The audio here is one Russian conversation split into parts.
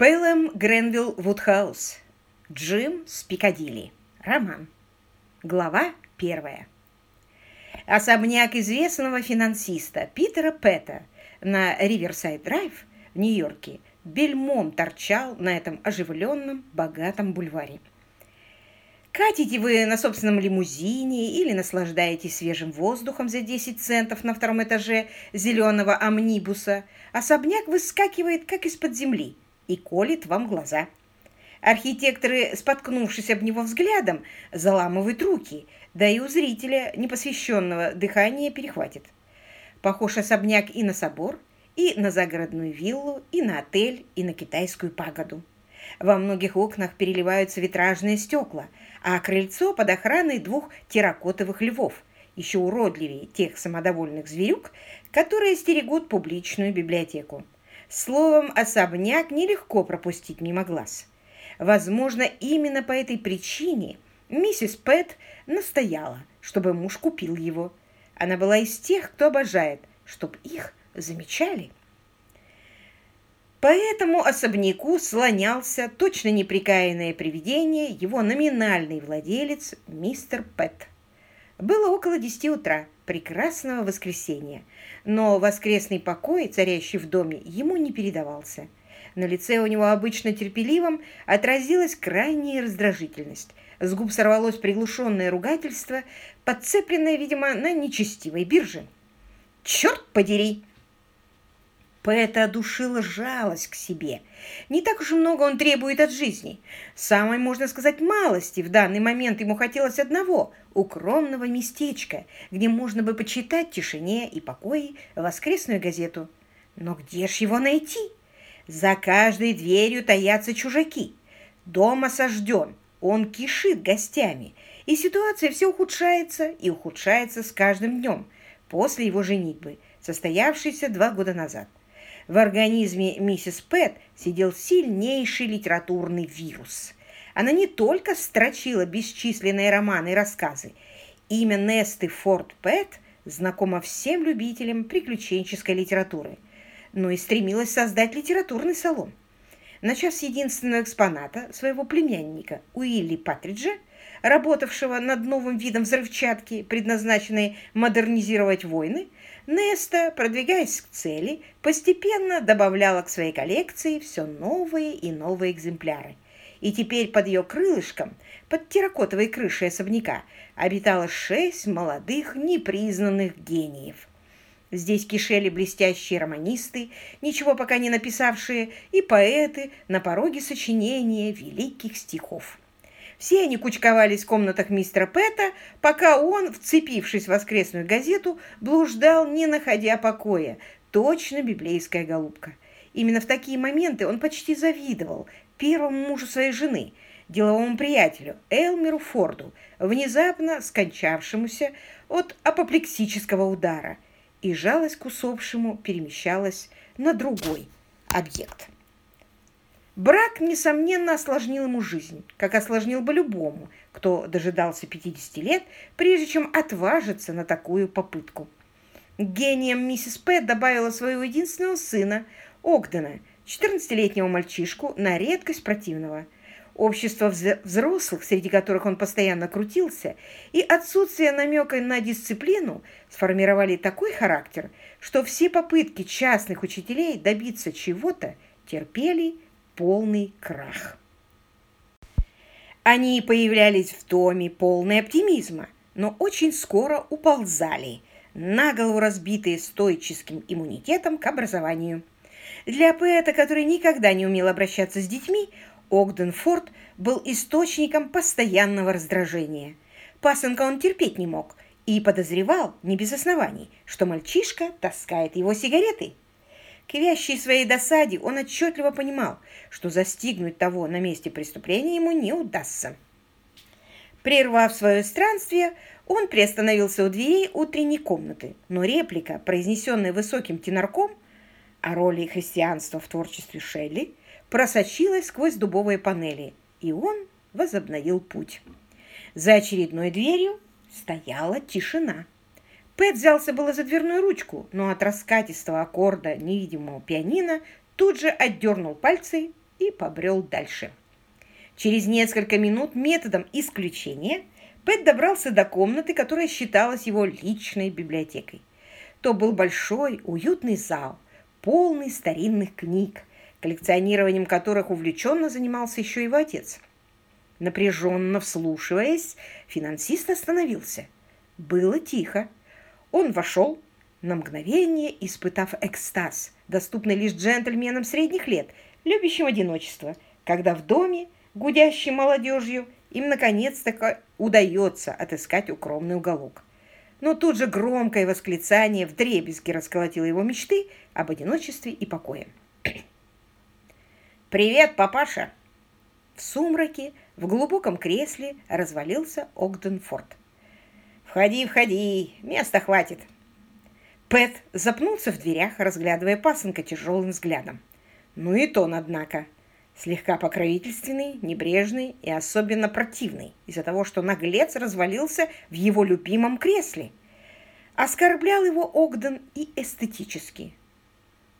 Пэлэм Гренвилл Вудхаус. Джим с Пикадилли. Роман. Глава первая. Особняк известного финансиста Питера Пэта на Риверсайд-Драйв в Нью-Йорке бельмом торчал на этом оживленном, богатом бульваре. Катите вы на собственном лимузине или наслаждаетесь свежим воздухом за 10 центов на втором этаже зеленого амнибуса, особняк выскакивает, как из-под земли, и колет вам глаза. Архитекторы, споткнувшись об него взглядом, заламывают руки, да и у зрителя, непосвященного, дыхание перехватит. Похож особняк и на собор, и на загородную виллу, и на отель, и на китайскую пагоду. Во многих окнах переливаются витражные стекла, а крыльцо под охраной двух терракотовых львов, еще уродливее тех самодовольных зверюк, которые стерегут публичную библиотеку. Словом, особняк нелегко пропустить мимо глаз. Возможно, именно по этой причине миссис Пэт настояла, чтобы муж купил его. Она была из тех, кто обожает, чтобы их замечали. По этому особняку слонялся точно неприкаянное привидение, его номинальный владелец мистер Пэт. Было около десяти утра, прекрасного воскресенья, но воскресный покой, царящий в доме, ему не передавался. На лице у него обычно терпеливым отразилась крайняя раздражительность. С губ сорвалось приглушенное ругательство, подцепленное, видимо, на нечестивой бирже. «Черт подери!» Поэта одушила жалость к себе. Не так уж много он требует от жизни. Самой, можно сказать, малости в данный момент ему хотелось одного – укромного местечка, где можно бы почитать тишине и покое воскресную газету. Но где ж его найти? За каждой дверью таятся чужаки. Дом осажден, он кишит гостями, и ситуация все ухудшается и ухудшается с каждым днем после его женитьбы, состоявшейся два года назад. В организме миссис Пэт сидел сильнейший литературный вирус. Она не только строчила бесчисленные романы и рассказы. Имя Несты Форд Пэт знакомо всем любителям приключенческой литературы, но и стремилась создать литературный салон. Начав с единственного экспоната своего племянника Уилли Патриджа, работавшего над новым видом взрывчатки, предназначенной модернизировать войны, Неста, продвигаясь к цели, постепенно добавляла к своей коллекции все новые и новые экземпляры. И теперь под ее крылышком, под терракотовой крышей особняка, обитало шесть молодых непризнанных гениев. Здесь кишели блестящие романисты, ничего пока не написавшие, и поэты на пороге сочинения великих стихов. Все они кучковались в комнатах мистера Пэта, пока он, вцепившись в воскресную газету, блуждал, не находя покоя. Точно библейская голубка. Именно в такие моменты он почти завидовал первому мужу своей жены, деловому приятелю Элмеру Форду, внезапно скончавшемуся от апоплексического удара, и жалость к усопшему перемещалась на другой объект. Брак, несомненно, осложнил ему жизнь, как осложнил бы любому, кто дожидался 50 лет, прежде чем отважиться на такую попытку. Гением миссис П. добавила своего единственного сына, Огдена, 14-летнего мальчишку, на редкость противного. Общество взрослых, среди которых он постоянно крутился, и отсутствие намека на дисциплину сформировали такой характер, что все попытки частных учителей добиться чего-то терпели, полный крах. Они появлялись в доме полные оптимизма, но очень скоро уползали, наголову разбитые стоическим иммунитетом к образованию. Для поэта, который никогда не умел обращаться с детьми, Огденфорд был источником постоянного раздражения. Пасынка он терпеть не мог и подозревал, не без оснований, что мальчишка таскает его сигареты. К вящей своей досаде он отчетливо понимал, что застигнуть того на месте преступления ему не удастся. Прервав свое странствие, он приостановился у дверей утренней комнаты, но реплика, произнесенная высоким тенорком о роли христианства в творчестве Шелли, просочилась сквозь дубовые панели, и он возобновил путь. За очередной дверью стояла тишина. Пэт взялся было за дверную ручку, но от раскатистого аккорда невидимого пианино тут же отдернул пальцы и побрел дальше. Через несколько минут методом исключения Пэт добрался до комнаты, которая считалась его личной библиотекой. То был большой, уютный зал, полный старинных книг, коллекционированием которых увлеченно занимался еще его отец. Напряженно вслушиваясь, финансист остановился. Было тихо. Он вошел, на мгновение испытав экстаз, доступный лишь джентльменам средних лет, любящим одиночество, когда в доме, гудящей молодежью, им наконец-то удается отыскать укромный уголок. Но тут же громкое восклицание вдребезги расколотило его мечты об одиночестве и покое. «Привет, папаша!» В сумраке, в глубоком кресле развалился Огденфорд. «Входи, входи, места хватит!» Пэт запнулся в дверях, разглядывая пасынка тяжелым взглядом. Ну и тон, однако. Слегка покровительственный, небрежный и особенно противный из-за того, что наглец развалился в его любимом кресле. Оскорблял его Огден и эстетически.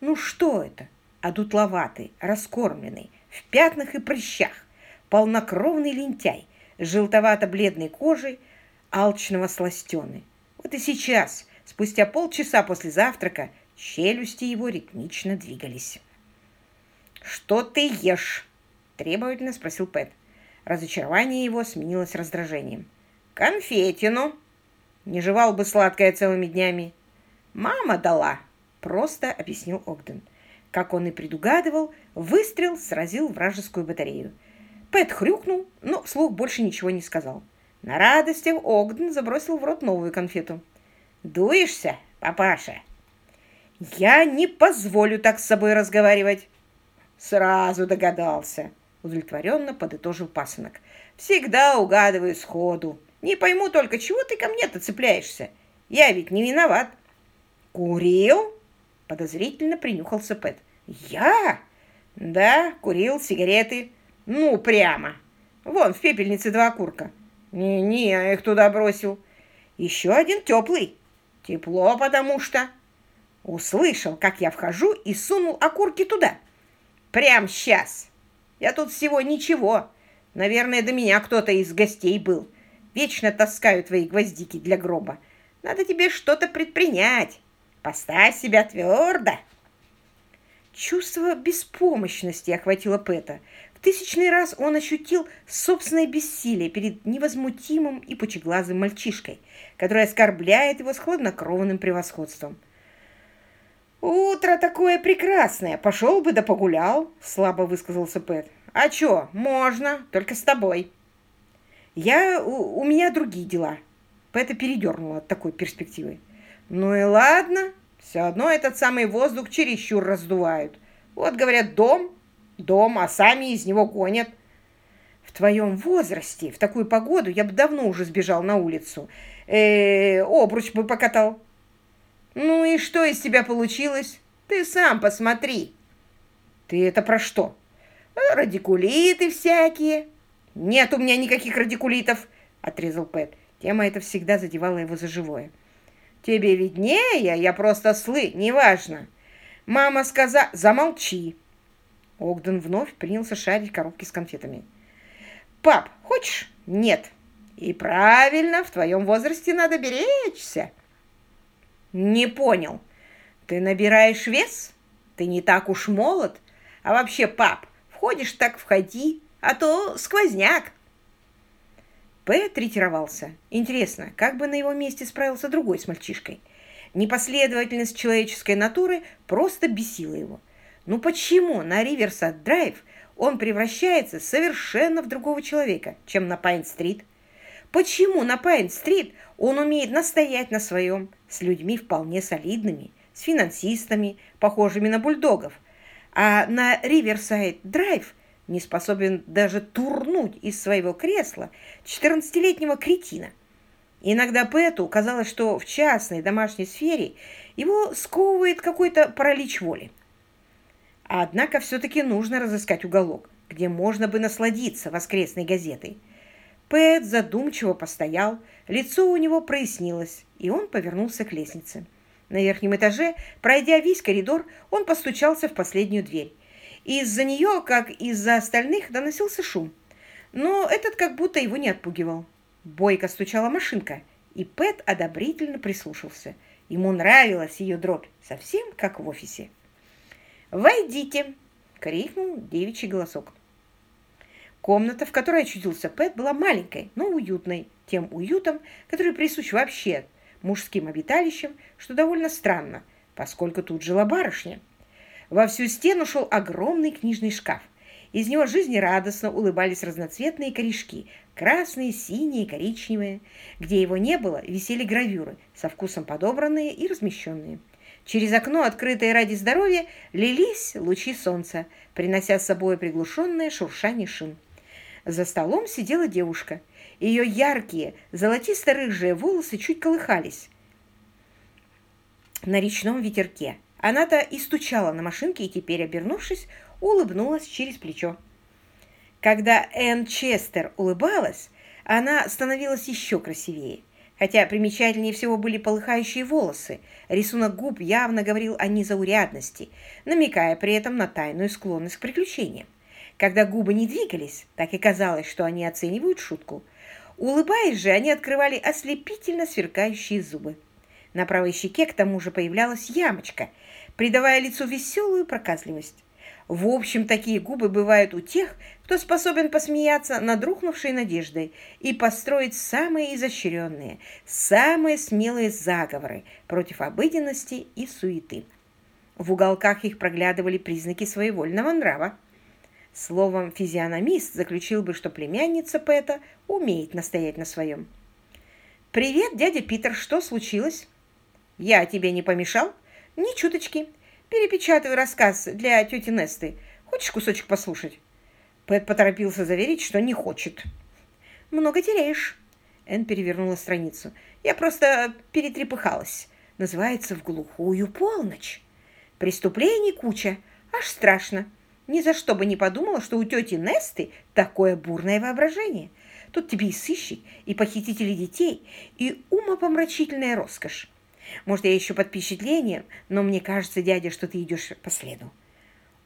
Ну что это? одутловатый, раскормленный, в пятнах и прыщах, полнокровный лентяй, желтовато-бледной кожей, алчного сластены. Вот и сейчас, спустя полчаса после завтрака, челюсти его ритмично двигались. «Что ты ешь?» – требовательно спросил Пэт. Разочарование его сменилось раздражением. «Конфетину!» Не жевал бы сладкое целыми днями. «Мама дала!» – просто объяснил Огден. Как он и предугадывал, выстрел сразил вражескую батарею. Пэт хрюкнул, но вслух больше ничего не сказал. На радостях Огден забросил в рот новую конфету. «Дуешься, папаша?» «Я не позволю так с собой разговаривать!» «Сразу догадался!» — удовлетворенно подытожил пасынок. «Всегда угадываю сходу. Не пойму только, чего ты ко мне-то цепляешься? Я ведь не виноват». «Курил?» Подозрительно принюхался Пэт. «Я?» «Да, курил сигареты. Ну, прямо. Вон, в пепельнице два окурка. Не-не, я их туда бросил. Еще один теплый. Тепло, потому что...» Услышал, как я вхожу и сунул окурки туда. Прям сейчас. Я тут всего ничего. Наверное, до меня кто-то из гостей был. Вечно таскаю твои гвоздики для гроба. Надо тебе что-то предпринять. Поставь себя твердо!» Чувство беспомощности охватило Пэта. Тысячный раз он ощутил собственное бессилие перед невозмутимым и пучеглазым мальчишкой, который оскорбляет его с хладнокровным превосходством. «Утро такое прекрасное! Пошел бы да погулял!» — слабо высказался Пэт. «А чё, можно, только с тобой!» «Я... У, у меня другие дела!» Пэта передернула от такой перспективы. Ну и ладно, все одно этот самый воздух чересчур раздувают. Вот, говорят, дом, дом, а сами из него гонят. В твоем возрасте, в такую погоду, я бы давно уже сбежал на улицу. Э, -э обруч бы покатал. Ну и что из тебя получилось? Ты сам посмотри. Ты это про что? Радикулиты всякие. Нет у меня никаких радикулитов, отрезал Пэт. Тема эта всегда задевала его за живое. Тебе виднее, я просто слы, неважно. Мама сказала, замолчи. Огден вновь принялся шарить коробки с конфетами. Пап, хочешь? Нет. И правильно, в твоем возрасте надо беречься. Не понял. Ты набираешь вес? Ты не так уж молод. А вообще, пап, входишь так входи, а то сквозняк. Пэт ретировался. Интересно, как бы на его месте справился другой с мальчишкой? Непоследовательность человеческой натуры просто бесила его. Ну почему на Риверсад-драйв он превращается совершенно в другого человека, чем на Пайн-стрит? Почему на Пайн-стрит он умеет настоять на своем с людьми вполне солидными, с финансистами, похожими на бульдогов, а на Риверсайд-драйв не способен даже турнуть из своего кресла 14-летнего кретина. Иногда Пэту казалось, что в частной домашней сфере его сковывает какой-то паралич воли. Однако все-таки нужно разыскать уголок, где можно бы насладиться воскресной газетой. Пэт задумчиво постоял, лицо у него прояснилось, и он повернулся к лестнице. На верхнем этаже, пройдя весь коридор, он постучался в последнюю дверь Из-за нее, как из-за остальных, доносился шум. Но этот как будто его не отпугивал. Бойко стучала машинка, и Пэт одобрительно прислушался. Ему нравилась ее дробь, совсем как в офисе. «Войдите!» — крикнул девичий голосок. Комната, в которой очутился Пэт, была маленькой, но уютной, тем уютом, который присущ вообще мужским обиталищам, что довольно странно, поскольку тут жила барышня. Во всю стену шел огромный книжный шкаф. Из него жизнерадостно улыбались разноцветные корешки, красные, синие, коричневые. Где его не было, висели гравюры, со вкусом подобранные и размещенные. Через окно, открытое ради здоровья, лились лучи солнца, принося с собой приглушенное шуршание шин. За столом сидела девушка. Ее яркие, золотисто-рыжие волосы чуть колыхались на речном ветерке. Она-то и стучала на машинке, и теперь, обернувшись, улыбнулась через плечо. Когда Энн Честер улыбалась, она становилась еще красивее. Хотя примечательнее всего были полыхающие волосы, рисунок губ явно говорил о незаурядности, намекая при этом на тайную склонность к приключениям. Когда губы не двигались, так и казалось, что они оценивают шутку. Улыбаясь же, они открывали ослепительно сверкающие зубы. На правой щеке к тому же появлялась ямочка, придавая лицу веселую проказливость. В общем, такие губы бывают у тех, кто способен посмеяться над рухнувшей надеждой и построить самые изощренные, самые смелые заговоры против обыденности и суеты. В уголках их проглядывали признаки своевольного нрава. Словом, физиономист заключил бы, что племянница Пэта умеет настоять на своем. «Привет, дядя Питер, что случилось?» «Я тебе не помешал?» «Ни чуточки. Перепечатаю рассказ для тети Несты. Хочешь кусочек послушать?» Пэт поторопился заверить, что не хочет. «Много теряешь». Энн перевернула страницу. «Я просто перетрепыхалась. Называется «В глухую полночь». Преступлений куча. Аж страшно. Ни за что бы не подумала, что у тети Несты такое бурное воображение. Тут тебе и сыщик, и похитители детей, и умопомрачительная роскошь. Может, я еще под впечатлением, но мне кажется, дядя, что ты идешь по следу.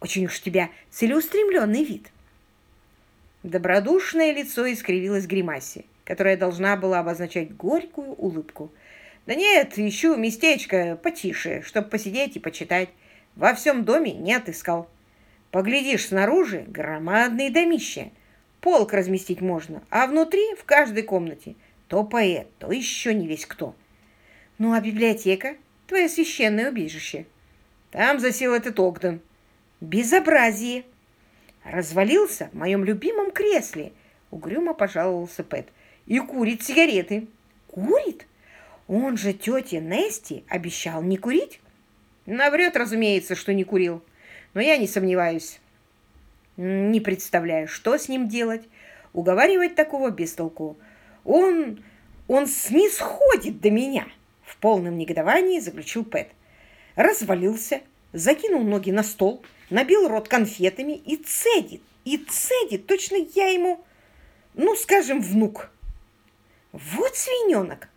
Очень уж у тебя целеустремленный вид. Добродушное лицо искривилось гримасе, которая должна была обозначать горькую улыбку. Да нет, ищу местечко потише, чтобы посидеть и почитать. Во всем доме не отыскал. Поглядишь снаружи, громадные домища. Полк разместить можно, а внутри, в каждой комнате, то поэт, то еще не весь кто. Ну, а библиотека? Твое священное убежище. Там засел этот Огден. Безобразие! Развалился в моем любимом кресле, угрюмо пожаловался Пэт. И курит сигареты. Курит? Он же тете Нести обещал не курить? Наврет, разумеется, что не курил. Но я не сомневаюсь. Не представляю, что с ним делать. Уговаривать такого без толку. Он... он снисходит до меня. Полном негодовании заключил Пэт. Развалился, закинул ноги на стол, набил рот конфетами и цедит, и цедит. Точно я ему, ну, скажем, внук. Вот свиненок.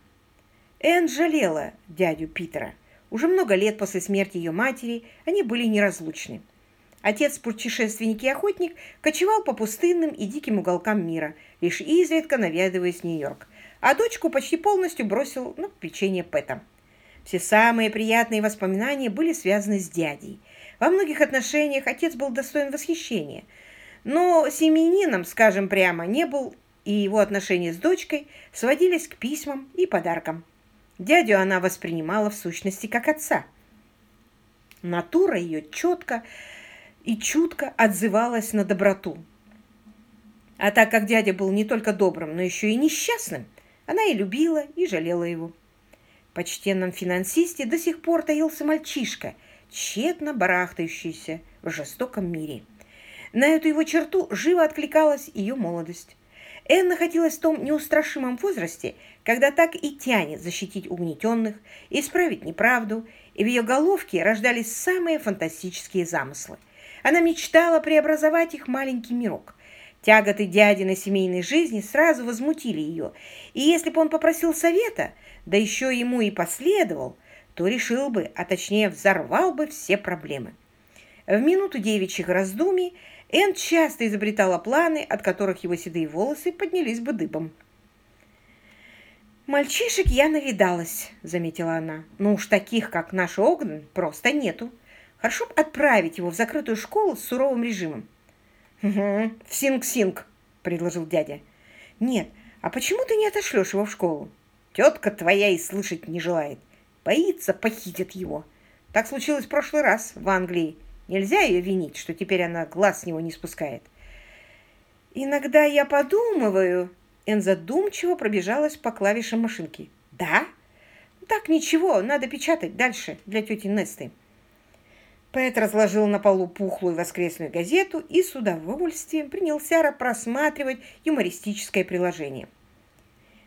Энн жалела дядю Питера. Уже много лет после смерти ее матери они были неразлучны. Отец, путешественник и охотник, кочевал по пустынным и диким уголкам мира, лишь изредка наведываясь в Нью-Йорк, а дочку почти полностью бросил на печенье Пэта. Все самые приятные воспоминания были связаны с дядей. Во многих отношениях отец был достоин восхищения, но семенином, скажем прямо, не был, и его отношения с дочкой сводились к письмам и подаркам. Дядю она воспринимала в сущности как отца. Натура ее четко и чутко отзывалась на доброту. А так как дядя был не только добрым, но еще и несчастным, она и любила, и жалела его. В почтенном финансисте до сих пор таился мальчишка, тщетно барахтающийся в жестоком мире. На эту его черту живо откликалась ее молодость. Энн находилась в том неустрашимом возрасте, когда так и тянет защитить угнетенных, исправить неправду, и в ее головке рождались самые фантастические замыслы. Она мечтала преобразовать их маленький мирок. Тяготы дядиной семейной жизни сразу возмутили ее, и если бы он попросил совета, да еще ему и последовал, то решил бы, а точнее взорвал бы все проблемы. В минуту девичьих раздумий Энн часто изобретала планы, от которых его седые волосы поднялись бы дыбом. «Мальчишек я навидалась», — заметила она. «Но уж таких, как наш Огден, просто нету. Хорошо бы отправить его в закрытую школу с суровым режимом». «Угу, в Синг-Синг», — предложил дядя. «Нет, а почему ты не отошлешь его в школу? Тетка твоя и слышать не желает. Боится, похитят его. Так случилось в прошлый раз в Англии. Нельзя ее винить, что теперь она глаз с него не спускает». «Иногда я подумываю...» Эн задумчиво пробежалась по клавишам машинки. «Да? Так, ничего, надо печатать дальше для тети Несты». Пэт разложил на полу пухлую воскресную газету и с удовольствием принялся просматривать юмористическое приложение.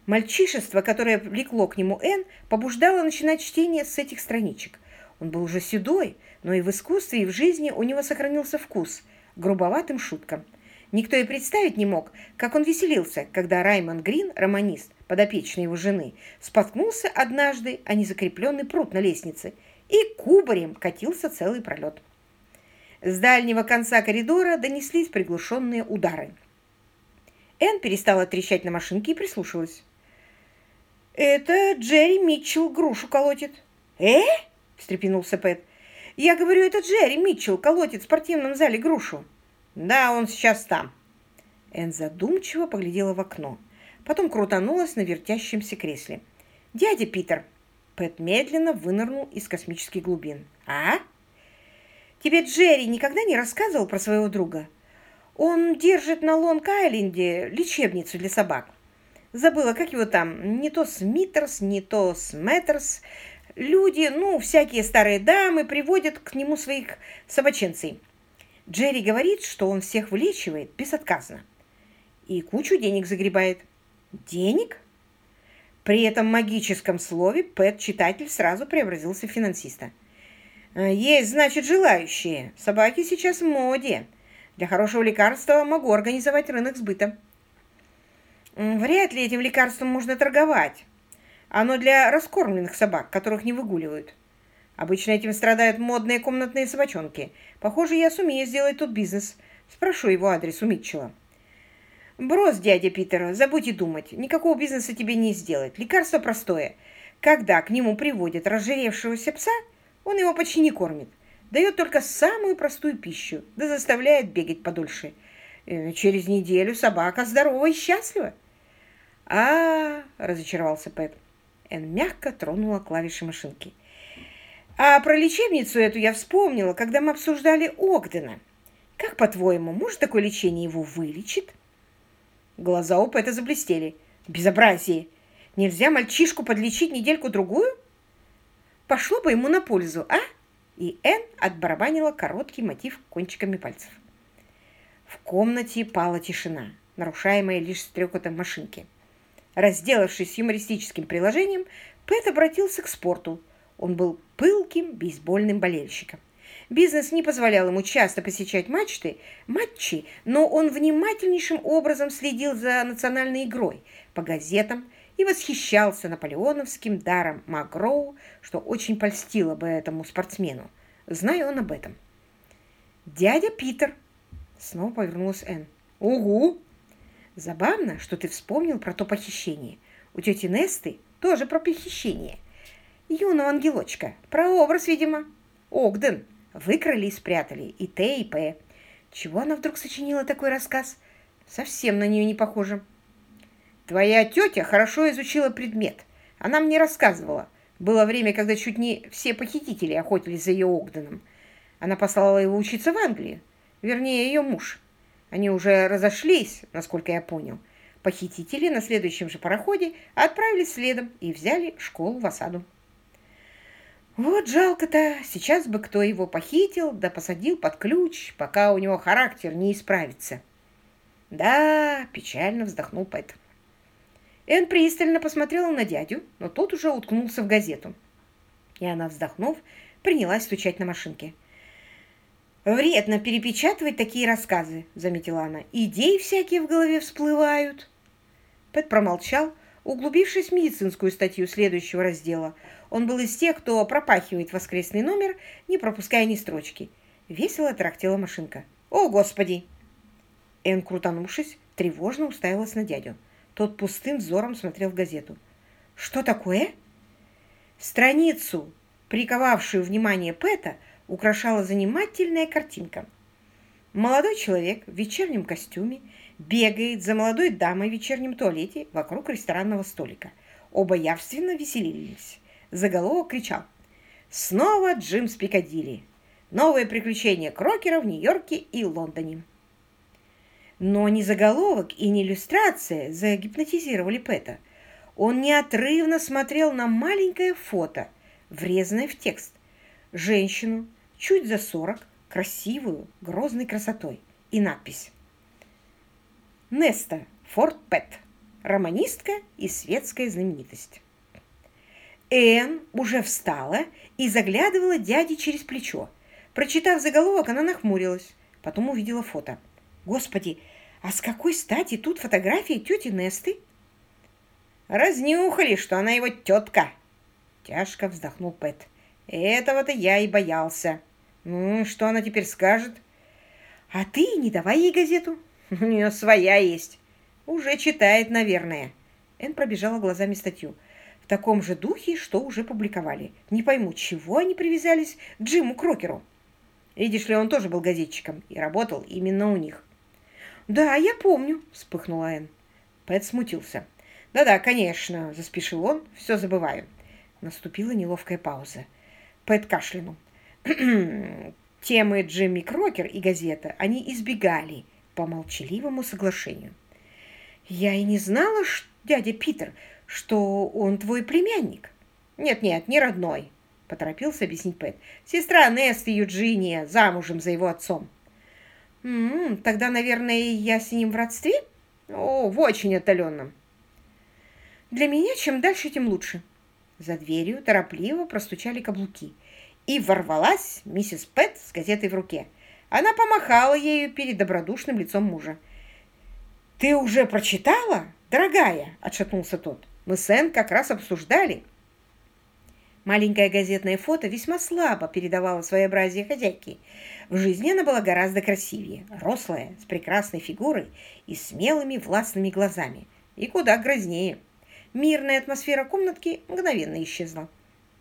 Мальчишество, которое влекло к нему Энн, побуждало начинать чтение с этих страничек. Он был уже седой, но и в искусстве, и в жизни у него сохранился вкус грубоватым шуткам – Никто и представить не мог, как он веселился, когда Раймонд Грин, романист, подопечный его жены, споткнулся однажды о незакрепленный пруд на лестнице и кубарем катился целый пролет. С дальнего конца коридора донеслись приглушенные удары. Энн перестала трещать на машинке и прислушалась. «Это Джерри Митчелл грушу колотит». «Э?» – встрепенулся Пэт. «Я говорю, это Джерри Митчелл колотит в спортивном зале грушу». «Да, он сейчас там». Энн задумчиво поглядела в окно. Потом крутанулась на вертящемся кресле. «Дядя Питер!» Пэт медленно вынырнул из космических глубин. «А? Тебе Джерри никогда не рассказывал про своего друга? Он держит на Лонг-Айленде лечебницу для собак. Забыла, как его там, не то Смитерс, не то Сметтерс. Люди, ну, всякие старые дамы приводят к нему своих собаченцей. Джерри говорит, что он всех вылечивает безотказно. И кучу денег загребает. Денег? При этом магическом слове Пэт-читатель сразу преобразился в финансиста. «Э, есть, значит, желающие. Собаки сейчас в моде. Для хорошего лекарства могу организовать рынок сбыта. Вряд ли этим лекарством можно торговать. Оно для раскормленных собак, которых не выгуливают. Обычно этим страдают модные комнатные собачонки. Похоже, я сумею сделать тут бизнес. Спрошу его адрес у Митчелла. Брось, дядя Питер, забудь и думать. Никакого бизнеса тебе не сделать. Лекарство простое. Когда к нему приводят разжиревшегося пса, он его почти не кормит. Дает только самую простую пищу, да заставляет бегать подольше. Э, через неделю собака здорова и счастлива. А, разочаровался Пэт. Эн мягко тронула клавиши машинки. А про лечебницу эту я вспомнила, когда мы обсуждали Огдена. Как, по-твоему, может такое лечение его вылечит? Глаза у Пэта заблестели. Безобразие! Нельзя мальчишку подлечить недельку-другую? Пошло бы ему на пользу, а? И Энн отбарабанила короткий мотив кончиками пальцев. В комнате пала тишина, нарушаемая лишь стрекотом машинки. Разделавшись с юмористическим приложением, Пэт обратился к спорту – он был пылким бейсбольным болельщиком. Бизнес не позволял ему часто посещать матчи, матчи, но он внимательнейшим образом следил за национальной игрой по газетам и восхищался наполеоновским даром Макгроу, что очень польстило бы этому спортсмену, зная он об этом. «Дядя Питер!» — снова повернулась Энн. «Угу!» «Забавно, что ты вспомнил про то похищение. У тети Несты тоже про похищение юного ангелочка. Про образ, видимо. Огден. Выкрали и спрятали. И Т, и П. Чего она вдруг сочинила такой рассказ? Совсем на нее не похоже. Твоя тетя хорошо изучила предмет. Она мне рассказывала. Было время, когда чуть не все похитители охотились за ее Огденом. Она послала его учиться в Англии. Вернее, ее муж. Они уже разошлись, насколько я понял. Похитители на следующем же пароходе отправились следом и взяли школу в осаду. Вот жалко-то, сейчас бы кто его похитил, да посадил под ключ, пока у него характер не исправится. Да, печально вздохнул Пэт. Энн пристально посмотрела на дядю, но тот уже уткнулся в газету. И она, вздохнув, принялась стучать на машинке. «Вредно перепечатывать такие рассказы», — заметила она. «Идеи всякие в голове всплывают». Пэт промолчал, углубившись в медицинскую статью следующего раздела — он был из тех, кто пропахивает воскресный номер, не пропуская ни строчки. весело трактила машинка. «О, Господи!» Энн, крутанувшись, тревожно уставилась на дядю. Тот пустым взором смотрел в газету. «Что такое?» Страницу, приковавшую внимание Пэта, украшала занимательная картинка. Молодой человек в вечернем костюме бегает за молодой дамой в вечернем туалете вокруг ресторанного столика. Оба явственно веселились. Заголовок кричал «Снова Джим с Пикадилли! Новые приключения Крокера в Нью-Йорке и Лондоне!» Но ни заголовок и ни иллюстрация загипнотизировали Пэта. Он неотрывно смотрел на маленькое фото, врезанное в текст. Женщину, чуть за сорок, красивую, грозной красотой. И надпись Неста Форт Пэт, романистка и светская знаменитость. Энн уже встала и заглядывала дяде через плечо. Прочитав заголовок, она нахмурилась. Потом увидела фото. «Господи, а с какой стати тут фотография тети Несты?» «Разнюхали, что она его тетка!» Тяжко вздохнул Пэт. «Этого-то я и боялся. Ну, что она теперь скажет?» «А ты не давай ей газету. У нее своя есть. Уже читает, наверное». Энн пробежала глазами статью таком же духе, что уже публиковали. Не пойму, чего они привязались к Джиму Крокеру. Видишь ли, он тоже был газетчиком и работал именно у них. «Да, я помню», — вспыхнула Энн. Пэт смутился. «Да-да, конечно», — заспешил он, — «все забываю». Наступила неловкая пауза. Пэт кашлянул. Темы Джимми Крокер и газета они избегали по молчаливому соглашению. «Я и не знала, что дядя Питер, что он твой племянник. Нет-нет, не родной, поторопился объяснить Пэт. Сестра Несты Юджиния замужем за его отцом. М -м, тогда, наверное, я с ним в родстве? О, в очень отдаленном. Для меня чем дальше, тем лучше. За дверью торопливо простучали каблуки. И ворвалась миссис Пэт с газетой в руке. Она помахала ею перед добродушным лицом мужа. «Ты уже прочитала, дорогая?» – отшатнулся тот. Мы с Энн как раз обсуждали. Маленькое газетное фото весьма слабо передавало своеобразие хозяйки. В жизни она была гораздо красивее, рослая, с прекрасной фигурой и смелыми властными глазами. И куда грознее. Мирная атмосфера комнатки мгновенно исчезла.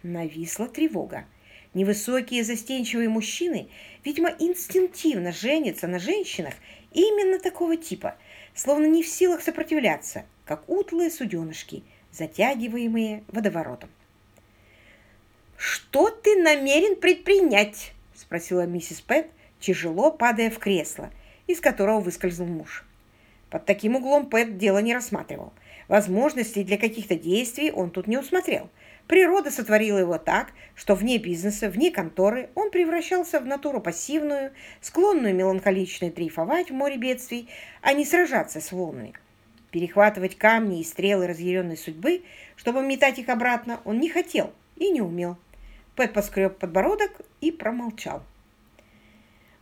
Нависла тревога. Невысокие застенчивые мужчины, видимо, инстинктивно женятся на женщинах именно такого типа, словно не в силах сопротивляться, как утлые суденышки, затягиваемые водоворотом. «Что ты намерен предпринять?» – спросила миссис Пэт, тяжело падая в кресло, из которого выскользнул муж. Под таким углом Пэт дело не рассматривал. Возможностей для каких-то действий он тут не усмотрел. Природа сотворила его так, что вне бизнеса, вне конторы он превращался в натуру пассивную, склонную меланхолично дрейфовать в море бедствий, а не сражаться с волнами. Перехватывать камни и стрелы разъяренной судьбы, чтобы метать их обратно, он не хотел и не умел. Пэт поскреб подбородок и промолчал.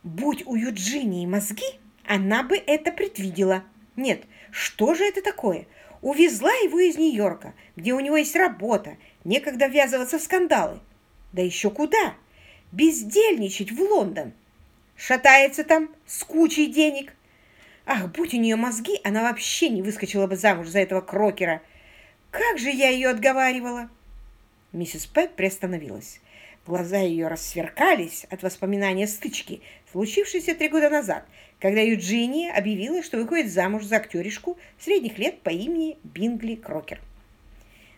Будь у Юджинии мозги, она бы это предвидела. Нет, что же это такое? Увезла его из Нью-Йорка, где у него есть работа, некогда ввязываться в скандалы. Да еще куда? Бездельничать в Лондон. Шатается там с кучей денег, Ах, будь у нее мозги, она вообще не выскочила бы замуж за этого крокера. Как же я ее отговаривала!» Миссис Пэт приостановилась. Глаза ее рассверкались от воспоминания стычки, случившейся три года назад, когда Юджиния объявила, что выходит замуж за актеришку средних лет по имени Бингли Крокер.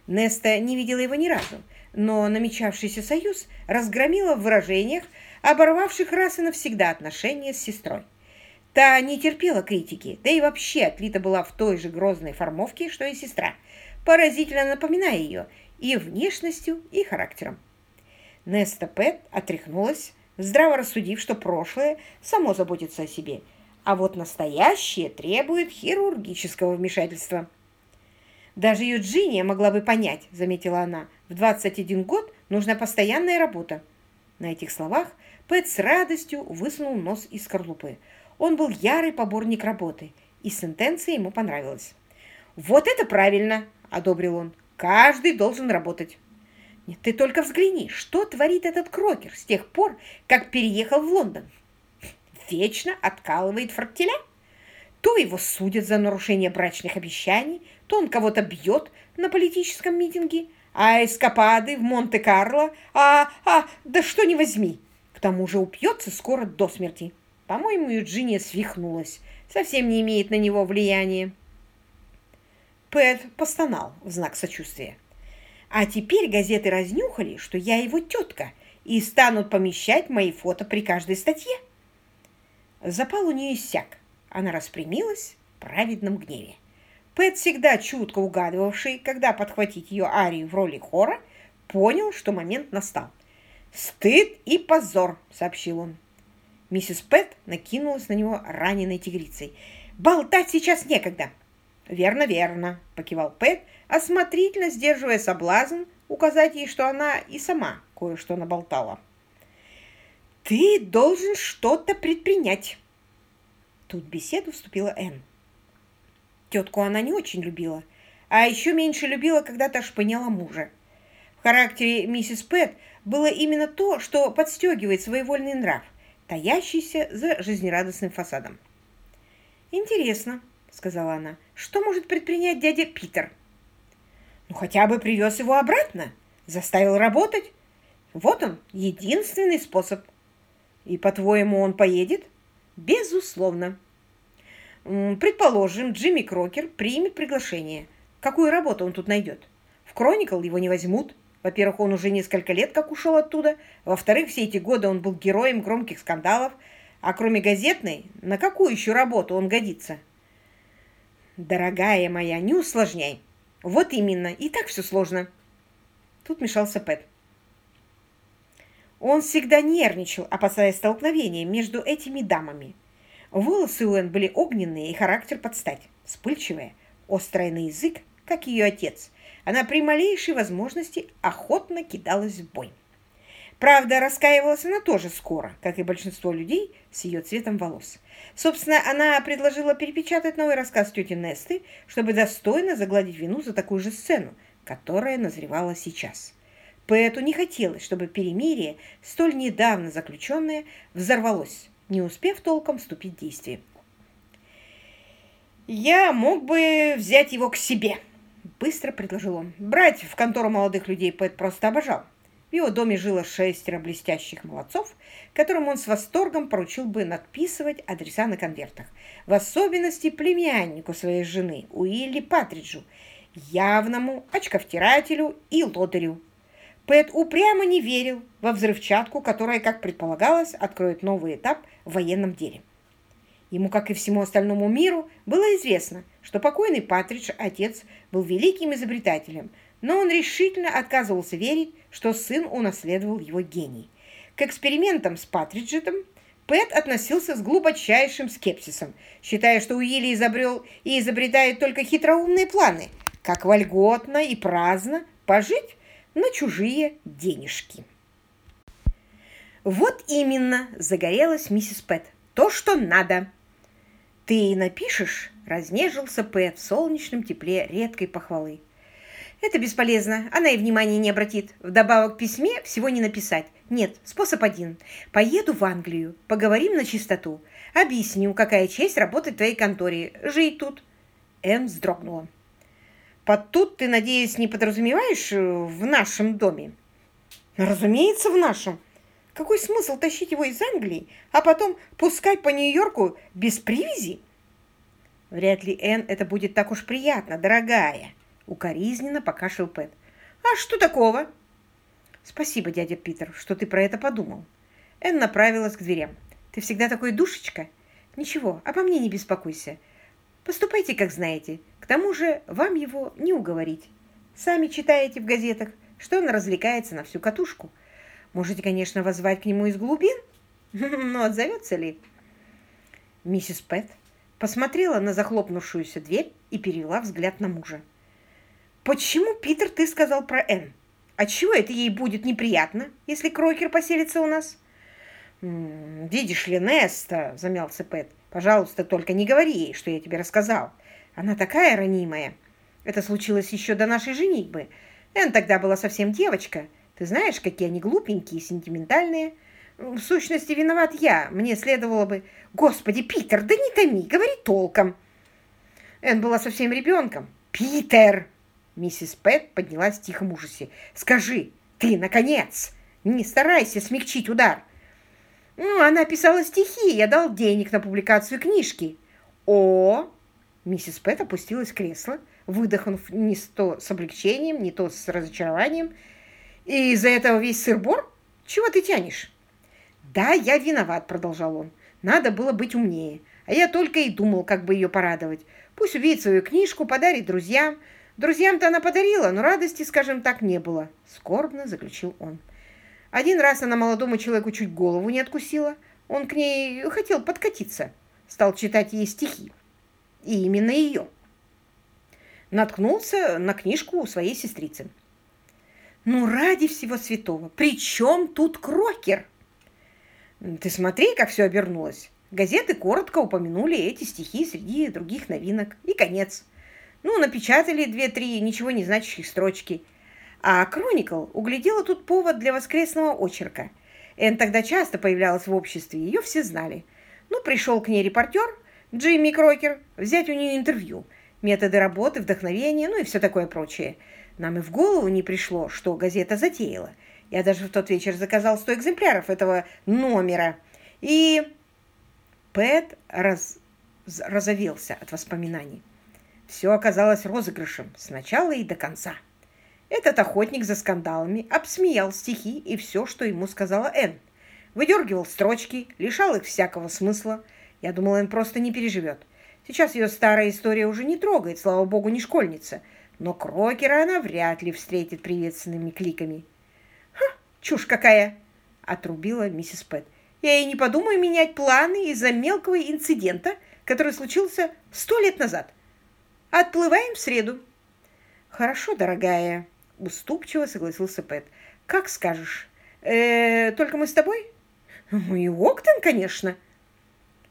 Неста не видела его ни разу, но намечавшийся союз разгромила в выражениях, оборвавших раз и навсегда отношения с сестрой. Та не терпела критики, да и вообще отлита была в той же грозной формовке, что и сестра, поразительно напоминая ее и внешностью, и характером. Неста Пэт отряхнулась, здраво рассудив, что прошлое само заботится о себе, а вот настоящее требует хирургического вмешательства. «Даже Юджиния могла бы понять», — заметила она, — «в 21 год нужна постоянная работа». На этих словах Пэт с радостью высунул нос из скорлупы. Он был ярый поборник работы, и сентенция ему понравилась. «Вот это правильно!» – одобрил он. «Каждый должен работать». Нет, ты только взгляни, что творит этот Крокер с тех пор, как переехал в Лондон. вечно откалывает фортеля. То его судят за нарушение брачных обещаний, то он кого-то бьет на политическом митинге, а эскапады в Монте-Карло, а, а, да что не возьми. К тому же упьется скоро до смерти. По-моему, Юджиния свихнулась, совсем не имеет на него влияния. Пэт постонал в знак сочувствия. А теперь газеты разнюхали, что я его тетка, и станут помещать мои фото при каждой статье. Запал у нее иссяк. Она распрямилась в праведном гневе. Пэт, всегда чутко угадывавший, когда подхватить ее арию в роли хора, понял, что момент настал. «Стыд и позор!» — сообщил он. Миссис Пэт накинулась на него раненой тигрицей. «Болтать сейчас некогда!» «Верно, верно!» — покивал Пэт, осмотрительно сдерживая соблазн указать ей, что она и сама кое-что наболтала. «Ты должен что-то предпринять!» Тут беседу вступила Энн. Тетку она не очень любила, а еще меньше любила, когда та шпыняла мужа. В характере миссис Пэт было именно то, что подстегивает своевольный нрав, таящийся за жизнерадостным фасадом. «Интересно», — сказала она, — «что может предпринять дядя Питер?» «Ну, хотя бы привез его обратно, заставил работать. Вот он, единственный способ. И, по-твоему, он поедет?» «Безусловно». Предположим, Джимми Крокер примет приглашение. Какую работу он тут найдет? В Кроникл его не возьмут. Во-первых, он уже несколько лет как ушел оттуда. Во-вторых, все эти годы он был героем громких скандалов. А кроме газетной, на какую еще работу он годится? Дорогая моя, не усложняй. Вот именно, и так все сложно. Тут мешался Пэт. Он всегда нервничал, опасаясь столкновения между этими дамами. Волосы у Энн были огненные и характер подстать, вспыльчивая, острая на язык, как ее отец. Она при малейшей возможности охотно кидалась в бой. Правда, раскаивалась она тоже скоро, как и большинство людей с ее цветом волос. Собственно, она предложила перепечатать новый рассказ тети Несты, чтобы достойно загладить вину за такую же сцену, которая назревала сейчас. Поэту не хотелось, чтобы перемирие, столь недавно заключенное, взорвалось не успев толком вступить в действие. «Я мог бы взять его к себе», — быстро предложил он. Брать в контору молодых людей Пэт просто обожал. В его доме жило шестеро блестящих молодцов, которым он с восторгом поручил бы надписывать адреса на конвертах. В особенности племяннику своей жены, Уилли Патриджу, явному очковтирателю и лодырю. Пэт упрямо не верил во взрывчатку, которая, как предполагалось, откроет новый этап в военном деле. Ему, как и всему остальному миру, было известно, что покойный Патридж, отец, был великим изобретателем, но он решительно отказывался верить, что сын унаследовал его гений. К экспериментам с Патриджетом Пэт относился с глубочайшим скепсисом, считая, что Уилли изобрел и изобретает только хитроумные планы, как вольготно и праздно пожить на чужие денежки. «Вот именно!» – загорелась миссис Пэт. «То, что надо!» «Ты напишешь?» – разнежился Пэт в солнечном тепле редкой похвалы. «Это бесполезно. Она и внимания не обратит. Вдобавок к письме всего не написать. Нет, способ один. Поеду в Англию, поговорим на чистоту. Объясню, какая честь работать в твоей конторе. Жить тут». Энн вздрогнула. Под тут ты, надеюсь, не подразумеваешь э, в нашем доме? Разумеется, в нашем. Какой смысл тащить его из Англии, а потом пускать по Нью-Йорку без привязи? Вряд ли, Энн, это будет так уж приятно, дорогая. Укоризненно покашлял Пэт. А что такого? Спасибо, дядя Питер, что ты про это подумал. Энн направилась к дверям. Ты всегда такой душечка. Ничего, обо мне не беспокойся. Поступайте, как знаете. К тому же вам его не уговорить. Сами читаете в газетах, что он развлекается на всю катушку. Можете, конечно, воззвать к нему из глубин, но отзовется ли? Миссис Пэт посмотрела на захлопнувшуюся дверь и перевела взгляд на мужа. «Почему, Питер, ты сказал про Энн? Отчего это ей будет неприятно, если Крокер поселится у нас?» «Видишь ли, Неста», — замялся Пэт, Пожалуйста, только не говори ей, что я тебе рассказал. Она такая ранимая. Это случилось еще до нашей женитьбы. Эн тогда была совсем девочка. Ты знаешь, какие они глупенькие сентиментальные. В сущности, виноват я. Мне следовало бы... Господи, Питер, да не томи, говори толком. Энн была совсем ребенком. Питер! Миссис Пэт поднялась в тихом ужасе. Скажи, ты, наконец, не старайся смягчить удар. Ну, она писала стихи, я дал денег на публикацию книжки. О! Миссис Пэт опустилась в кресло, выдохнув не то с облегчением, не то с разочарованием. И из-за этого весь сыр-бор? Чего ты тянешь? Да, я виноват, продолжал он. Надо было быть умнее. А я только и думал, как бы ее порадовать. Пусть увидит свою книжку, подарит друзьям. Друзьям-то она подарила, но радости, скажем так, не было. Скорбно заключил он. Один раз она молодому человеку чуть голову не откусила. Он к ней хотел подкатиться. Стал читать ей стихи. И именно ее. Наткнулся на книжку у своей сестрицы. Ну, ради всего святого, при чем тут крокер? Ты смотри, как все обернулось. Газеты коротко упомянули эти стихи среди других новинок. И конец. Ну, напечатали две-три ничего не значащих строчки. А Кроникл углядела тут повод для воскресного очерка. Энн тогда часто появлялась в обществе, ее все знали. Ну, пришел к ней репортер, Джимми Крокер, взять у нее интервью, методы работы, вдохновение, ну и все такое прочее. Нам и в голову не пришло, что газета затеяла. Я даже в тот вечер заказал 100 экземпляров этого номера. И Пэт раз... разовелся от воспоминаний. Все оказалось розыгрышем с начала и до конца. Этот охотник за скандалами обсмеял стихи и все, что ему сказала Энн. Выдергивал строчки, лишал их всякого смысла. Я думала, Энн просто не переживет. Сейчас ее старая история уже не трогает, слава богу, не школьница. Но Крокера она вряд ли встретит приветственными кликами. «Ха, чушь какая!» — отрубила миссис Пэт. «Я и не подумаю менять планы из-за мелкого инцидента, который случился сто лет назад. Отплываем в среду». «Хорошо, дорогая», уступчиво согласился Пэт. «Как скажешь. Э, только мы с тобой?» «Ну и Октон, конечно».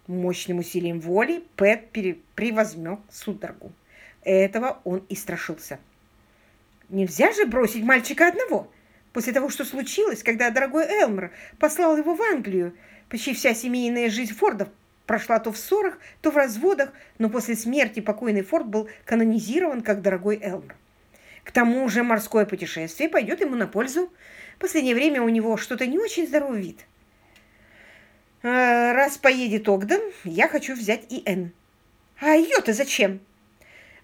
Мощным усилием воли Пэт превозмёк судорогу. Этого он и страшился. «Нельзя же бросить мальчика одного!» После того, что случилось, когда дорогой Элмер послал его в Англию, почти вся семейная жизнь Фордов прошла то в ссорах, то в разводах, но после смерти покойный Форд был канонизирован как дорогой Элмер. К тому же морское путешествие пойдет ему на пользу. Последнее время у него что-то не очень здоровый вид. А, раз поедет Огден, я хочу взять и Энн. А ее-то зачем?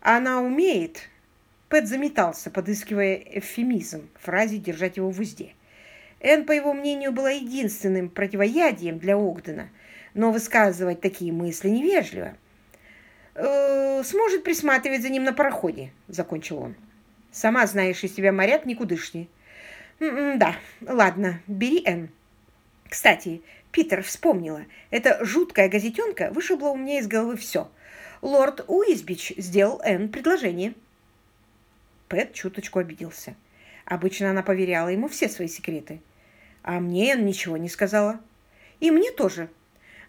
Она умеет. Пэт заметался, подыскивая эвфемизм в фразе «держать его в узде». Энн, по его мнению, была единственным противоядием для Огдена, но высказывать такие мысли невежливо. «Э, «Сможет присматривать за ним на пароходе», — закончил он. Сама знаешь, из тебя моряк никудышний. М -м да, ладно, бери Н. Кстати, Питер вспомнила. Эта жуткая газетенка вышибла у меня из головы все. Лорд Уизбич сделал Н предложение. Пэт чуточку обиделся. Обычно она поверяла ему все свои секреты. А мне Энн ничего не сказала. И мне тоже.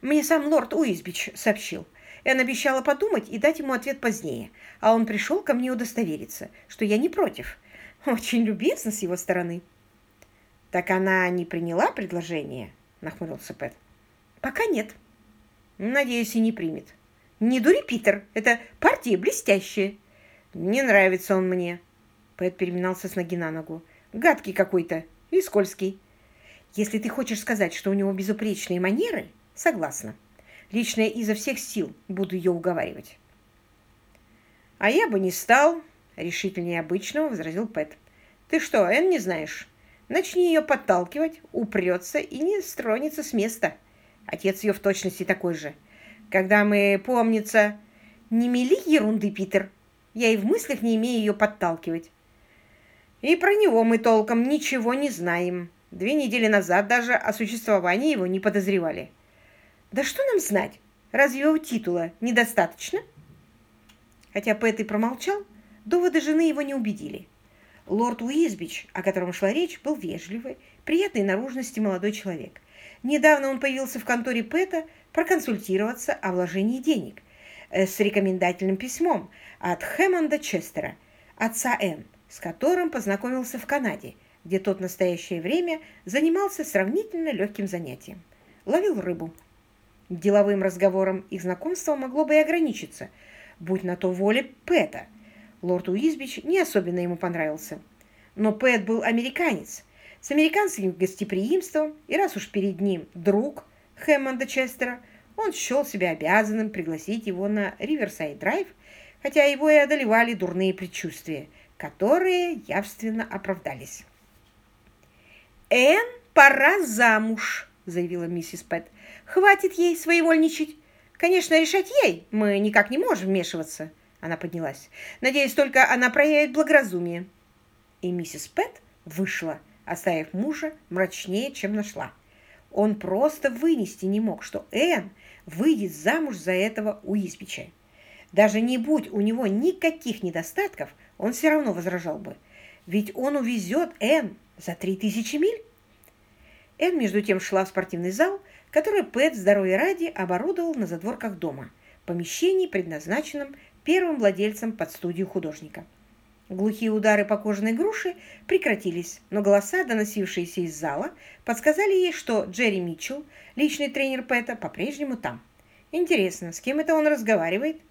Мне сам лорд Уизбич сообщил. Энн обещала подумать и дать ему ответ позднее, а он пришел ко мне удостовериться, что я не против. Очень любезно с его стороны. «Так она не приняла предложение?» – нахмурился Пэт. «Пока нет. Надеюсь, и не примет. Не дури, Питер, это партия блестящая. Не нравится он мне». Пэт переминался с ноги на ногу. «Гадкий какой-то и скользкий. Если ты хочешь сказать, что у него безупречные манеры, согласна». Лично я изо всех сил буду ее уговаривать. «А я бы не стал», — решительнее обычного возразил Пэт. «Ты что, Энн не знаешь? Начни ее подталкивать, упрется и не стронется с места. Отец ее в точности такой же. Когда мы, помнится... Не мели ерунды, Питер. Я и в мыслях не имею ее подталкивать. И про него мы толком ничего не знаем. Две недели назад даже о существовании его не подозревали. Да что нам знать? Разве его титула недостаточно? Хотя Пэт и промолчал, доводы жены его не убедили. Лорд Уизбич, о котором шла речь, был вежливый, приятной наружности молодой человек. Недавно он появился в конторе Пэта проконсультироваться о вложении денег э, с рекомендательным письмом от Хэммонда Честера, отца Энн, с которым познакомился в Канаде, где тот в настоящее время занимался сравнительно легким занятием. Ловил рыбу. Деловым разговором их знакомство могло бы и ограничиться, будь на то воле Пэта. Лорд Уизбич не особенно ему понравился. Но Пэт был американец, с американским гостеприимством, и раз уж перед ним друг Хэммонда Честера, он счел себя обязанным пригласить его на Риверсайд-драйв, хотя его и одолевали дурные предчувствия, которые явственно оправдались. «Энн, пора замуж!» — заявила миссис Пэт. «Хватит ей своевольничать. Конечно, решать ей. Мы никак не можем вмешиваться». Она поднялась. «Надеюсь, только она проявит благоразумие». И миссис Пэт вышла, оставив мужа мрачнее, чем нашла. Он просто вынести не мог, что Энн выйдет замуж за этого Уизбича. Даже не будь у него никаких недостатков, он все равно возражал бы. Ведь он увезет Энн за три тысячи миль. Энн, между тем, шла в спортивный зал, который Пэт, здоровья ради, оборудовал на задворках дома, помещении, предназначенном первым владельцем под студию художника. Глухие удары по кожаной груши прекратились, но голоса, доносившиеся из зала, подсказали ей, что Джерри Митчелл, личный тренер Пэта, по-прежнему там. Интересно, с кем это он разговаривает?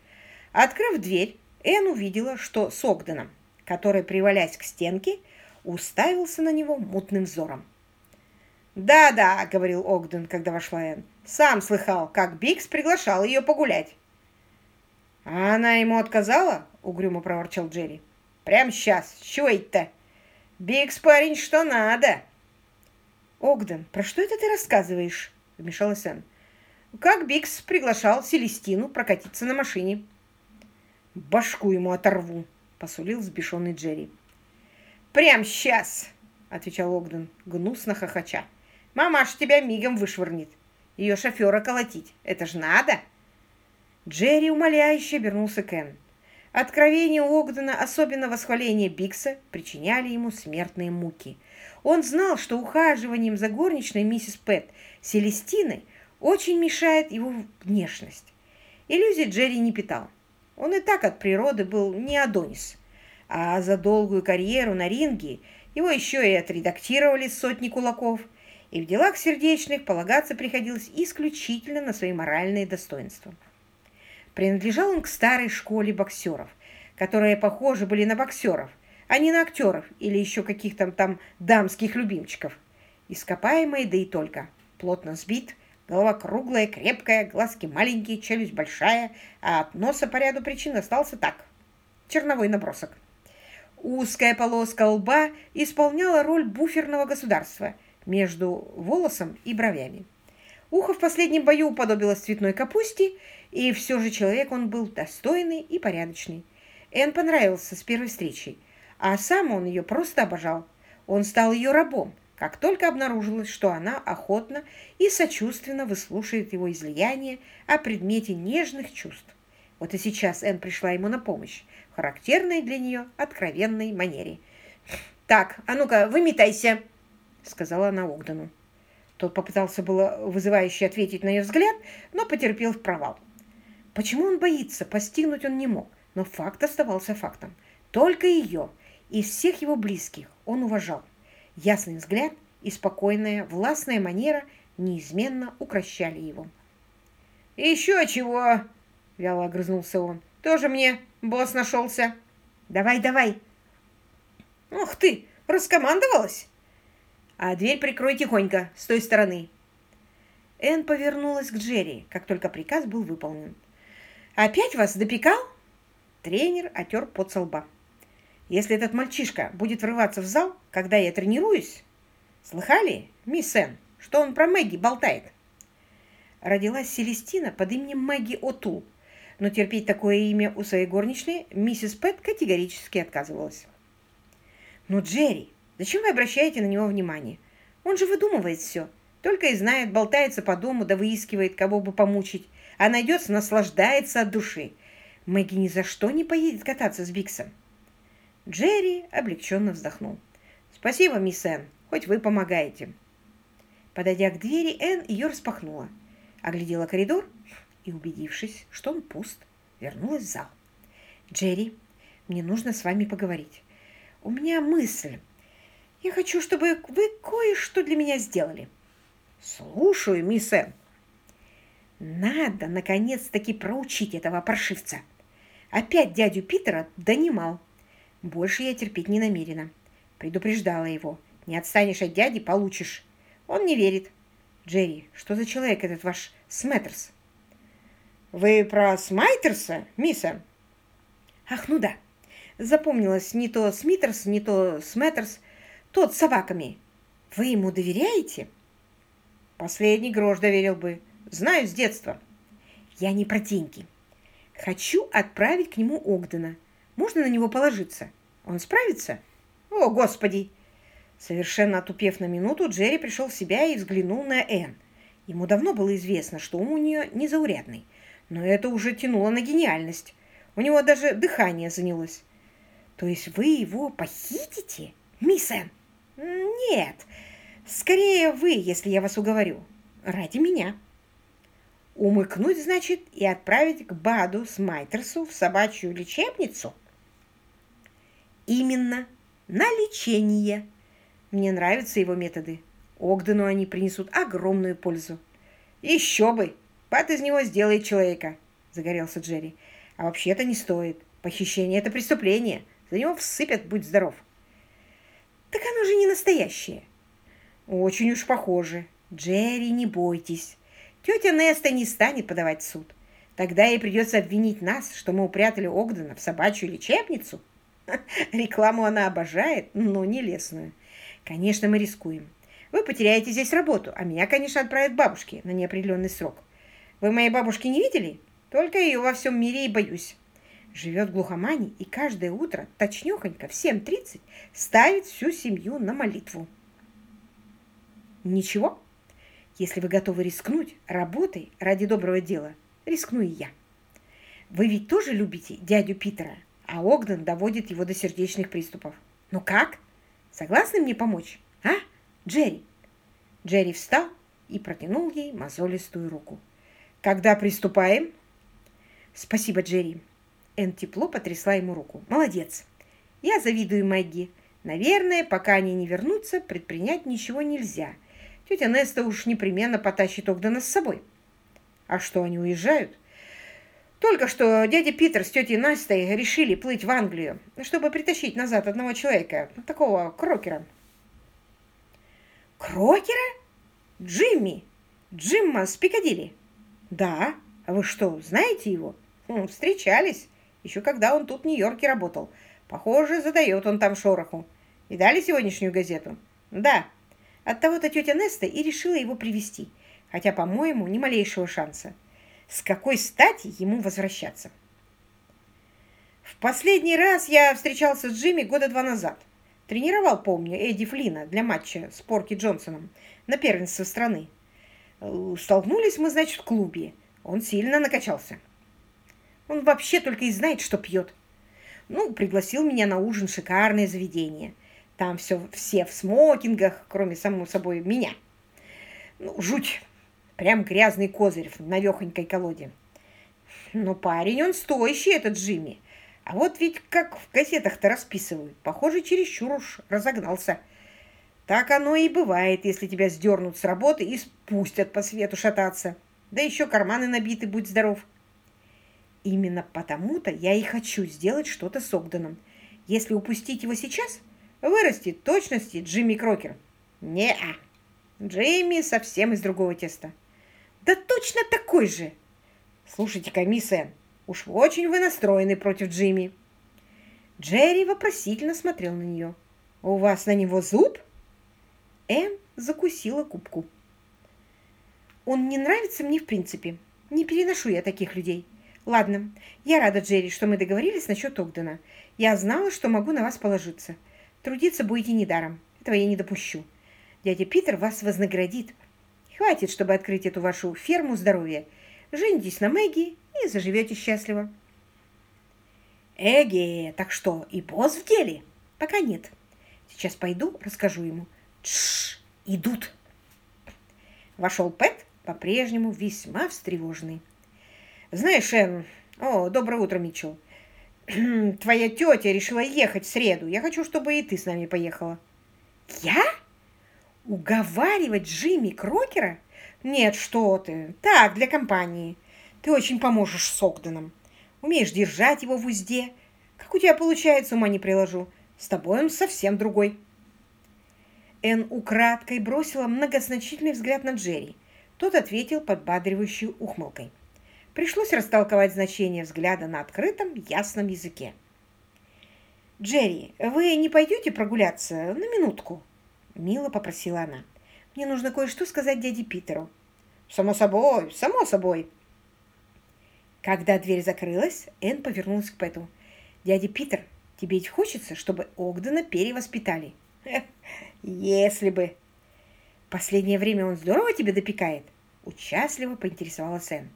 Открыв дверь, Энн увидела, что с Огденом, который, привалясь к стенке, уставился на него мутным взором. «Да-да», — говорил Огден, когда вошла Энн, — «сам слыхал, как Бикс приглашал ее погулять». «А она ему отказала?» — угрюмо проворчал Джерри. Прям сейчас. Чего это? Бикс парень что надо. Огден, про что это ты рассказываешь? Вмешалась Энн. Как Бикс приглашал Селестину прокатиться на машине. Башку ему оторву, посулил взбешенный Джерри. Прям сейчас, отвечал Огден, гнусно хохоча. Мамаш тебя мигом вышвырнет. Ее шофера колотить. Это ж надо. Джерри умоляюще обернулся к Энн. Откровения Огдена, особенно восхваление Бикса, причиняли ему смертные муки. Он знал, что ухаживанием за горничной миссис Пэт Селестиной очень мешает его внешность. Иллюзий Джерри не питал. Он и так от природы был не Адонис. А за долгую карьеру на ринге его еще и отредактировали сотни кулаков, и в делах сердечных полагаться приходилось исключительно на свои моральные достоинства. Принадлежал он к старой школе боксеров, которые похожи были на боксеров, а не на актеров или еще каких-то там дамских любимчиков. Ископаемые, да и только. Плотно сбит, голова круглая, крепкая, глазки маленькие, челюсть большая, а от носа по ряду причин остался так. Черновой набросок. Узкая полоска лба исполняла роль буферного государства между волосом и бровями. Ухо в последнем бою уподобилось цветной капусте, и все же человек он был достойный и порядочный. Энн понравился с первой встречи, а сам он ее просто обожал. Он стал ее рабом, как только обнаружилось, что она охотно и сочувственно выслушает его излияние о предмете нежных чувств. Вот и сейчас Энн пришла ему на помощь, в характерной для нее откровенной манере. «Так, а ну-ка, выметайся!» — сказала она Огдену. Тот попытался было вызывающе ответить на ее взгляд, но потерпел в провал. Почему он боится, постигнуть он не мог, но факт оставался фактом. Только ее и всех его близких он уважал. Ясный взгляд и спокойная, властная манера неизменно укращали его. «Еще чего!» — вяло огрызнулся он. «Тоже мне босс нашелся!» «Давай, давай!» «Ух ты! Раскомандовалась!» А дверь прикрой тихонько, с той стороны. Энн повернулась к Джерри, как только приказ был выполнен. «Опять вас допекал?» Тренер отер под лба. «Если этот мальчишка будет врываться в зал, когда я тренируюсь...» «Слыхали, мисс Энн, что он про Мэгги болтает?» Родилась Селестина под именем Мэгги Отул, но терпеть такое имя у своей горничной миссис Пэт категорически отказывалась. «Но, Джерри, Зачем вы обращаете на него внимание? Он же выдумывает все. Только и знает, болтается по дому, да выискивает, кого бы помучить. А найдется, наслаждается от души. Мэгги ни за что не поедет кататься с Биксом. Джерри облегченно вздохнул. «Спасибо, мисс Энн, хоть вы помогаете». Подойдя к двери, Энн ее распахнула, оглядела коридор и, убедившись, что он пуст, вернулась в зал. «Джерри, мне нужно с вами поговорить. У меня мысль. Я хочу, чтобы вы кое-что для меня сделали. Слушаю, мисс Энн. Надо, наконец-таки, проучить этого паршивца. Опять дядю Питера донимал. Больше я терпеть не намерена. Предупреждала его. Не отстанешь от дяди, получишь. Он не верит. Джерри, что за человек этот ваш Сметтерс? Вы про Смайтерса, мисс Энн? Ах, ну да. Запомнилось не то Смитерс, не то Сметтерс. Тот с собаками. Вы ему доверяете? Последний грош доверил бы. Знаю с детства. Я не про деньги. Хочу отправить к нему Огдена. Можно на него положиться? Он справится? О, Господи! Совершенно отупев на минуту, Джерри пришел в себя и взглянул на Энн. Ему давно было известно, что ум у нее незаурядный, но это уже тянуло на гениальность. У него даже дыхание занялось. То есть вы его похитите, мисс Энн? Нет, скорее вы, если я вас уговорю. Ради меня. Умыкнуть, значит, и отправить к Баду Смайтерсу в собачью лечебницу? Именно, на лечение. Мне нравятся его методы. Огдену они принесут огромную пользу. Еще бы! Бад из него сделает человека, загорелся Джерри. А вообще-то не стоит. Похищение – это преступление. За него всыпят, будь здоров. Так оно же не настоящее. Очень уж похоже. Джерри, не бойтесь. Тетя Неста не станет подавать в суд. Тогда ей придется обвинить нас, что мы упрятали Огдена в собачью лечебницу. Рекламу она обожает, но не лесную. Конечно, мы рискуем. Вы потеряете здесь работу, а меня, конечно, отправят бабушке на неопределенный срок. Вы моей бабушки не видели? Только ее во всем мире и боюсь живет в и каждое утро точнёхонько в 7.30 ставит всю семью на молитву. Ничего, если вы готовы рискнуть работой ради доброго дела, рискну и я. Вы ведь тоже любите дядю Питера, а Огден доводит его до сердечных приступов. Ну как? Согласны мне помочь? А, Джерри? Джерри встал и протянул ей мозолистую руку. Когда приступаем? Спасибо, Джерри. Эн тепло потрясла ему руку. «Молодец! Я завидую Мэгги. Наверное, пока они не вернутся, предпринять ничего нельзя. Тетя Неста уж непременно потащит Огдена с собой». «А что, они уезжают?» «Только что дядя Питер с тетей Настей решили плыть в Англию, чтобы притащить назад одного человека, такого Крокера». «Крокера? Джимми? Джимма с Пикадилли?» «Да. А вы что, знаете его?» «Встречались еще когда он тут в Нью-Йорке работал. Похоже, задает он там шороху. Видали сегодняшнюю газету? Да. От того-то тетя Неста и решила его привести, хотя, по-моему, ни малейшего шанса. С какой стати ему возвращаться? В последний раз я встречался с Джимми года два назад. Тренировал, помню, Эдди Флина для матча с Порки Джонсоном на первенство страны. Столкнулись мы, значит, в клубе. Он сильно накачался. Он вообще только и знает, что пьет. Ну, пригласил меня на ужин шикарное заведение. Там все, все в смокингах, кроме, само собой, меня. Ну, жуть. Прям грязный козырь в навехонькой колоде. Но парень он стоящий, этот Джимми. А вот ведь как в газетах-то расписывают. Похоже, чересчур уж разогнался. Так оно и бывает, если тебя сдернут с работы и спустят по свету шататься. Да еще карманы набиты, будь здоров. Именно потому-то я и хочу сделать что-то с Огденом. Если упустить его сейчас, вырастет точности Джимми Крокер. Не-а. Джимми совсем из другого теста. Да точно такой же. Слушайте-ка, мисс Энн, уж очень вы настроены против Джимми. Джерри вопросительно смотрел на нее. «У вас на него зуб?» Энн закусила кубку. «Он не нравится мне в принципе. Не переношу я таких людей. Ладно, я рада, Джерри, что мы договорились насчет Огдена. Я знала, что могу на вас положиться. Трудиться будете недаром. Этого я не допущу. Дядя Питер вас вознаградит. Хватит, чтобы открыть эту вашу ферму здоровья. Женитесь на Мэгги и заживете счастливо. Эге, так что, и босс в деле? Пока нет. Сейчас пойду, расскажу ему. Тш, идут. Вошел Пэт, по-прежнему весьма встревоженный. Знаешь, Энн... О, доброе утро, Митчелл. Твоя тетя решила ехать в среду. Я хочу, чтобы и ты с нами поехала. Я? Уговаривать Джимми Крокера? Нет, что ты. Так, для компании. Ты очень поможешь с Огденом. Умеешь держать его в узде. Как у тебя получается, ума не приложу. С тобой он совсем другой. Эн украдкой бросила многозначительный взгляд на Джерри. Тот ответил подбадривающей ухмылкой. Пришлось растолковать значение взгляда на открытом, ясном языке. «Джерри, вы не пойдете прогуляться на минутку?» Мило попросила она. «Мне нужно кое-что сказать дяде Питеру». «Само собой, само собой». Когда дверь закрылась, Энн повернулась к Пэту. «Дядя Питер, тебе ведь хочется, чтобы Огдена перевоспитали?» «Если бы...» «Последнее время он здорово тебе допекает?» Участливо поинтересовалась Энн.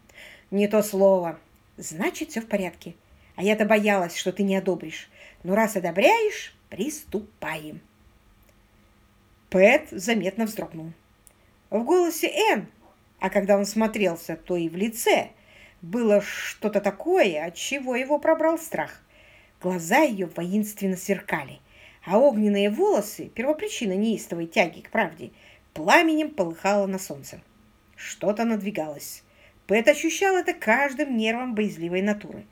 Не то слово. Значит, все в порядке. А я-то боялась, что ты не одобришь. Но раз одобряешь, приступаем. Пэт заметно вздрогнул. В голосе Энн, а когда он смотрелся, то и в лице, было что-то такое, от чего его пробрал страх. Глаза ее воинственно сверкали, а огненные волосы, первопричина неистовой тяги к правде, пламенем полыхало на солнце. Что-то надвигалось. Пэт ощущал это каждым нервом боязливой натуры.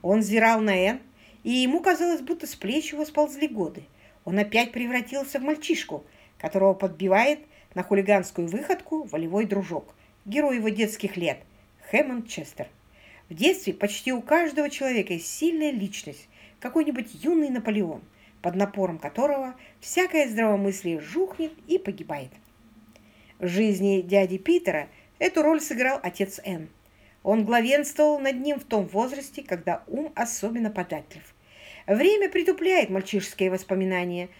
Он зирал на Энн, и ему казалось, будто с плеч его сползли годы. Он опять превратился в мальчишку, которого подбивает на хулиганскую выходку волевой дружок, герой его детских лет, Хэммонд Честер. В детстве почти у каждого человека есть сильная личность, какой-нибудь юный Наполеон, под напором которого всякое здравомыслие жухнет и погибает. В жизни дяди Питера – Эту роль сыграл отец Н. Он главенствовал над ним в том возрасте, когда ум особенно податлив. Время притупляет мальчишеские воспоминания,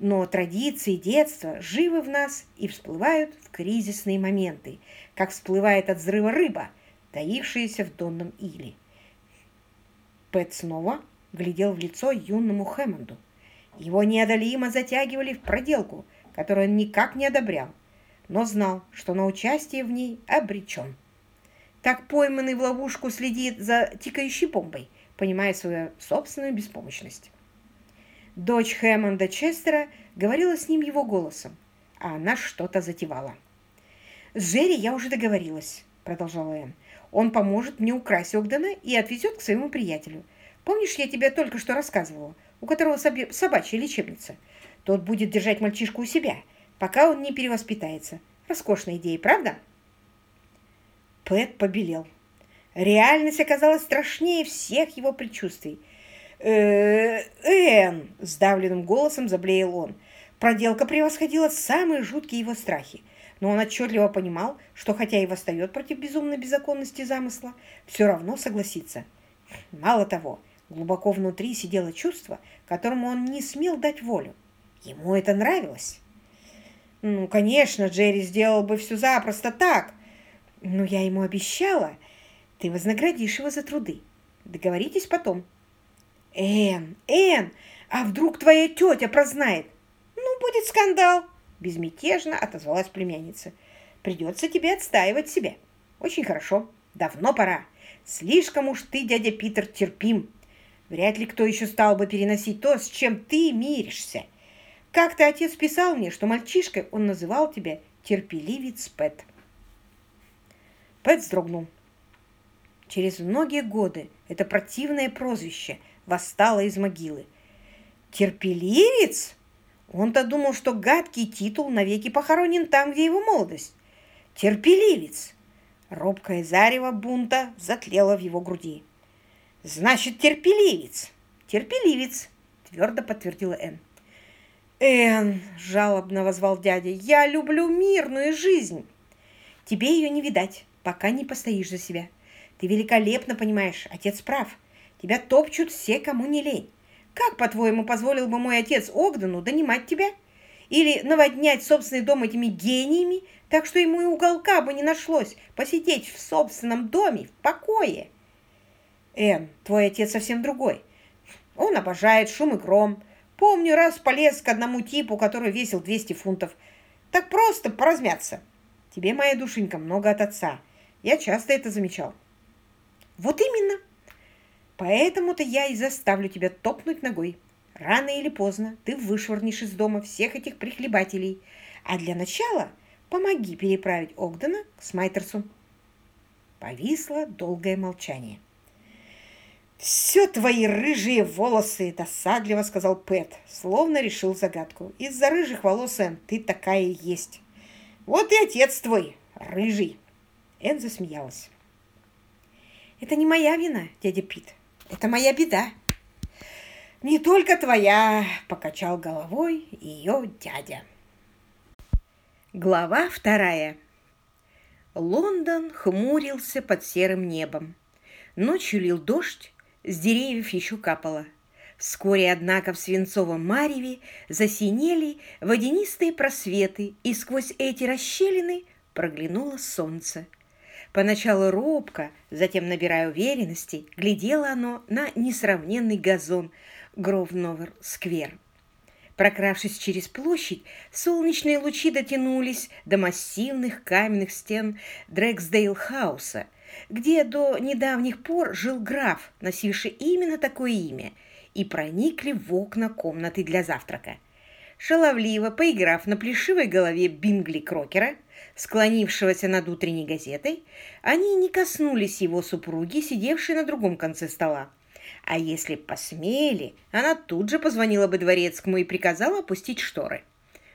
но традиции детства живы в нас и всплывают в кризисные моменты, как всплывает от взрыва рыба, таившаяся в донном иле. Пэт снова глядел в лицо юному Хэммонду. Его неодолимо затягивали в проделку, которую он никак не одобрял но знал, что на участие в ней обречен. Так пойманный в ловушку следит за тикающей бомбой, понимая свою собственную беспомощность. Дочь Хэммонда Честера говорила с ним его голосом, а она что-то затевала. «С Джерри я уже договорилась», — продолжала Энн. «Он поможет мне украсть Огдена и отвезет к своему приятелю. Помнишь, я тебе только что рассказывала, у которого собачья лечебница? Тот будет держать мальчишку у себя, пока он не перевоспитается. Роскошная идея, правда? Пэт побелел. Реальность оказалась страшнее всех его предчувствий. «Э Энн!» – сдавленным голосом заблеял он. Проделка превосходила самые жуткие его страхи, но он отчетливо понимал, что хотя и восстает против безумной беззаконности замысла, все равно согласится. Мало того, глубоко внутри сидело чувство, которому он не смел дать волю. Ему это нравилось. Ну, конечно, Джерри сделал бы все запросто так. Но я ему обещала. Ты вознаградишь его за труды. Договоритесь потом. Эн, Эн, а вдруг твоя тетя прознает? Ну, будет скандал. Безмятежно отозвалась племянница. Придется тебе отстаивать себя. Очень хорошо. Давно пора. Слишком уж ты, дядя Питер, терпим. Вряд ли кто еще стал бы переносить то, с чем ты миришься. Как-то отец писал мне, что мальчишкой он называл тебя терпеливец Пэт. Пэт вздрогнул. Через многие годы это противное прозвище восстало из могилы. Терпеливец? Он-то думал, что гадкий титул навеки похоронен там, где его молодость. Терпеливец! Робкое зарево бунта затлело в его груди. «Значит, терпеливец!» «Терпеливец!» – твердо подтвердила Энн. «Энн!» – жалобно возвал дядя. «Я люблю мирную жизнь!» «Тебе ее не видать, пока не постоишь за себя. Ты великолепно понимаешь, отец прав. Тебя топчут все, кому не лень. Как, по-твоему, позволил бы мой отец Огдену донимать тебя? Или наводнять собственный дом этими гениями, так что ему и уголка бы не нашлось посидеть в собственном доме, в покое?» «Энн, твой отец совсем другой. Он обожает шум и гром, Помню, раз полез к одному типу, который весил 200 фунтов. Так просто поразмяться. Тебе, моя душенька, много от отца. Я часто это замечал. Вот именно. Поэтому-то я и заставлю тебя топнуть ногой. Рано или поздно ты вышвырнешь из дома всех этих прихлебателей. А для начала помоги переправить Огдена к Смайтерсу. Повисло долгое молчание. «Все твои рыжие волосы!» – досадливо сказал Пэт, словно решил загадку. «Из-за рыжих волос, Энн, ты такая и есть. Вот и отец твой, рыжий!» Энн засмеялась. «Это не моя вина, дядя Пит. Это моя беда». «Не только твоя!» – покачал головой ее дядя. Глава вторая. Лондон хмурился под серым небом. Ночью лил дождь, с деревьев еще капало. Вскоре, однако, в свинцовом мареве засинели водянистые просветы, и сквозь эти расщелины проглянуло солнце. Поначалу робко, затем, набирая уверенности, глядело оно на несравненный газон Гровенор-сквер. Прокравшись через площадь, солнечные лучи дотянулись до массивных каменных стен Дрексдейл-хауса, где до недавних пор жил граф, носивший именно такое имя, и проникли в окна комнаты для завтрака. Шаловливо поиграв на плешивой голове Бингли Крокера, склонившегося над утренней газетой, они не коснулись его супруги, сидевшей на другом конце стола. А если посмели, она тут же позвонила бы дворецкому и приказала опустить шторы.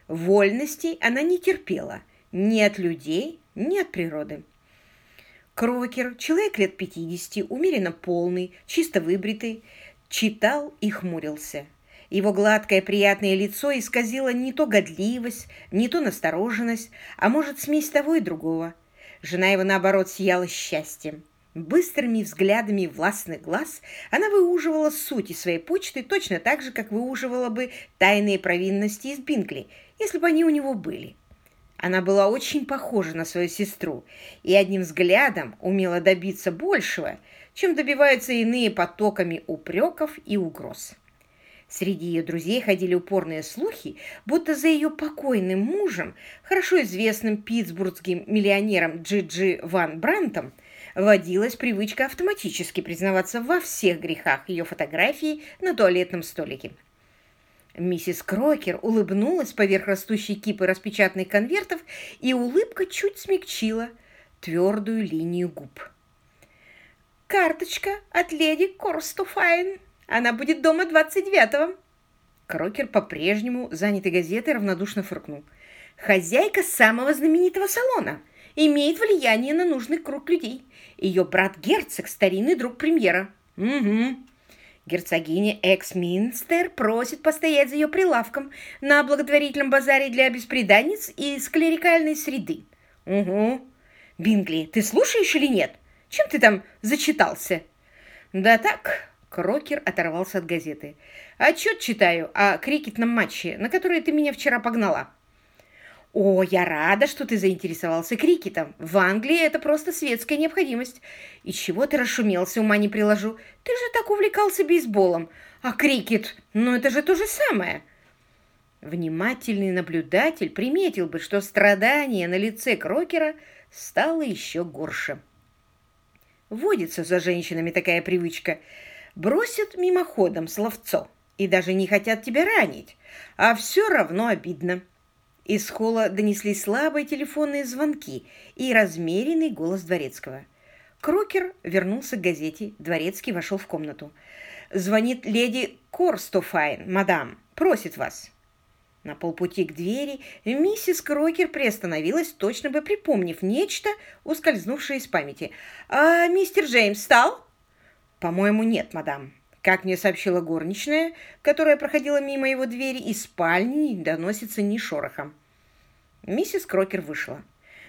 Вольностей она не терпела ни от людей, ни от природы. Крокер, человек лет пятидесяти, умеренно полный, чисто выбритый, читал и хмурился. Его гладкое приятное лицо исказило не то годливость, не то настороженность, а может, смесь того и другого. Жена его, наоборот, сияла счастьем. Быстрыми взглядами властных глаз она выуживала суть из своей почты точно так же, как выуживала бы тайные провинности из Бинкли, если бы они у него были. Она была очень похожа на свою сестру и одним взглядом умела добиться большего, чем добиваются иные потоками упреков и угроз. Среди ее друзей ходили упорные слухи, будто за ее покойным мужем, хорошо известным питтсбургским миллионером Джиджи Ван Брантом, водилась привычка автоматически признаваться во всех грехах ее фотографии на туалетном столике. Миссис Крокер улыбнулась поверх растущей кипы распечатанных конвертов, и улыбка чуть смягчила твердую линию губ. «Карточка от леди Корстофайн. Она будет дома 29-го». Крокер по-прежнему, занятый газетой, равнодушно фыркнул. «Хозяйка самого знаменитого салона. Имеет влияние на нужный круг людей. Ее брат-герцог – старинный друг премьера». «Угу», Герцогиня Экс-Минстер просит постоять за ее прилавком на благотворительном базаре для беспреданниц из клерикальной среды. Угу. Бингли, ты слушаешь или нет? Чем ты там зачитался? Да так, Крокер оторвался от газеты. Отчет читаю о крикетном матче, на который ты меня вчера погнала. «О, я рада, что ты заинтересовался крикетом. В Англии это просто светская необходимость. И чего ты расшумелся, ума не приложу. Ты же так увлекался бейсболом. А крикет, ну это же то же самое». Внимательный наблюдатель приметил бы, что страдание на лице Крокера стало еще горше. Водится за женщинами такая привычка. Бросят мимоходом словцо и даже не хотят тебя ранить, а все равно обидно. Из холла донеслись слабые телефонные звонки и размеренный голос Дворецкого. Крокер вернулся к газете. Дворецкий вошел в комнату. «Звонит леди Корстофайн, мадам. Просит вас». На полпути к двери миссис Крокер приостановилась, точно бы припомнив нечто, ускользнувшее из памяти. «А мистер Джеймс встал?» «По-моему, нет, мадам. Как мне сообщила горничная, которая проходила мимо его двери, из спальни доносится ни шороха. Миссис Крокер вышла.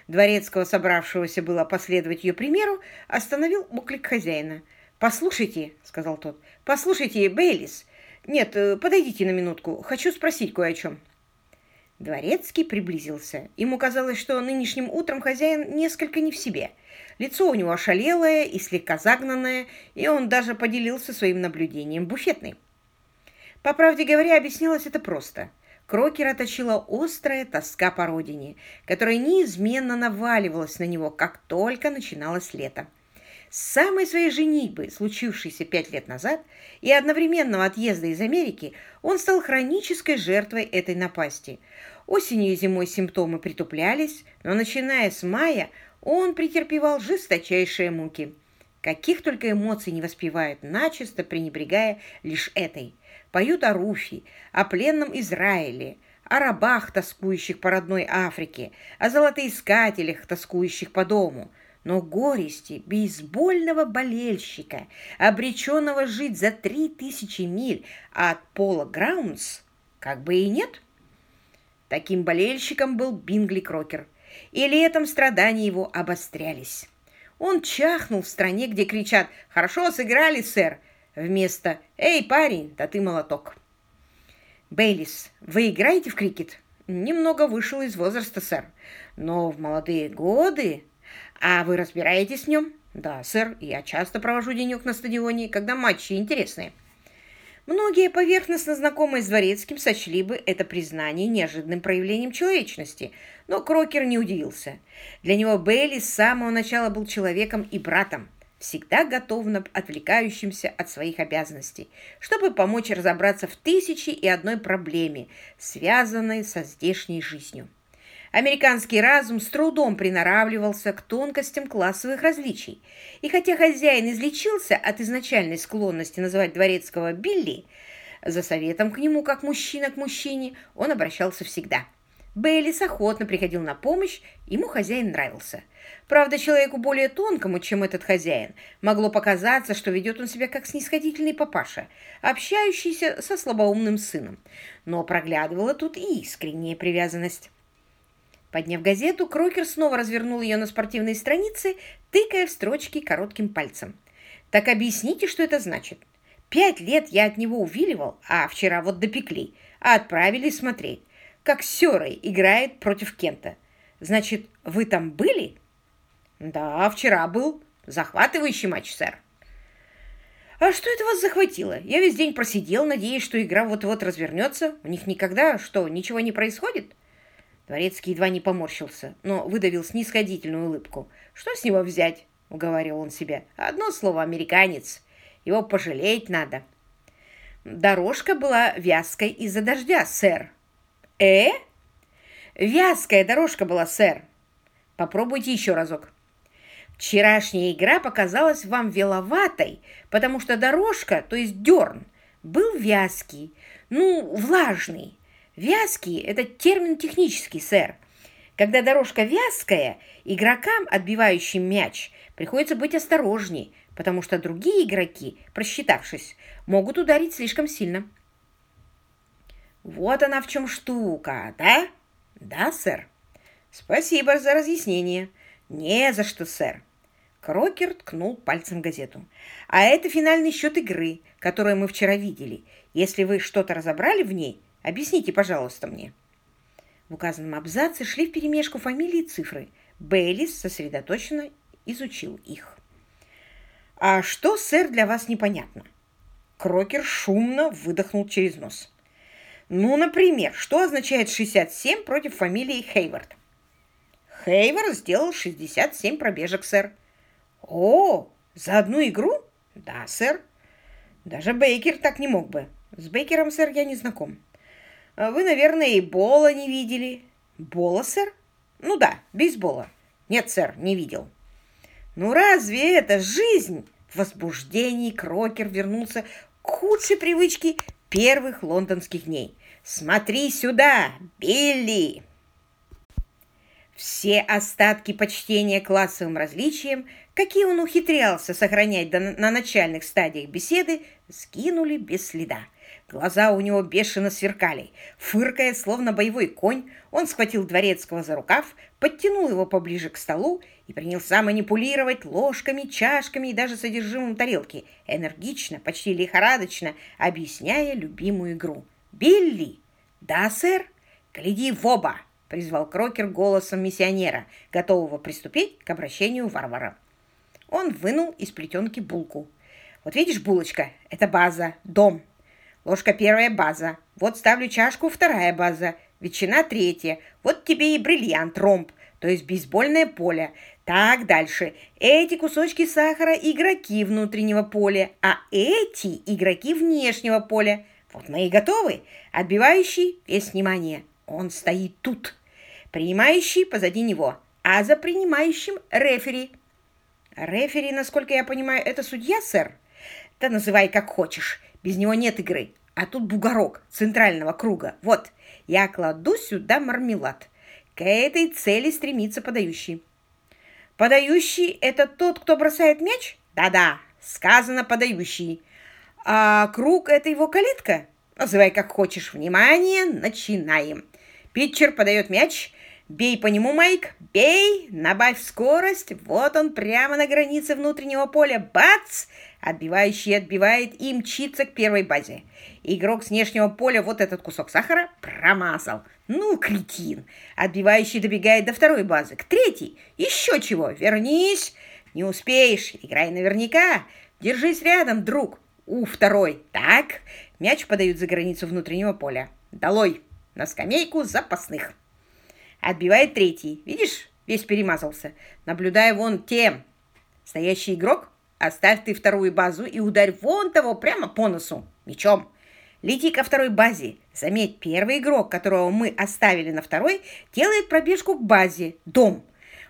Дворецкого, собравшегося было последовать ее примеру, остановил буклик хозяина. «Послушайте», — сказал тот, — «послушайте, Бейлис. Нет, э, подойдите на минутку. Хочу спросить кое о чем». Дворецкий приблизился. Ему казалось, что нынешним утром хозяин несколько не в себе. Лицо у него ошалелое и слегка загнанное, и он даже поделился своим наблюдением буфетной. По правде говоря, объяснялось это просто — Крокера точила острая тоска по родине, которая неизменно наваливалась на него, как только начиналось лето. С самой своей женитьбы, случившейся пять лет назад, и одновременного отъезда из Америки, он стал хронической жертвой этой напасти. Осенью и зимой симптомы притуплялись, но начиная с мая он претерпевал жесточайшие муки. Каких только эмоций не воспевают, начисто пренебрегая лишь этой. Поют о Руфи, о пленном Израиле, о рабах, тоскующих по родной Африке, о золотоискателях, тоскующих по дому. Но горести бейсбольного болельщика, обреченного жить за три тысячи миль от Пола Граундс, как бы и нет. Таким болельщиком был Бингли Крокер, и летом страдания его обострялись. Он чахнул в стране, где кричат «Хорошо сыграли, сэр!» Вместо «Эй, парень, да ты молоток!» «Бейлис, вы играете в крикет?» «Немного вышел из возраста, сэр. Но в молодые годы...» «А вы разбираетесь в нем?» «Да, сэр. Я часто провожу денек на стадионе, когда матчи интересные». Многие поверхностно знакомые с Дворецким сочли бы это признание неожиданным проявлением человечности, но Крокер не удивился. Для него Бейли с самого начала был человеком и братом всегда готовым отвлекающимся от своих обязанностей, чтобы помочь разобраться в тысячи и одной проблеме, связанной со здешней жизнью. Американский разум с трудом приноравливался к тонкостям классовых различий, и хотя хозяин излечился от изначальной склонности называть дворецкого Билли, за советом к нему, как мужчина к мужчине, он обращался всегда. Бейлис охотно приходил на помощь, ему хозяин нравился. Правда, человеку более тонкому, чем этот хозяин, могло показаться, что ведет он себя как снисходительный папаша, общающийся со слабоумным сыном. Но проглядывала тут и искренняя привязанность. Подняв газету, Крокер снова развернул ее на спортивной странице, тыкая в строчки коротким пальцем. «Так объясните, что это значит. Пять лет я от него увиливал, а вчера вот допекли, а отправили смотреть, как Сёрой играет против Кента. Значит, вы там были?» «Да, вчера был. Захватывающий матч, сэр». «А что это вас захватило? Я весь день просидел, надеясь, что игра вот-вот развернется. У них никогда, что, ничего не происходит?» Дворецкий едва не поморщился, но выдавил снисходительную улыбку. «Что с него взять?» — уговаривал он себя. «Одно слово — американец. Его пожалеть надо». Дорожка была вязкой из-за дождя, сэр. «Э?» «Вязкая дорожка была, сэр. Попробуйте еще разок». Вчерашняя игра показалась вам веловатой, потому что дорожка, то есть дерн, был вязкий, ну, влажный. Вязкий – это термин технический, сэр. Когда дорожка вязкая, игрокам, отбивающим мяч, приходится быть осторожней, потому что другие игроки, просчитавшись, могут ударить слишком сильно. Вот она в чем штука, да? Да, сэр. Спасибо за разъяснение. Не за что, сэр. Крокер ткнул пальцем газету. А это финальный счет игры, которую мы вчера видели. Если вы что-то разобрали в ней, Объясните, пожалуйста, мне». В указанном абзаце шли вперемешку фамилии и цифры. Бейлис сосредоточенно изучил их. «А что, сэр, для вас непонятно?» Крокер шумно выдохнул через нос. «Ну, например, что означает 67 против фамилии Хейвард?» «Хейвард сделал 67 пробежек, сэр». «О, за одну игру?» «Да, сэр». «Даже Бейкер так не мог бы. С Бейкером, сэр, я не знаком». А вы, наверное, и Бола не видели. Бола, сэр? Ну да, бейсбола. Нет, сэр, не видел. Ну разве это жизнь? В возбуждении Крокер вернулся к худшей привычке первых лондонских дней. «Смотри сюда, Билли!» Все остатки почтения классовым различиям, какие он ухитрялся сохранять на начальных стадиях беседы, сгинули без следа. Глаза у него бешено сверкали. Фыркая, словно боевой конь, он схватил Дворецкого за рукав, подтянул его поближе к столу и принялся манипулировать ложками, чашками и даже содержимым тарелки, энергично, почти лихорадочно, объясняя любимую игру. «Билли!» «Да, сэр?» «Гляди в оба!» — призвал Крокер голосом миссионера, готового приступить к обращению варвара. Он вынул из плетенки булку. «Вот видишь, булочка, это база, дом, Ложка первая база. Вот ставлю чашку вторая база. Ветчина третья. Вот тебе и бриллиант, ромб, то есть бейсбольное поле. Так, дальше. Эти кусочки сахара – игроки внутреннего поля, а эти – игроки внешнего поля. Вот мы и готовы. Отбивающий – весь внимание. Он стоит тут. Принимающий позади него, а за принимающим – рефери. Рефери, насколько я понимаю, это судья, сэр? Да называй как хочешь. Без него нет игры. А тут бугорок центрального круга. Вот, я кладу сюда мармелад. К этой цели стремится подающий. Подающий – это тот, кто бросает мяч? Да-да, сказано подающий. А круг – это его калитка? Называй как хочешь. Внимание, начинаем. Питчер подает мяч. Бей по нему, Майк. Бей, набавь скорость. Вот он прямо на границе внутреннего поля. Бац! Отбивающий отбивает и мчится к первой базе. Игрок с внешнего поля вот этот кусок сахара промазал. Ну, кретин. Отбивающий добегает до второй базы. К третьей. Еще чего. Вернись. Не успеешь. Играй наверняка. Держись рядом, друг. У второй. Так. Мяч подают за границу внутреннего поля. Долой. На скамейку запасных. Отбивает третий. Видишь? Весь перемазался. Наблюдая вон тем. Стоящий игрок Оставь ты вторую базу и ударь вон того прямо по носу мечом. Лети ко второй базе. Заметь, первый игрок, которого мы оставили на второй, делает пробежку к базе. Дом.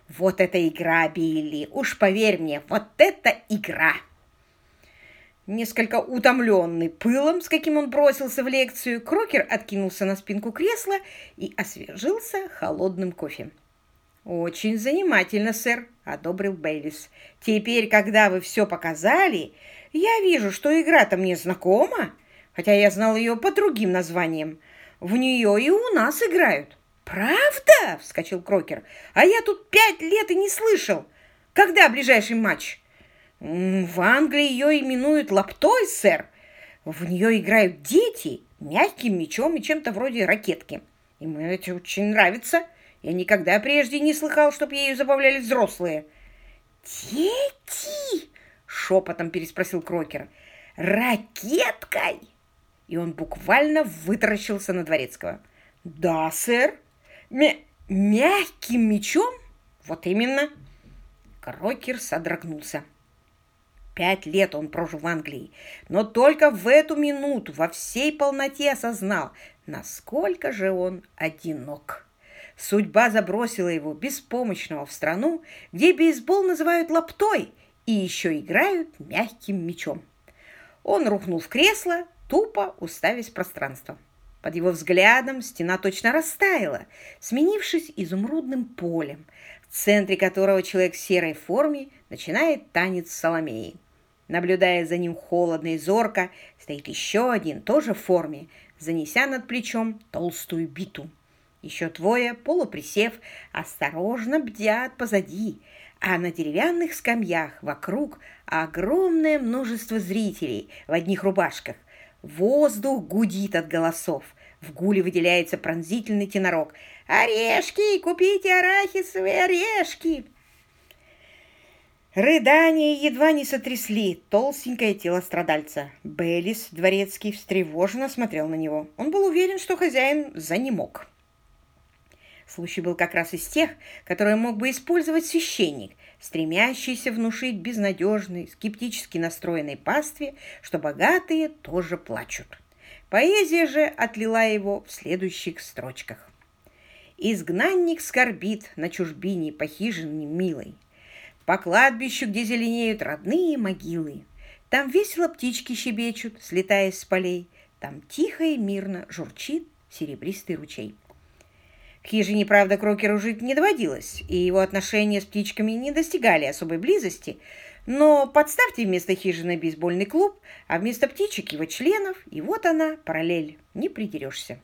Вот это игра, Билли. Уж поверь мне, вот это игра. Несколько утомленный пылом, с каким он бросился в лекцию, Крокер откинулся на спинку кресла и освежился холодным кофе. «Очень занимательно, сэр», — одобрил Бейлис. «Теперь, когда вы все показали, я вижу, что игра-то мне знакома, хотя я знал ее по другим названиям. В нее и у нас играют». «Правда?» — вскочил Крокер. «А я тут пять лет и не слышал. Когда ближайший матч?» «В Англии ее именуют лаптой, сэр. В нее играют дети мягким мечом и чем-то вроде ракетки. И мне это очень нравится». Я никогда прежде не слыхал, чтоб ею забавляли взрослые. «Дети!» — шепотом переспросил Крокер. «Ракеткой!» И он буквально вытаращился на Дворецкого. «Да, сэр. Мя мягким мечом? Вот именно!» Крокер содрогнулся. Пять лет он прожил в Англии, но только в эту минуту во всей полноте осознал, насколько же он одинок. Судьба забросила его беспомощного в страну, где бейсбол называют лаптой и еще играют мягким мечом. Он рухнул в кресло, тупо уставясь в пространство. Под его взглядом стена точно растаяла, сменившись изумрудным полем, в центре которого человек в серой форме начинает танец Соломеи. Наблюдая за ним холодно и зорко, стоит еще один, тоже в форме, занеся над плечом толстую биту. Еще двое, полуприсев, осторожно бдят позади, а на деревянных скамьях вокруг огромное множество зрителей в одних рубашках. Воздух гудит от голосов. В гуле выделяется пронзительный тенорок. «Орешки! Купите арахисовые орешки!» Рыдания едва не сотрясли толстенькое тело страдальца. Беллис, дворецкий, встревоженно смотрел на него. Он был уверен, что хозяин занемог. Случай был как раз из тех, которые мог бы использовать священник, стремящийся внушить безнадежной, скептически настроенной пастве, что богатые тоже плачут. Поэзия же отлила его в следующих строчках. «Изгнанник скорбит на чужбине по хижине милой, по кладбищу, где зеленеют родные могилы. Там весело птички щебечут, слетая с полей, там тихо и мирно журчит серебристый ручей». К хижине, правда, Крокеру жить не доводилось, и его отношения с птичками не достигали особой близости, но подставьте вместо хижины бейсбольный клуб, а вместо птичек его членов, и вот она, параллель, не придерешься.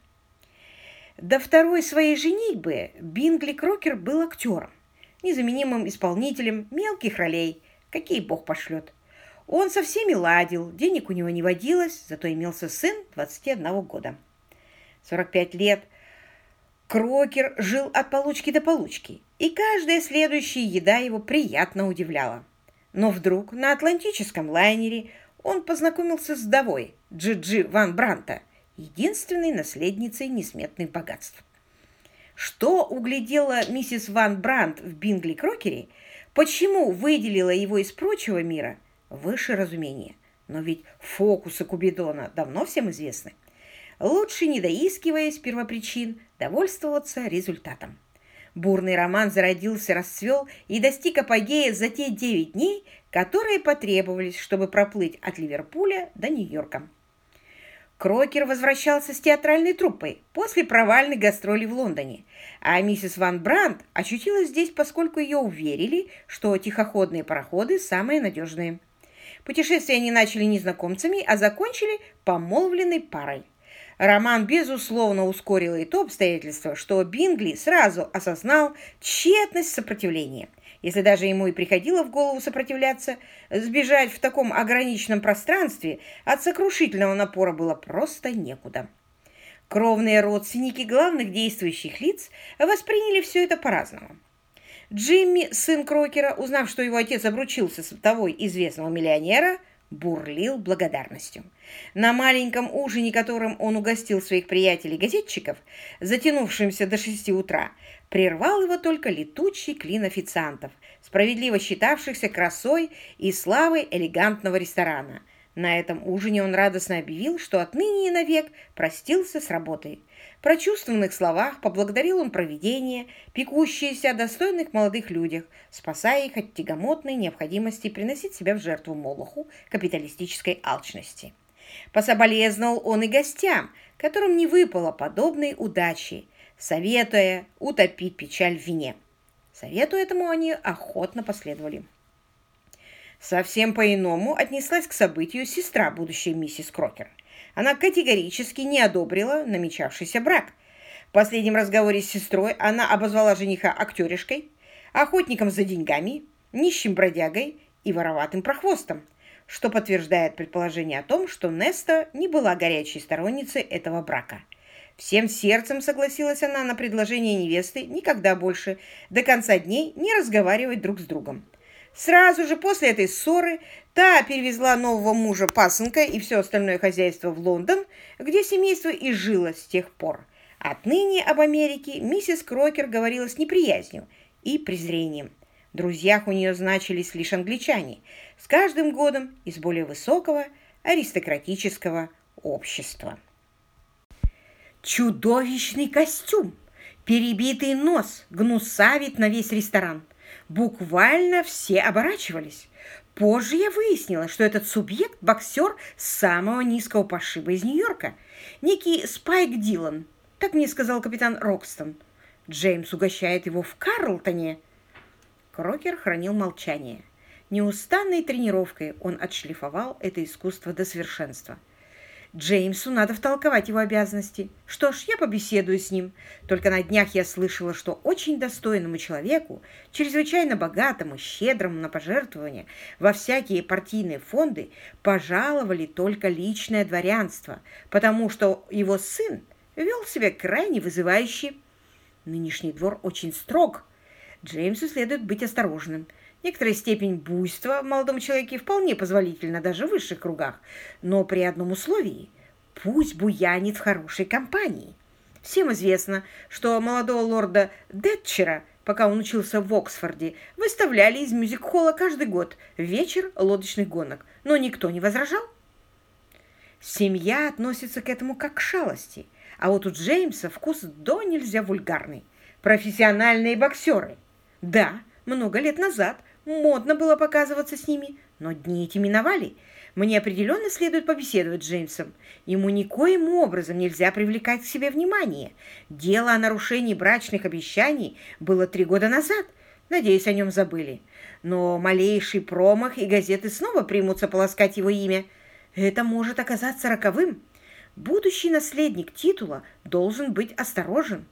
До второй своей женитьбы Бингли Крокер был актером, незаменимым исполнителем мелких ролей, какие бог пошлет. Он со всеми ладил, денег у него не водилось, зато имелся сын 21 года. 45 лет – Крокер жил от получки до получки, и каждая следующая еда его приятно удивляла. Но вдруг на атлантическом лайнере он познакомился с вдовой Джиджи -Джи Ван Бранта, единственной наследницей несметных богатств. Что углядела миссис Ван Брант в Бингли Крокере, Почему выделила его из прочего мира, выше разумения. Но ведь фокусы Кубидона давно всем известны. Лучше, не доискиваясь первопричин, довольствоваться результатом. Бурный роман зародился, расцвел и достиг апогея за те девять дней, которые потребовались, чтобы проплыть от Ливерпуля до Нью-Йорка. Крокер возвращался с театральной труппой после провальной гастроли в Лондоне, а миссис Ван Брандт очутилась здесь, поскольку ее уверили, что тихоходные пароходы самые надежные. Путешествие они начали незнакомцами, а закончили помолвленной парой. Роман, безусловно, ускорил и то обстоятельство, что Бингли сразу осознал тщетность сопротивления. Если даже ему и приходило в голову сопротивляться, сбежать в таком ограниченном пространстве от сокрушительного напора было просто некуда. Кровные родственники главных действующих лиц восприняли все это по-разному. Джимми, сын Крокера, узнав, что его отец обручился с того известного миллионера, бурлил благодарностью. На маленьком ужине, которым он угостил своих приятелей-газетчиков, затянувшимся до шести утра, прервал его только летучий клин официантов, справедливо считавшихся красой и славой элегантного ресторана. На этом ужине он радостно объявил, что отныне и навек простился с работой. В прочувствованных словах поблагодарил он провидение, пекущееся о достойных молодых людях, спасая их от тягомотной необходимости приносить себя в жертву Молоху капиталистической алчности. Пособолезновал он и гостям, которым не выпало подобной удачи, советуя утопить печаль в вине. Совету этому они охотно последовали. Совсем по-иному отнеслась к событию сестра будущей миссис Крокер – она категорически не одобрила намечавшийся брак. В последнем разговоре с сестрой она обозвала жениха актеришкой, охотником за деньгами, нищим бродягой и вороватым прохвостом, что подтверждает предположение о том, что Неста не была горячей сторонницей этого брака. Всем сердцем согласилась она на предложение невесты никогда больше до конца дней не разговаривать друг с другом. Сразу же после этой ссоры та перевезла нового мужа пасынка и все остальное хозяйство в Лондон, где семейство и жило с тех пор. Отныне об Америке миссис Крокер говорила с неприязнью и презрением. В друзьях у нее значились лишь англичане, с каждым годом из более высокого аристократического общества. Чудовищный костюм, перебитый нос гнусавит на весь ресторан – Буквально все оборачивались. Позже я выяснила, что этот субъект – боксер самого низкого пошиба из Нью-Йорка. Некий Спайк Дилан, так мне сказал капитан Рокстон. Джеймс угощает его в Карлтоне. Крокер хранил молчание. Неустанной тренировкой он отшлифовал это искусство до совершенства. Джеймсу надо втолковать его обязанности. Что ж, я побеседую с ним. Только на днях я слышала, что очень достойному человеку, чрезвычайно богатому, щедрому на пожертвования во всякие партийные фонды, пожаловали только личное дворянство, потому что его сын вел себя крайне вызывающе. Нынешний двор очень строг. Джеймсу следует быть осторожным. Некоторая степень буйства в молодом человеке вполне позволительна даже в высших кругах, но при одном условии – пусть буянит в хорошей компании. Всем известно, что молодого лорда Детчера, пока он учился в Оксфорде, выставляли из мюзик-холла каждый год вечер лодочных гонок, но никто не возражал. Семья относится к этому как к шалости, а вот у Джеймса вкус до нельзя вульгарный. Профессиональные боксеры. Да, много лет назад Модно было показываться с ними, но дни эти миновали. Мне определенно следует побеседовать с Джеймсом. Ему никоим образом нельзя привлекать к себе внимание. Дело о нарушении брачных обещаний было три года назад. Надеюсь, о нем забыли. Но малейший промах, и газеты снова примутся полоскать его имя. Это может оказаться роковым. Будущий наследник титула должен быть осторожен.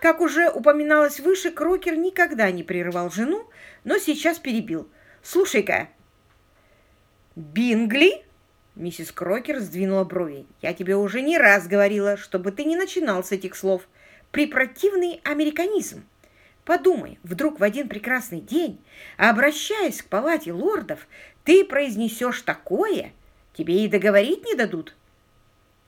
Как уже упоминалось выше, Крокер никогда не прерывал жену, но сейчас перебил. «Слушай-ка!» «Бингли?» Миссис Крокер сдвинула брови. «Я тебе уже не раз говорила, чтобы ты не начинал с этих слов. Препротивный американизм. Подумай, вдруг в один прекрасный день, обращаясь к палате лордов, ты произнесешь такое, тебе и договорить не дадут».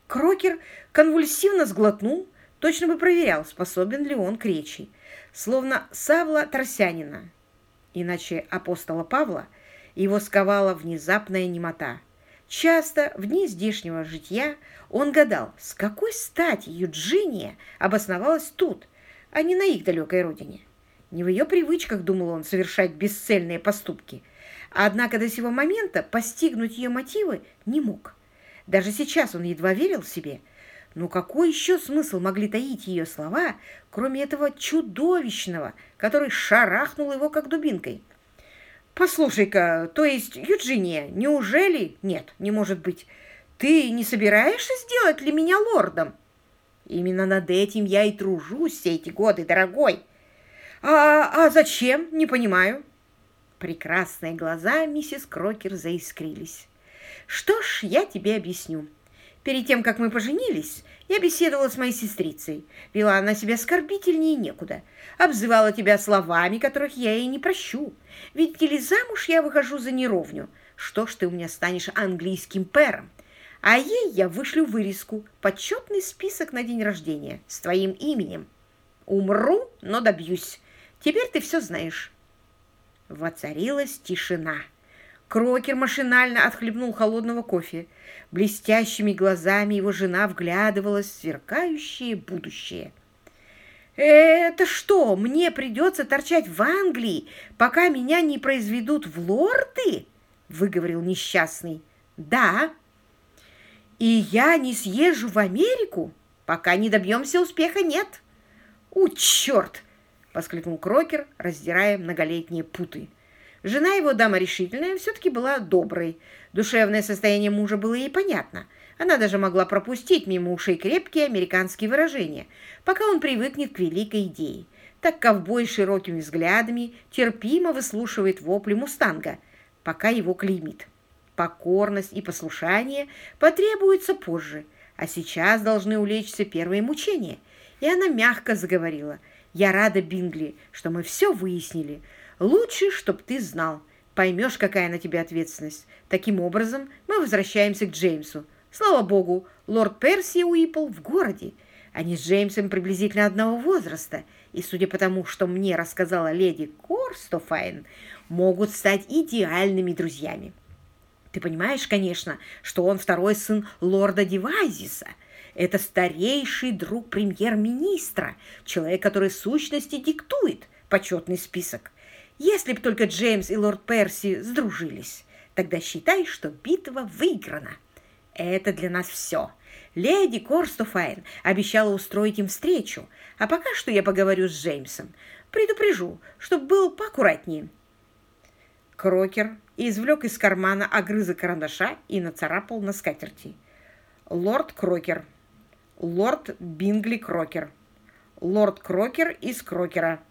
Крокер конвульсивно сглотнул, Точно бы проверял, способен ли он к речи. Словно Савла Тарсянина. иначе апостола Павла, его сковала внезапная немота. Часто в дни здешнего житья он гадал, с какой стати Юджиния обосновалась тут, а не на их далекой родине. Не в ее привычках, думал он, совершать бесцельные поступки. Однако до сего момента постигнуть ее мотивы не мог. Даже сейчас он едва верил себе. Но какой еще смысл могли таить ее слова, кроме этого чудовищного, который шарахнул его как дубинкой? «Послушай-ка, то есть, Юджиния, неужели...» «Нет, не может быть. Ты не собираешься сделать ли меня лордом?» «Именно над этим я и тружусь все эти годы, дорогой». «А, а зачем? Не понимаю». Прекрасные глаза миссис Крокер заискрились. «Что ж, я тебе объясню. Перед тем, как мы поженились, я беседовала с моей сестрицей. Вела она себя оскорбительнее некуда. Обзывала тебя словами, которых я ей не прощу. Ведь или замуж я выхожу за неровню. Что ж ты у меня станешь английским пэром? А ей я вышлю вырезку, почетный список на день рождения с твоим именем. Умру, но добьюсь. Теперь ты все знаешь. Воцарилась тишина. Крокер машинально отхлебнул холодного кофе. Блестящими глазами его жена вглядывалась в сверкающее будущее. «Это что, мне придется торчать в Англии, пока меня не произведут в лорды?» — выговорил несчастный. «Да». «И я не съезжу в Америку, пока не добьемся успеха, нет?» «У, черт!» — воскликнул Крокер, раздирая многолетние путы. Жена его, дама решительная, все-таки была доброй. Душевное состояние мужа было ей понятно. Она даже могла пропустить мимо ушей крепкие американские выражения, пока он привыкнет к великой идее. Так ковбой широкими взглядами терпимо выслушивает вопли мустанга, пока его клеймит. Покорность и послушание потребуются позже, а сейчас должны улечься первые мучения. И она мягко заговорила. «Я рада, Бингли, что мы все выяснили». Лучше, чтоб ты знал. Поймешь, какая на тебя ответственность. Таким образом, мы возвращаемся к Джеймсу. Слава богу, лорд Перси Уиппл в городе. Они с Джеймсом приблизительно одного возраста, и, судя по тому, что мне рассказала леди Корстофайн, могут стать идеальными друзьями. Ты понимаешь, конечно, что он второй сын лорда Девайзиса. Это старейший друг премьер-министра, человек, который в сущности диктует почетный список. Если б только Джеймс и лорд Перси сдружились, тогда считай, что битва выиграна. Это для нас все. Леди Корстофайн обещала устроить им встречу, а пока что я поговорю с Джеймсом. Предупрежу, чтобы был поаккуратнее. Крокер извлек из кармана огрызок карандаша и нацарапал на скатерти. Лорд Крокер. Лорд Бингли Крокер. Лорд Крокер из Крокера.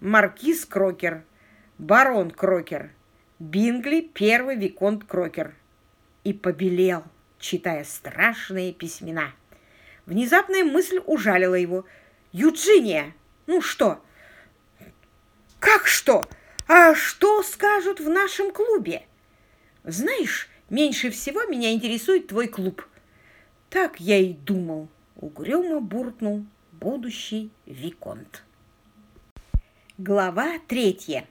Маркиз Крокер барон Крокер, Бингли первый виконт Крокер. И побелел, читая страшные письмена. Внезапная мысль ужалила его. «Юджиния! Ну что?» «Как что? А что скажут в нашем клубе?» «Знаешь, меньше всего меня интересует твой клуб». «Так я и думал», — угрюмо буркнул будущий Виконт. Глава третья.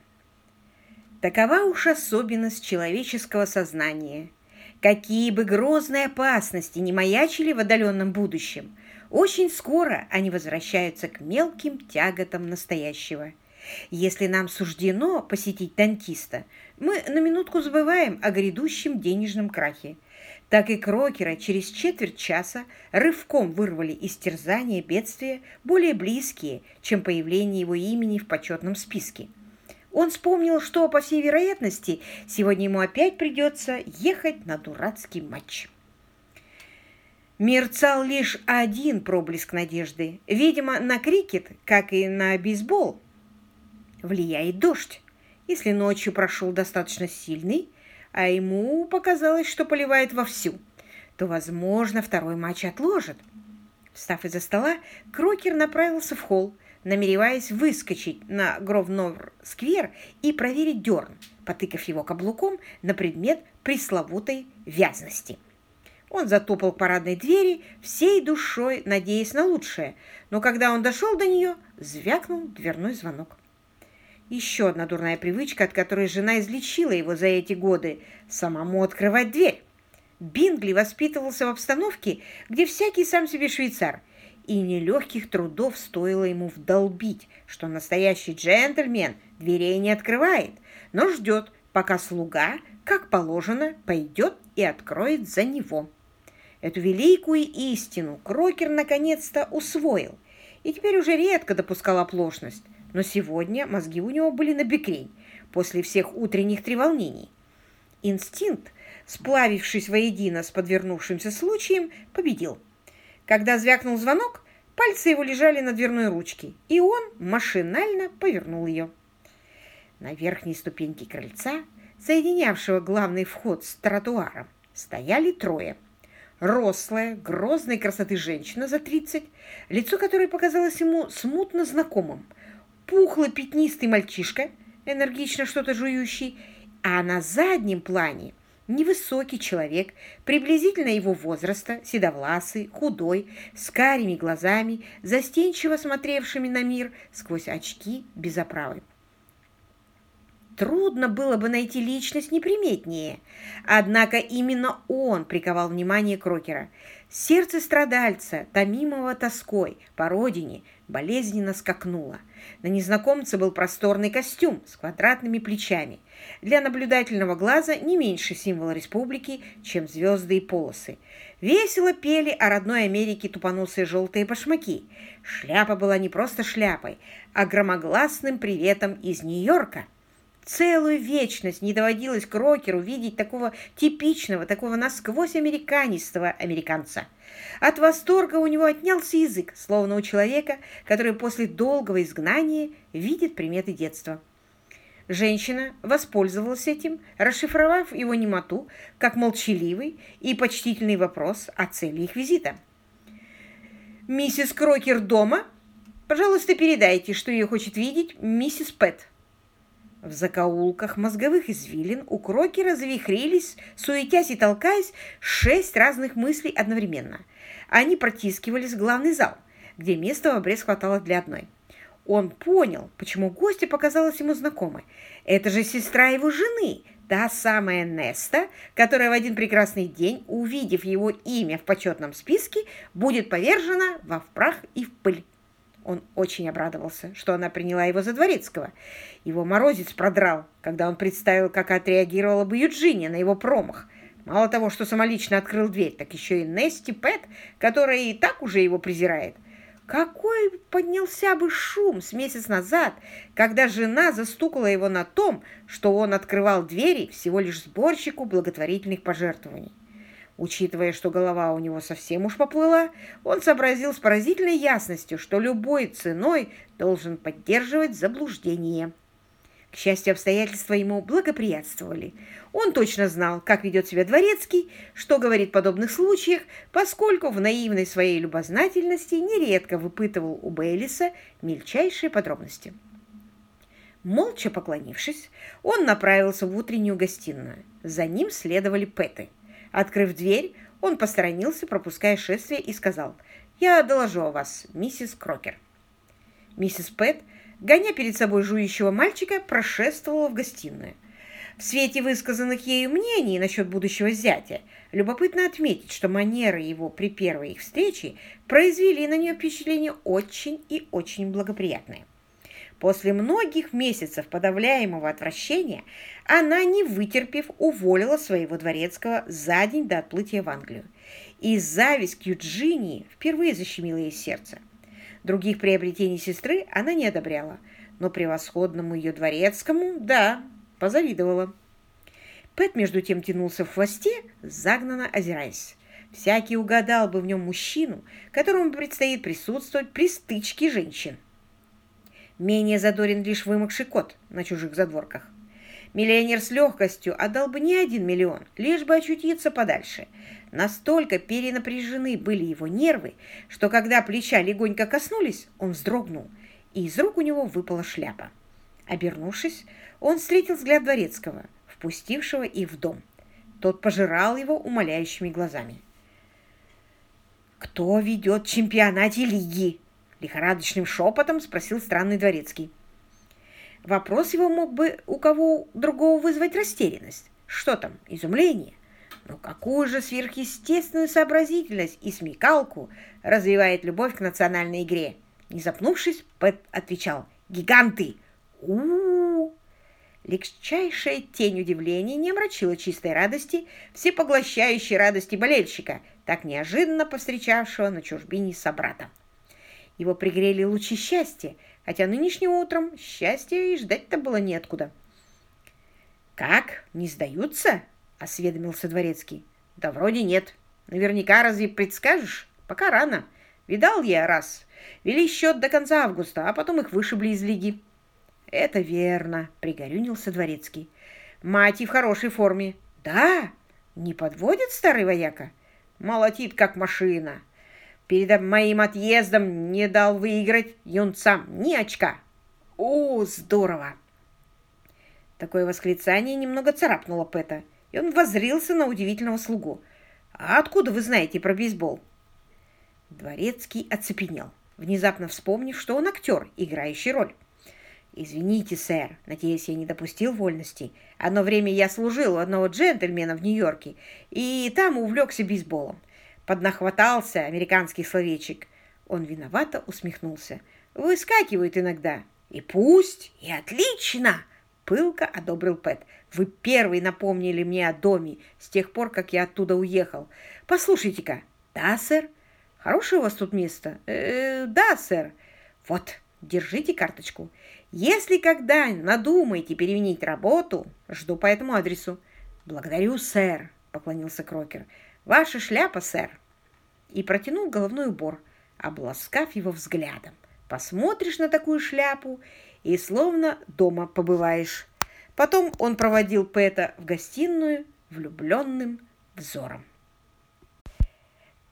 Такова уж особенность человеческого сознания. Какие бы грозные опасности не маячили в отдаленном будущем, очень скоро они возвращаются к мелким тяготам настоящего. Если нам суждено посетить дантиста, мы на минутку забываем о грядущем денежном крахе. Так и Крокера через четверть часа рывком вырвали из терзания бедствия более близкие, чем появление его имени в почетном списке. Он вспомнил, что, по всей вероятности, сегодня ему опять придется ехать на дурацкий матч. Мерцал лишь один проблеск надежды. Видимо, на крикет, как и на бейсбол, влияет дождь. Если ночью прошел достаточно сильный, а ему показалось, что поливает вовсю, то, возможно, второй матч отложат. Встав из-за стола, Крокер направился в холл, намереваясь выскочить на Гровнор-сквер и проверить дерн, потыкав его каблуком на предмет пресловутой вязности. Он затопал к парадной двери, всей душой надеясь на лучшее, но когда он дошел до нее, звякнул дверной звонок. Еще одна дурная привычка, от которой жена излечила его за эти годы – самому открывать дверь. Бингли воспитывался в обстановке, где всякий сам себе швейцар, и нелегких трудов стоило ему вдолбить, что настоящий джентльмен дверей не открывает, но ждет, пока слуга, как положено, пойдет и откроет за него. Эту великую истину Крокер наконец-то усвоил и теперь уже редко допускал оплошность, но сегодня мозги у него были на бекрень после всех утренних треволнений. Инстинкт, сплавившись воедино с подвернувшимся случаем, победил. Когда звякнул звонок, пальцы его лежали на дверной ручке, и он машинально повернул ее. На верхней ступеньке крыльца, соединявшего главный вход с тротуаром, стояли трое. Рослая, грозной красоты женщина за тридцать, лицо которой показалось ему смутно знакомым – пухлый пятнистый мальчишка, энергично что-то жующий, а на заднем плане невысокий человек, приблизительно его возраста, седовласый, худой, с карими глазами, застенчиво смотревшими на мир сквозь очки без оправы. Трудно было бы найти личность неприметнее, однако именно он приковал внимание Крокера. Сердце страдальца, томимого тоской по родине, болезненно скакнуло – на незнакомце был просторный костюм с квадратными плечами. Для наблюдательного глаза не меньше символ республики, чем звезды и полосы. Весело пели о родной Америке тупоносые желтые башмаки. Шляпа была не просто шляпой, а громогласным приветом из Нью-Йорка. Целую вечность не доводилось Крокеру видеть такого типичного, такого насквозь американистого американца. От восторга у него отнялся язык, словно у человека, который после долгого изгнания видит приметы детства. Женщина воспользовалась этим, расшифровав его немоту как молчаливый и почтительный вопрос о цели их визита. «Миссис Крокер дома? Пожалуйста, передайте, что ее хочет видеть миссис Пэт». В закоулках мозговых извилин у Крокера завихрились, суетясь и толкаясь, шесть разных мыслей одновременно. Они протискивались в главный зал, где места в обрез хватало для одной. Он понял, почему гостья показалась ему знакомой. Это же сестра его жены, та самая Неста, которая в один прекрасный день, увидев его имя в почетном списке, будет повержена во прах и в пыль. Он очень обрадовался, что она приняла его за дворецкого. Его морозец продрал, когда он представил, как отреагировала бы Юджиния на его промах. Мало того, что самолично открыл дверь, так еще и Нести Пэт, которая и так уже его презирает. Какой поднялся бы шум с месяц назад, когда жена застукала его на том, что он открывал двери всего лишь сборщику благотворительных пожертвований. Учитывая, что голова у него совсем уж поплыла, он сообразил с поразительной ясностью, что любой ценой должен поддерживать заблуждение. К счастью, обстоятельства ему благоприятствовали. Он точно знал, как ведет себя дворецкий, что говорит в подобных случаях, поскольку в наивной своей любознательности нередко выпытывал у Бейлиса мельчайшие подробности. Молча поклонившись, он направился в утреннюю гостиную. За ним следовали Пэты – Открыв дверь, он посторонился, пропуская шествие, и сказал, «Я доложу о вас, миссис Крокер». Миссис Пэт, гоня перед собой жующего мальчика, прошествовала в гостиную. В свете высказанных ею мнений насчет будущего зятя, любопытно отметить, что манеры его при первой их встрече произвели на нее впечатление очень и очень благоприятное. После многих месяцев подавляемого отвращения она, не вытерпев, уволила своего дворецкого за день до отплытия в Англию. И зависть к Юджинии впервые защемила ей сердце. Других приобретений сестры она не одобряла, но превосходному ее дворецкому, да, позавидовала. Пэт, между тем, тянулся в хвосте, загнанно озираясь. Всякий угадал бы в нем мужчину, которому предстоит присутствовать при стычке женщин. Менее задорен лишь вымокший кот на чужих задворках. Миллионер с легкостью отдал бы не один миллион, лишь бы очутиться подальше. Настолько перенапряжены были его нервы, что когда плеча легонько коснулись, он вздрогнул, и из рук у него выпала шляпа. Обернувшись, он встретил взгляд Дворецкого, впустившего их в дом. Тот пожирал его умоляющими глазами. «Кто ведет чемпионате лиги?» Лихорадочным шепотом спросил странный дворецкий. Вопрос его мог бы у кого другого вызвать растерянность. Что там, изумление? Но какую же сверхъестественную сообразительность и смекалку развивает любовь к национальной игре? Не запнувшись, Пэт отвечал «Гиганты! у у, -у Легчайшая тень удивления не омрачила чистой радости, всепоглощающей радости болельщика, так неожиданно повстречавшего на чужбине собрата. Его пригрели лучи счастья, хотя нынешним утром счастья и ждать-то было неоткуда. «Как? Не сдаются?» — осведомился Дворецкий. «Да вроде нет. Наверняка разве предскажешь? Пока рано. Видал я раз. Вели счет до конца августа, а потом их вышибли из лиги». «Это верно», — пригорюнился Дворецкий. «Мать и в хорошей форме». «Да? Не подводит старый вояка?» «Молотит, как машина. Перед моим отъездом не дал выиграть юнцам ни очка». «О, здорово!» Такое восклицание немного царапнуло Пэта, и он воззрился на удивительного слугу. «А откуда вы знаете про бейсбол?» Дворецкий оцепенел, внезапно вспомнив, что он актер, играющий роль. «Извините, сэр, надеюсь, я не допустил вольностей. Одно время я служил у одного джентльмена в Нью-Йорке, и там увлекся бейсболом. Поднахватался американских словечек». Он виновато усмехнулся. «Выскакивают иногда. И пусть, и отлично!» Пылко одобрил Пэт. «Вы первый напомнили мне о доме с тех пор, как я оттуда уехал. Послушайте-ка». «Да, сэр». «Хорошее у вас тут место?» э «Да, сэр». «Вот, держите карточку. Если когда надумаете переменить работу, жду по этому адресу». «Благодарю, сэр», — поклонился Крокер. «Ваша шляпа, сэр». И протянул головной убор, обласкав его взглядом. «Посмотришь на такую шляпу и словно дома побываешь. Потом он проводил Пэта в гостиную влюбленным взором.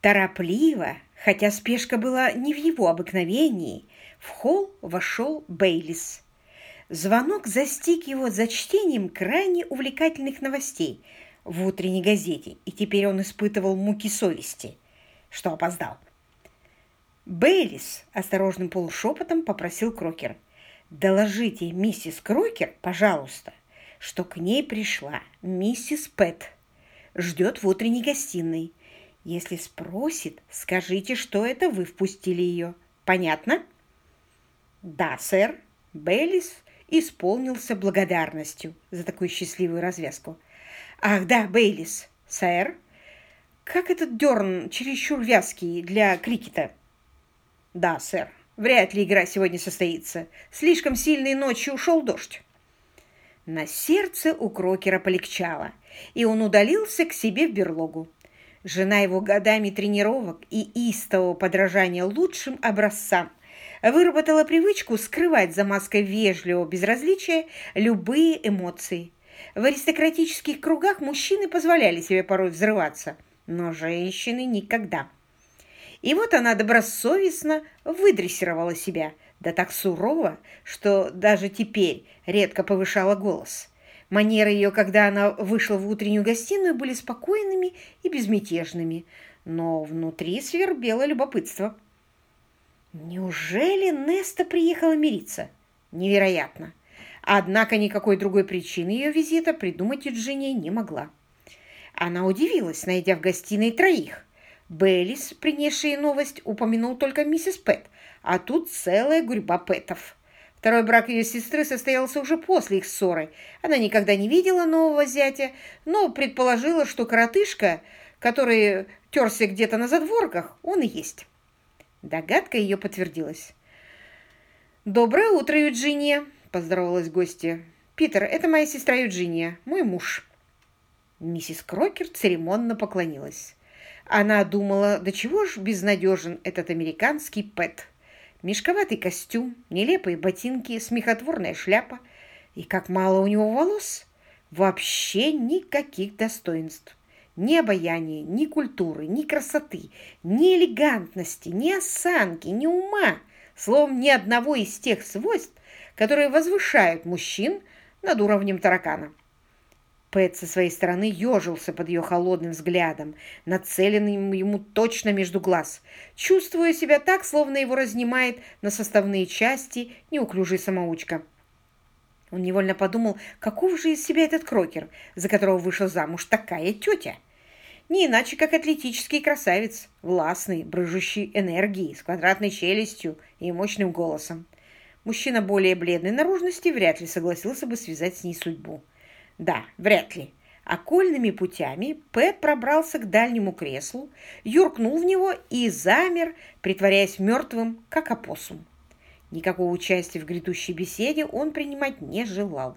Торопливо, хотя спешка была не в его обыкновении, в холл вошел Бейлис. Звонок застиг его за чтением крайне увлекательных новостей в утренней газете, и теперь он испытывал муки совести, что опоздал. Бейлис осторожным полушепотом попросил Крокер – Доложите миссис Крокер, пожалуйста, что к ней пришла миссис Пэт. Ждет в утренней гостиной. Если спросит, скажите, что это вы впустили ее. Понятно? Да, сэр. Бейлис исполнился благодарностью за такую счастливую развязку. Ах, да, Бейлис, сэр. Как этот дерн чересчур вязкий для крикета? Да, сэр. Вряд ли игра сегодня состоится. Слишком сильной ночью ушел дождь. На сердце у Крокера полегчало, и он удалился к себе в берлогу. Жена его годами тренировок и истового подражания лучшим образцам выработала привычку скрывать за маской вежливого безразличия любые эмоции. В аристократических кругах мужчины позволяли себе порой взрываться, но женщины никогда. И вот она добросовестно выдрессировала себя, да так сурово, что даже теперь редко повышала голос. Манеры ее, когда она вышла в утреннюю гостиную, были спокойными и безмятежными, но внутри свербело любопытство. Неужели Неста приехала мириться? Невероятно. Однако никакой другой причины ее визита придумать Юджиния не могла. Она удивилась, найдя в гостиной троих – Беллис, принесший новость, упомянул только миссис Пэт, а тут целая гурьба Пэтов. Второй брак ее сестры состоялся уже после их ссоры. Она никогда не видела нового зятя, но предположила, что коротышка, который терся где-то на задворках, он и есть. Догадка ее подтвердилась. «Доброе утро, Юджиния!» – поздоровалась гостья. «Питер, это моя сестра Юджиния, мой муж». Миссис Крокер церемонно поклонилась. Она думала, до чего ж безнадежен этот американский Пэт. Мешковатый костюм, нелепые ботинки, смехотворная шляпа. И как мало у него волос. Вообще никаких достоинств. Ни обаяния, ни культуры, ни красоты, ни элегантности, ни осанки, ни ума. Словом, ни одного из тех свойств, которые возвышают мужчин над уровнем таракана. Пэт со своей стороны ежился под ее холодным взглядом, нацеленным ему точно между глаз, чувствуя себя так, словно его разнимает на составные части неуклюжий самоучка. Он невольно подумал, каков же из себя этот крокер, за которого вышла замуж такая тетя. Не иначе, как атлетический красавец, властный, брыжущий энергией, с квадратной челюстью и мощным голосом. Мужчина более бледной наружности вряд ли согласился бы связать с ней судьбу. Да, вряд ли. Окольными путями Пэт пробрался к дальнему креслу, юркнул в него и замер, притворяясь мертвым, как опоссум. Никакого участия в грядущей беседе он принимать не желал.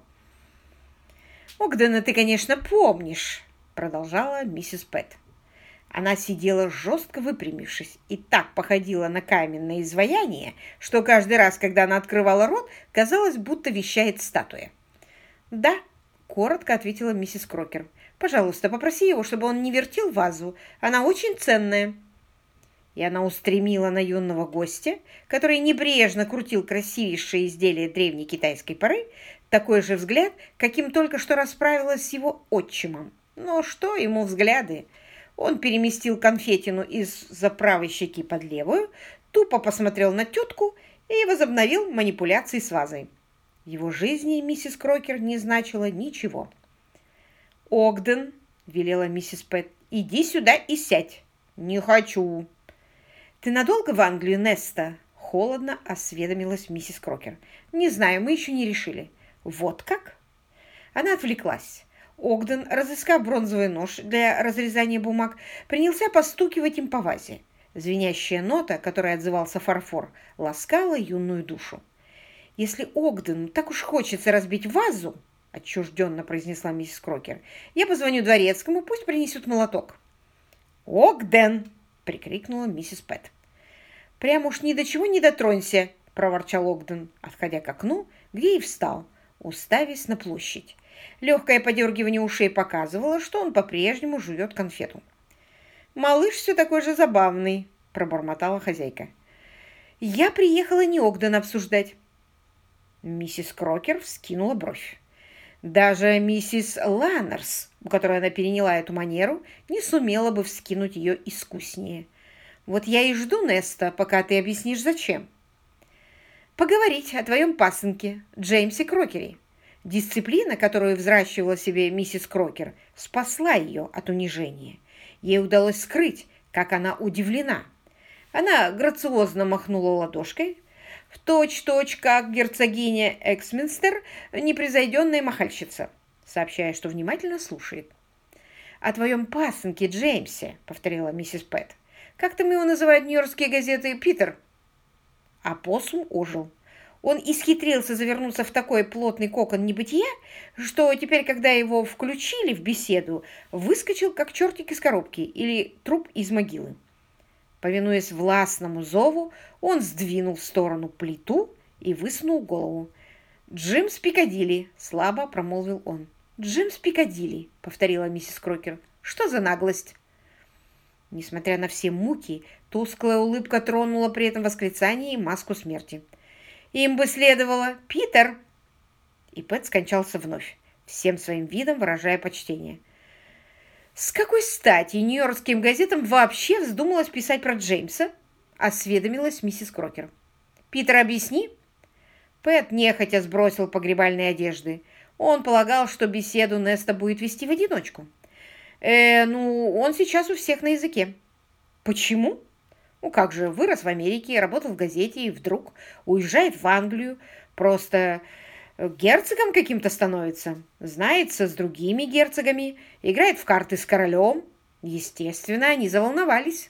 «Огдена ты, конечно, помнишь», — продолжала миссис Пэт. Она сидела жестко выпрямившись и так походила на каменное изваяние, что каждый раз, когда она открывала рот, казалось, будто вещает статуя. «Да», — коротко ответила миссис Крокер. «Пожалуйста, попроси его, чтобы он не вертел вазу. Она очень ценная». И она устремила на юного гостя, который небрежно крутил красивейшее изделие древней китайской поры, такой же взгляд, каким только что расправилась с его отчимом. Но что ему взгляды? Он переместил конфетину из-за правой щеки под левую, тупо посмотрел на тетку и возобновил манипуляции с вазой. Его жизни миссис Крокер не значила ничего. «Огден», — велела миссис Пэт, — «иди сюда и сядь». «Не хочу», «Ты надолго в Англию, Неста?» – холодно осведомилась миссис Крокер. «Не знаю, мы еще не решили». «Вот как?» Она отвлеклась. Огден, разыскав бронзовый нож для разрезания бумаг, принялся постукивать им по вазе. Звенящая нота, которой отзывался фарфор, ласкала юную душу. «Если Огдену так уж хочется разбить вазу, — отчужденно произнесла миссис Крокер, — я позвоню дворецкому, пусть принесут молоток». «Огден!» — прикрикнула миссис Пэт. «Прям уж ни до чего не дотронься!» — проворчал Огден, отходя к окну, где и встал, уставясь на площадь. Легкое подергивание ушей показывало, что он по-прежнему жует конфету. «Малыш все такой же забавный», — пробормотала хозяйка. «Я приехала не Огдена обсуждать». Миссис Крокер вскинула бровь. Даже миссис Ланнерс, у которой она переняла эту манеру, не сумела бы вскинуть ее искуснее. Вот я и жду, Неста, пока ты объяснишь, зачем. Поговорить о твоем пасынке, Джеймсе Крокере. Дисциплина, которую взращивала себе миссис Крокер, спасла ее от унижения. Ей удалось скрыть, как она удивлена. Она грациозно махнула ладошкой, в точь-точь, как герцогиня Эксминстер, непревзойденная махальщица, сообщая, что внимательно слушает. «О твоем пасынке Джеймсе», — повторила миссис Пэт. «Как там его называют нью-йоркские газеты? Питер?» А посум ожил. Он исхитрился завернуться в такой плотный кокон небытия, что теперь, когда его включили в беседу, выскочил, как чертик из коробки или труп из могилы. Повинуясь властному зову, он сдвинул в сторону плиту и высунул голову. «Джим Спикадилли!» — слабо промолвил он. «Джим Спикадилли!» — повторила миссис Крокер. «Что за наглость?» Несмотря на все муки, тусклая улыбка тронула при этом восклицании маску смерти. «Им бы следовало! Питер!» И Пэт скончался вновь, всем своим видом выражая почтение. С какой стати нью-йоркским газетам вообще вздумалось писать про Джеймса? Осведомилась миссис Крокер. Питер, объясни. Пэт нехотя сбросил погребальные одежды. Он полагал, что беседу Неста будет вести в одиночку. Э, ну, он сейчас у всех на языке. Почему? Ну как же, вырос в Америке, работал в газете и вдруг уезжает в Англию. Просто герцогом каким-то становится, знается с другими герцогами, играет в карты с королем. Естественно, они заволновались.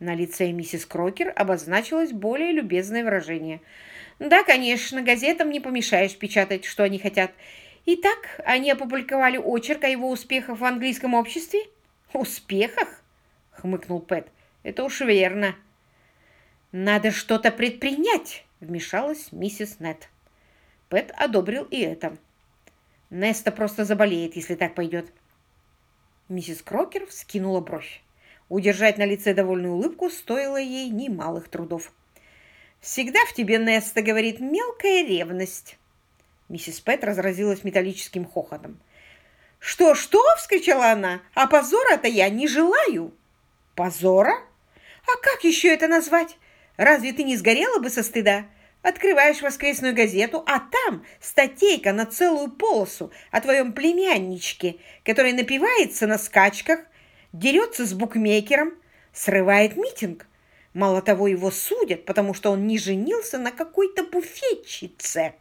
На лице миссис Крокер обозначилось более любезное выражение. «Да, конечно, газетам не помешаешь печатать, что они хотят. Итак, они опубликовали очерк о его успехах в английском обществе?» «Успехах?» — хмыкнул Пэт. «Это уж верно». «Надо что-то предпринять», — вмешалась миссис Нет. Пэт одобрил и это. Неста просто заболеет, если так пойдет. Миссис Крокер вскинула бровь. Удержать на лице довольную улыбку стоило ей немалых трудов. «Всегда в тебе, Неста, — говорит, — мелкая ревность». Миссис Пэт разразилась металлическим хохотом. «Что, что?» — вскричала она. «А позора-то я не желаю». «Позора? А как еще это назвать? Разве ты не сгорела бы со стыда? Открываешь воскресную газету, а там статейка на целую полосу о твоем племянничке, который напивается на скачках, дерется с букмекером, срывает митинг. Мало того, его судят, потому что он не женился на какой-то буфетчице.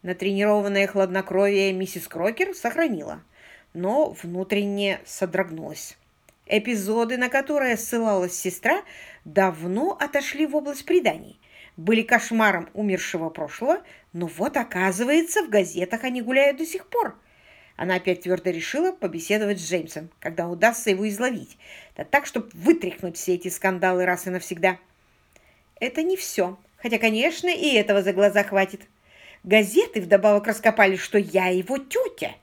Натренированное хладнокровие миссис Крокер сохранила, но внутренне содрогнулась. Эпизоды, на которые ссылалась сестра, давно отошли в область преданий были кошмаром умершего прошлого, но вот, оказывается, в газетах они гуляют до сих пор. Она опять твердо решила побеседовать с Джеймсом, когда удастся его изловить, да так, чтобы вытряхнуть все эти скандалы раз и навсегда. Это не все, хотя, конечно, и этого за глаза хватит. Газеты вдобавок раскопали, что я его тетя.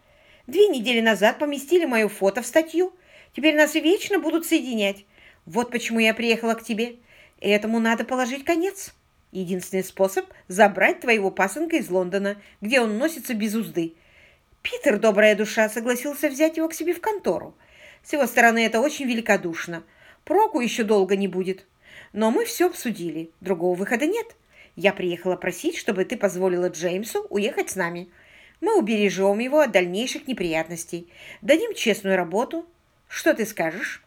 Две недели назад поместили мое фото в статью. Теперь нас вечно будут соединять. Вот почему я приехала к тебе. Этому надо положить конец. Единственный способ – забрать твоего пасынка из Лондона, где он носится без узды. Питер, добрая душа, согласился взять его к себе в контору. С его стороны это очень великодушно. Проку еще долго не будет. Но мы все обсудили. Другого выхода нет. Я приехала просить, чтобы ты позволила Джеймсу уехать с нами. Мы убережем его от дальнейших неприятностей. Дадим честную работу. Что ты скажешь?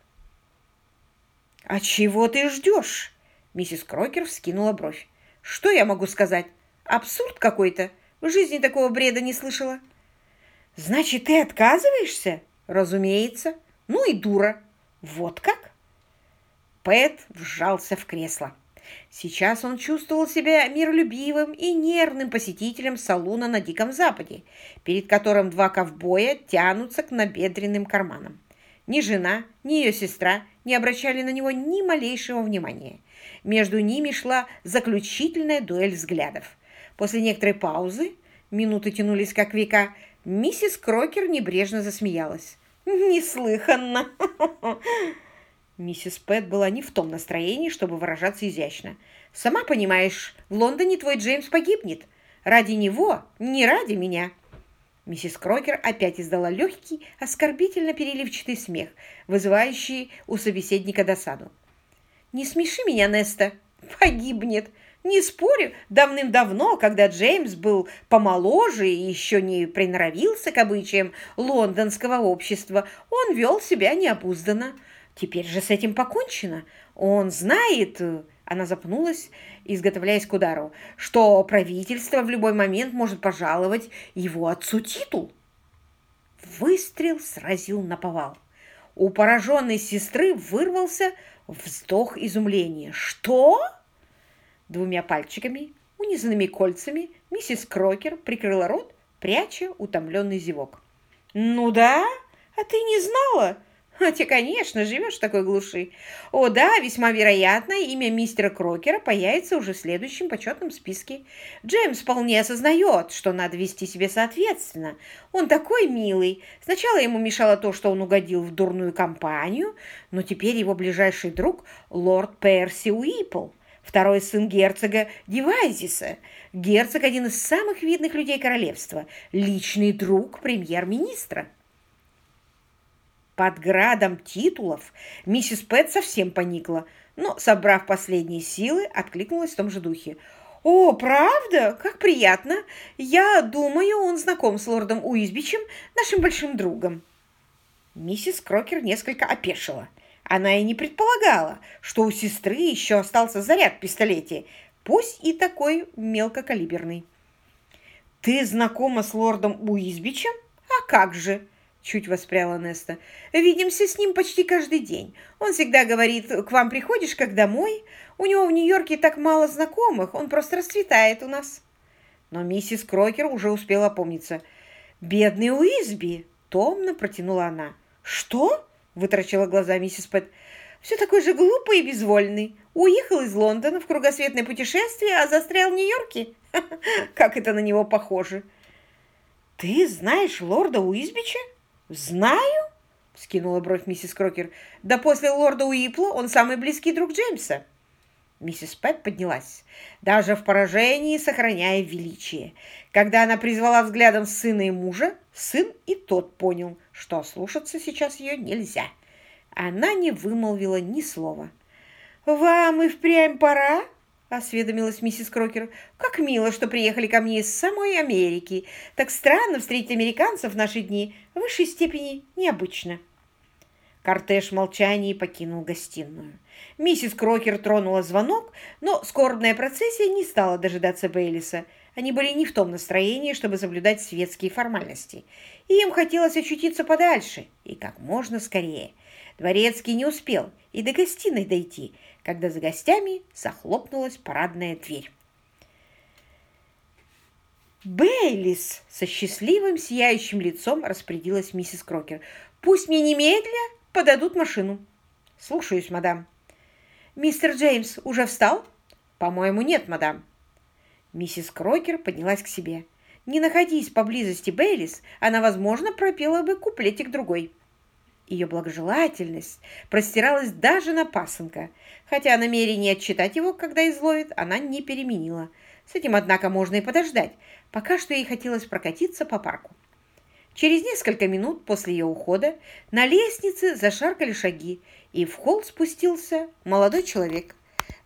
«А чего ты ждешь?» Миссис Крокер вскинула бровь. Что я могу сказать? Абсурд какой-то. В жизни такого бреда не слышала. Значит, ты отказываешься? Разумеется. Ну и дура. Вот как? Пэт вжался в кресло. Сейчас он чувствовал себя миролюбивым и нервным посетителем салуна на Диком Западе, перед которым два ковбоя тянутся к набедренным карманам. Ни жена, ни ее сестра не обращали на него ни малейшего внимания. Между ними шла заключительная дуэль взглядов. После некоторой паузы, минуты тянулись как века, миссис Крокер небрежно засмеялась. «Неслыханно!» Миссис Пэт была не в том настроении, чтобы выражаться изящно. «Сама понимаешь, в Лондоне твой Джеймс погибнет. Ради него, не ради меня». Миссис Крокер опять издала легкий, оскорбительно переливчатый смех, вызывающий у собеседника досаду. «Не смеши меня, Неста. Погибнет. Не спорю, давным-давно, когда Джеймс был помоложе и еще не приноровился к обычаям лондонского общества, он вел себя необузданно. Теперь же с этим покончено. Он знает...» Она запнулась, изготовляясь к удару, что правительство в любой момент может пожаловать его отцу титул. Выстрел сразил на повал. У пораженной сестры вырвался вздох изумления. «Что?» Двумя пальчиками, унизанными кольцами, миссис Крокер прикрыла рот, пряча утомленный зевок. «Ну да? А ты не знала?» Хотя, конечно, живешь в такой глуши. О, да, весьма вероятно, имя мистера Крокера появится уже в следующем почетном списке. Джеймс вполне осознает, что надо вести себя соответственно. Он такой милый. Сначала ему мешало то, что он угодил в дурную компанию, но теперь его ближайший друг – лорд Перси Уипл, второй сын герцога Дивайзиса. Герцог – один из самых видных людей королевства, личный друг премьер-министра. Под градом титулов миссис Пэт совсем поникла, но, собрав последние силы, откликнулась в том же духе. «О, правда? Как приятно! Я думаю, он знаком с лордом Уизбичем, нашим большим другом». Миссис Крокер несколько опешила. Она и не предполагала, что у сестры еще остался заряд в пистолете, пусть и такой мелкокалиберный. «Ты знакома с лордом Уизбичем? А как же!» Чуть воспряла Неста. «Видимся с ним почти каждый день. Он всегда говорит, к вам приходишь, как домой. У него в Нью-Йорке так мало знакомых, он просто расцветает у нас». Но миссис Крокер уже успела опомниться. «Бедный Уизби!» — томно протянула она. «Что?» — вытаращила глаза миссис Пэт. «Все такой же глупый и безвольный. Уехал из Лондона в кругосветное путешествие, а застрял в Нью-Йорке? Как это на него похоже!» «Ты знаешь лорда Уизбича?» «Знаю?» — скинула бровь миссис Крокер. «Да после лорда Уипла он самый близкий друг Джеймса». Миссис Пэт поднялась, даже в поражении сохраняя величие. Когда она призвала взглядом сына и мужа, сын и тот понял, что слушаться сейчас ее нельзя. Она не вымолвила ни слова. «Вам и впрямь пора?» Осведомилась миссис Крокер. «Как мило, что приехали ко мне из самой Америки. Так странно встретить американцев в наши дни. В высшей степени необычно». Кортеж в молчании покинул гостиную. Миссис Крокер тронула звонок, но скорбная процессия не стала дожидаться Бейлиса. Они были не в том настроении, чтобы соблюдать светские формальности. И им хотелось очутиться подальше и как можно скорее. Дворецкий не успел и до гостиной дойти, когда за гостями захлопнулась парадная дверь. «Бейлис!» — со счастливым сияющим лицом распорядилась миссис Крокер. «Пусть мне немедля подадут машину». «Слушаюсь, мадам». «Мистер Джеймс уже встал?» «По-моему, нет, мадам». Миссис Крокер поднялась к себе. Не находясь поблизости Бейлис, она, возможно, пропела бы куплетик другой. Ее благожелательность простиралась даже на пасынка, хотя намерение отчитать его, когда изловит, она не переменила. С этим, однако, можно и подождать. Пока что ей хотелось прокатиться по парку. Через несколько минут после ее ухода на лестнице зашаркали шаги, и в холл спустился молодой человек.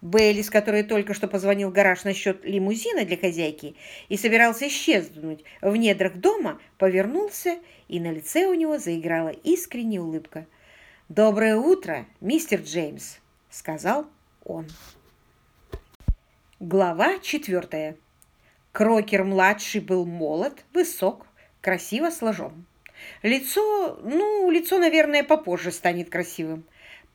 Бейлис, который только что позвонил в гараж насчет лимузина для хозяйки и собирался исчезнуть в недрах дома, повернулся, и на лице у него заиграла искренняя улыбка. «Доброе утро, мистер Джеймс», — сказал он. Глава четвертая. Крокер-младший был молод, высок, красиво сложен. Лицо, ну, лицо, наверное, попозже станет красивым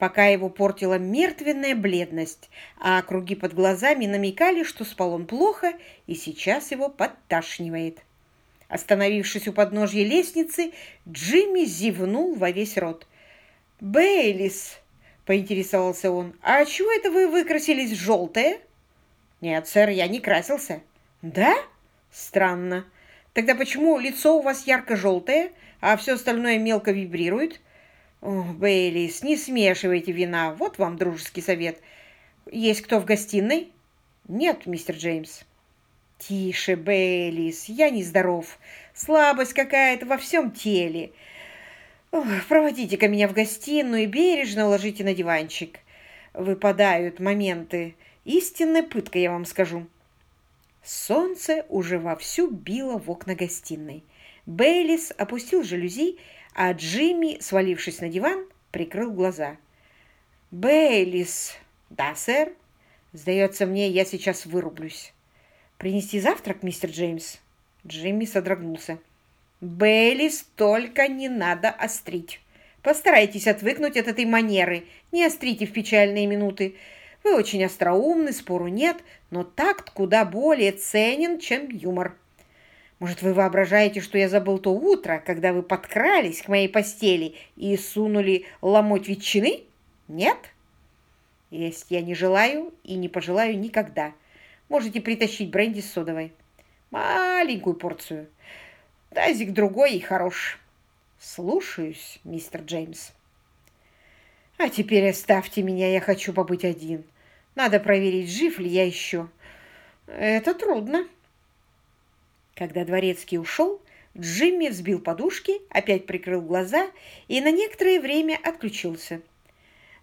пока его портила мертвенная бледность, а круги под глазами намекали, что спал он плохо и сейчас его подташнивает. Остановившись у подножья лестницы, Джимми зевнул во весь рот. «Бейлис!» — поинтересовался он. «А чего это вы выкрасились в желтое?» «Нет, сэр, я не красился». «Да? Странно. Тогда почему лицо у вас ярко-желтое, а все остальное мелко вибрирует?» О, Бейлис, не смешивайте вина. Вот вам дружеский совет. Есть кто в гостиной? Нет, мистер Джеймс. Тише, Бейлис, я нездоров. Слабость какая-то во всем теле. Проводите-ка меня в гостиную и бережно уложите на диванчик. Выпадают моменты. Истинная пытка, я вам скажу. Солнце уже вовсю било в окна гостиной. Бейлис опустил жалюзи, а Джимми, свалившись на диван, прикрыл глаза. «Бейлис!» «Да, сэр?» «Сдается мне, я сейчас вырублюсь». «Принести завтрак, мистер Джеймс?» Джимми содрогнулся. «Бейлис, только не надо острить. Постарайтесь отвыкнуть от этой манеры. Не острите в печальные минуты. Вы очень остроумны, спору нет, но такт куда более ценен, чем юмор». Может, вы воображаете, что я забыл то утро, когда вы подкрались к моей постели и сунули ломоть ветчины? Нет? Есть я не желаю и не пожелаю никогда. Можете притащить бренди с содовой. Маленькую порцию. Тазик другой и хорош. Слушаюсь, мистер Джеймс. А теперь оставьте меня, я хочу побыть один. Надо проверить, жив ли я еще. Это трудно. Когда дворецкий ушел, Джимми взбил подушки, опять прикрыл глаза и на некоторое время отключился.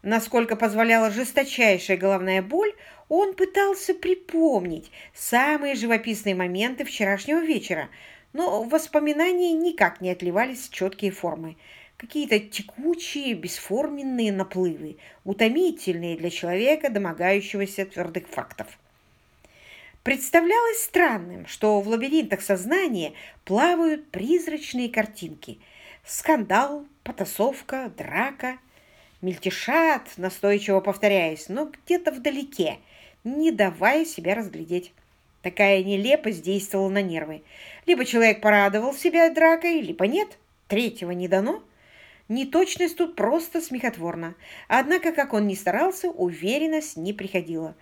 Насколько позволяла жесточайшая головная боль, он пытался припомнить самые живописные моменты вчерашнего вечера, но воспоминания никак не отливались четкие формы. Какие-то текучие, бесформенные наплывы, утомительные для человека, домогающегося твердых фактов. Представлялось странным, что в лабиринтах сознания плавают призрачные картинки. Скандал, потасовка, драка. Мельтешат, настойчиво повторяясь, но где-то вдалеке, не давая себя разглядеть. Такая нелепость действовала на нервы. Либо человек порадовал себя дракой, либо нет. Третьего не дано. Неточность тут просто смехотворна. Однако, как он ни старался, уверенность не приходила.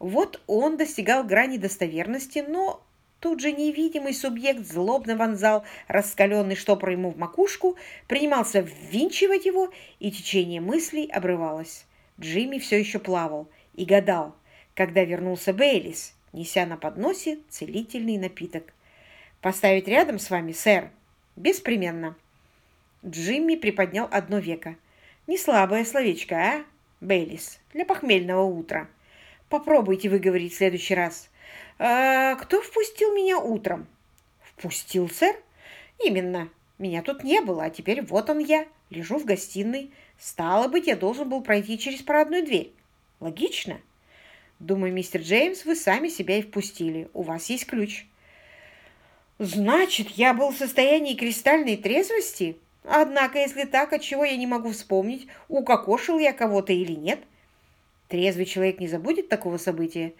Вот он достигал грани достоверности, но тут же невидимый субъект злобно вонзал раскаленный штопор ему в макушку, принимался ввинчивать его, и течение мыслей обрывалось. Джимми все еще плавал и гадал, когда вернулся Бейлис, неся на подносе целительный напиток. «Поставить рядом с вами, сэр?» «Беспременно». Джимми приподнял одно веко. «Не слабое словечко, а, Бейлис, для похмельного утра». Попробуйте выговорить в следующий раз. А, кто впустил меня утром? Впустил, сэр? Именно. Меня тут не было, а теперь вот он я. Лежу в гостиной. Стало быть, я должен был пройти через парадную дверь. Логично? Думаю, мистер Джеймс, вы сами себя и впустили. У вас есть ключ. Значит, я был в состоянии кристальной трезвости? Однако, если так, от чего я не могу вспомнить, укокошил я кого-то или нет? Трезвый человек не забудет такого события.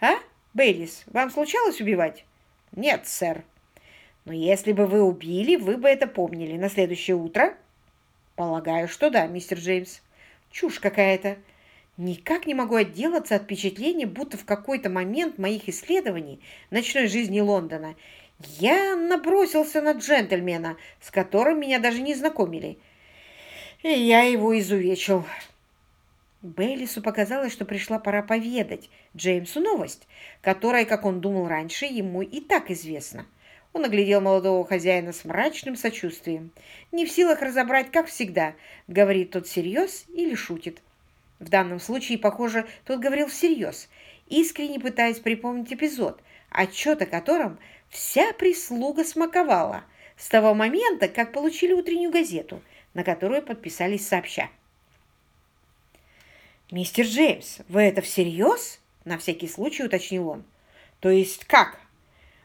А, Бейлис, вам случалось убивать? Нет, сэр. Но если бы вы убили, вы бы это помнили на следующее утро? Полагаю, что да, мистер Джеймс. Чушь какая-то. Никак не могу отделаться от впечатления, будто в какой-то момент моих исследований ночной жизни Лондона я набросился на джентльмена, с которым меня даже не знакомили. И я его изувечил. Бейлису показалось, что пришла пора поведать Джеймсу новость, которая, как он думал раньше, ему и так известна. Он оглядел молодого хозяина с мрачным сочувствием. Не в силах разобрать, как всегда, говорит тот всерьез или шутит. В данном случае, похоже, тот говорил всерьез, искренне пытаясь припомнить эпизод, отчет о котором вся прислуга смаковала с того момента, как получили утреннюю газету, на которую подписались сообща. «Мистер Джеймс, вы это всерьез?» – на всякий случай уточнил он. «То есть как?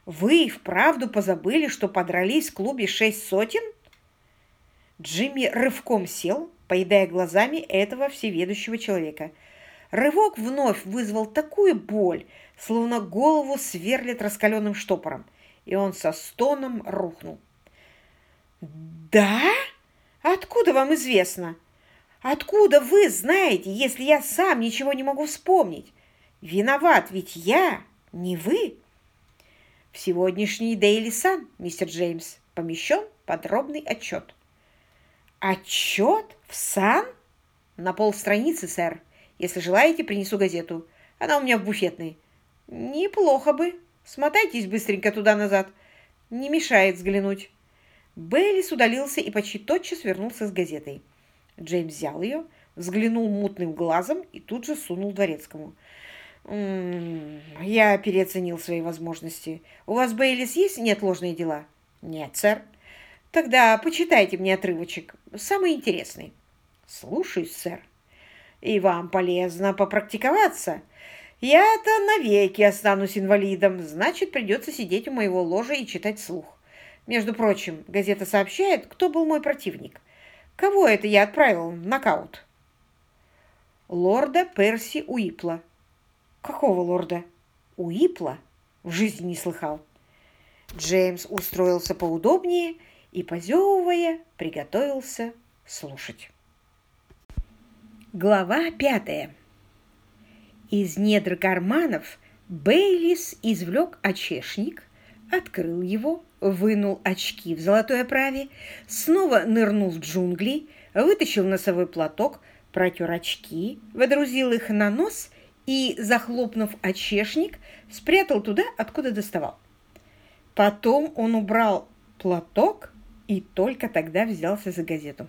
Вы вправду позабыли, что подрались в клубе шесть сотен?» Джимми рывком сел, поедая глазами этого всеведущего человека. Рывок вновь вызвал такую боль, словно голову сверлит раскаленным штопором, и он со стоном рухнул. «Да? Откуда вам известно? Откуда вы знаете, если я сам ничего не могу вспомнить? Виноват ведь я, не вы!» В сегодняшний Sun, мистер Джеймс, помещен подробный отчет. «Отчет? В сан?» «На полстраницы, сэр. Если желаете, принесу газету. Она у меня в буфетной». «Неплохо бы. Смотайтесь быстренько туда-назад. Не мешает взглянуть». Бейлис удалился и почти тотчас вернулся с газетой. Джеймс взял ее, взглянул мутным глазом и тут же сунул дворецкому. «М -м, «Я переоценил свои возможности. У вас, Бейлис, есть неотложные дела?» «Нет, сэр». «Тогда почитайте мне отрывочек, самый интересный». «Слушаюсь, сэр». «И вам полезно попрактиковаться. Я-то навеки останусь инвалидом, значит, придется сидеть у моего ложа и читать слух. Между прочим, газета сообщает, кто был мой противник. Кого это я отправил нокаут? Лорда Перси Уипла. Какого лорда? Уипла? В жизни не слыхал. Джеймс устроился поудобнее и, позевывая, приготовился слушать. Глава пятая. Из недр карманов Бейлис извлек очешник, открыл его, вынул очки в золотой оправе, снова нырнул в джунгли, вытащил носовой платок, протер очки, водрузил их на нос и, захлопнув очешник, спрятал туда, откуда доставал. Потом он убрал платок и только тогда взялся за газету.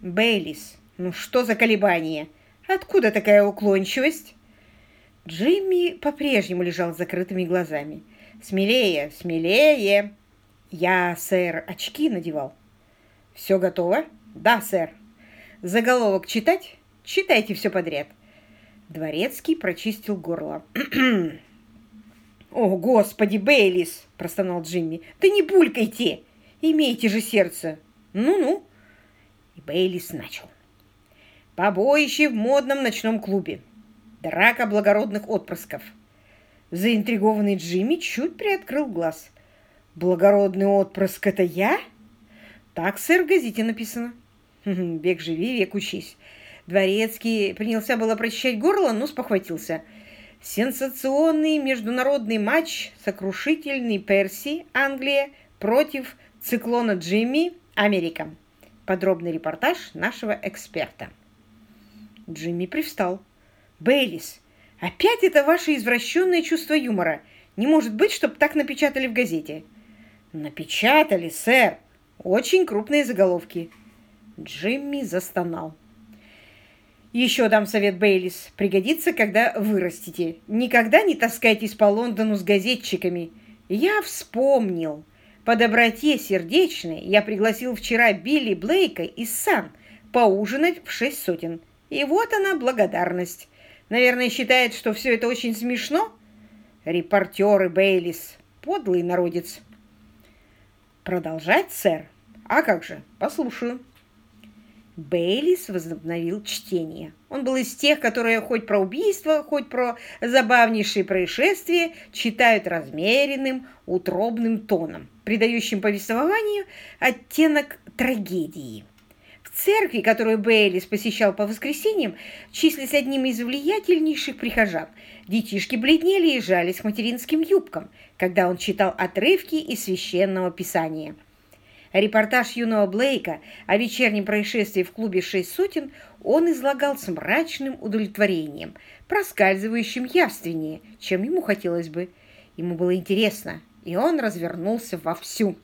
«Бейлис, ну что за колебание? Откуда такая уклончивость?» Джимми по-прежнему лежал с закрытыми глазами. «Смелее, смелее!» «Я, сэр, очки надевал». «Все готово?» «Да, сэр». «Заголовок читать?» «Читайте все подряд». Дворецкий прочистил горло. «О, господи, Бейлис!» – простонал Джимми. «Да не булькайте! Имейте же сердце! Ну-ну!» И Бейлис начал. «Побоище в модном ночном клубе. Драка благородных отпрысков». Заинтригованный Джимми чуть приоткрыл глаз. «Благородный отпрыск — это я?» «Так, сэр, в газете написано». «Век живи, век учись». Дворецкий принялся было прочищать горло, но спохватился – Сенсационный международный матч сокрушительный Перси, Англия, против циклона Джимми, Америка. Подробный репортаж нашего эксперта. Джимми привстал. «Бейлис, опять это ваше извращенное чувство юмора. Не может быть, чтобы так напечатали в газете». «Напечатали, сэр. Очень крупные заголовки». Джимми застонал. Еще дам совет Бейлис. Пригодится, когда вырастете. Никогда не таскайтесь по Лондону с газетчиками. Я вспомнил. По доброте сердечной я пригласил вчера Билли Блейка из Сан поужинать в шесть сотен. И вот она благодарность. Наверное, считает, что все это очень смешно? Репортеры Бейлис. Подлый народец. Продолжать, сэр? А как же? Послушаю. Бейлис возобновил чтение. Он был из тех, которые хоть про убийство, хоть про забавнейшие происшествия читают размеренным, утробным тоном, придающим повествованию оттенок трагедии. В церкви, которую Бейлис посещал по воскресеньям, числись одним из влиятельнейших прихожан. Детишки бледнели и жались к материнским юбкам, когда он читал отрывки из священного писания – Репортаж юного Блейка о вечернем происшествии в клубе «Шесть сотен» он излагал с мрачным удовлетворением, проскальзывающим явственнее, чем ему хотелось бы. Ему было интересно, и он развернулся вовсю.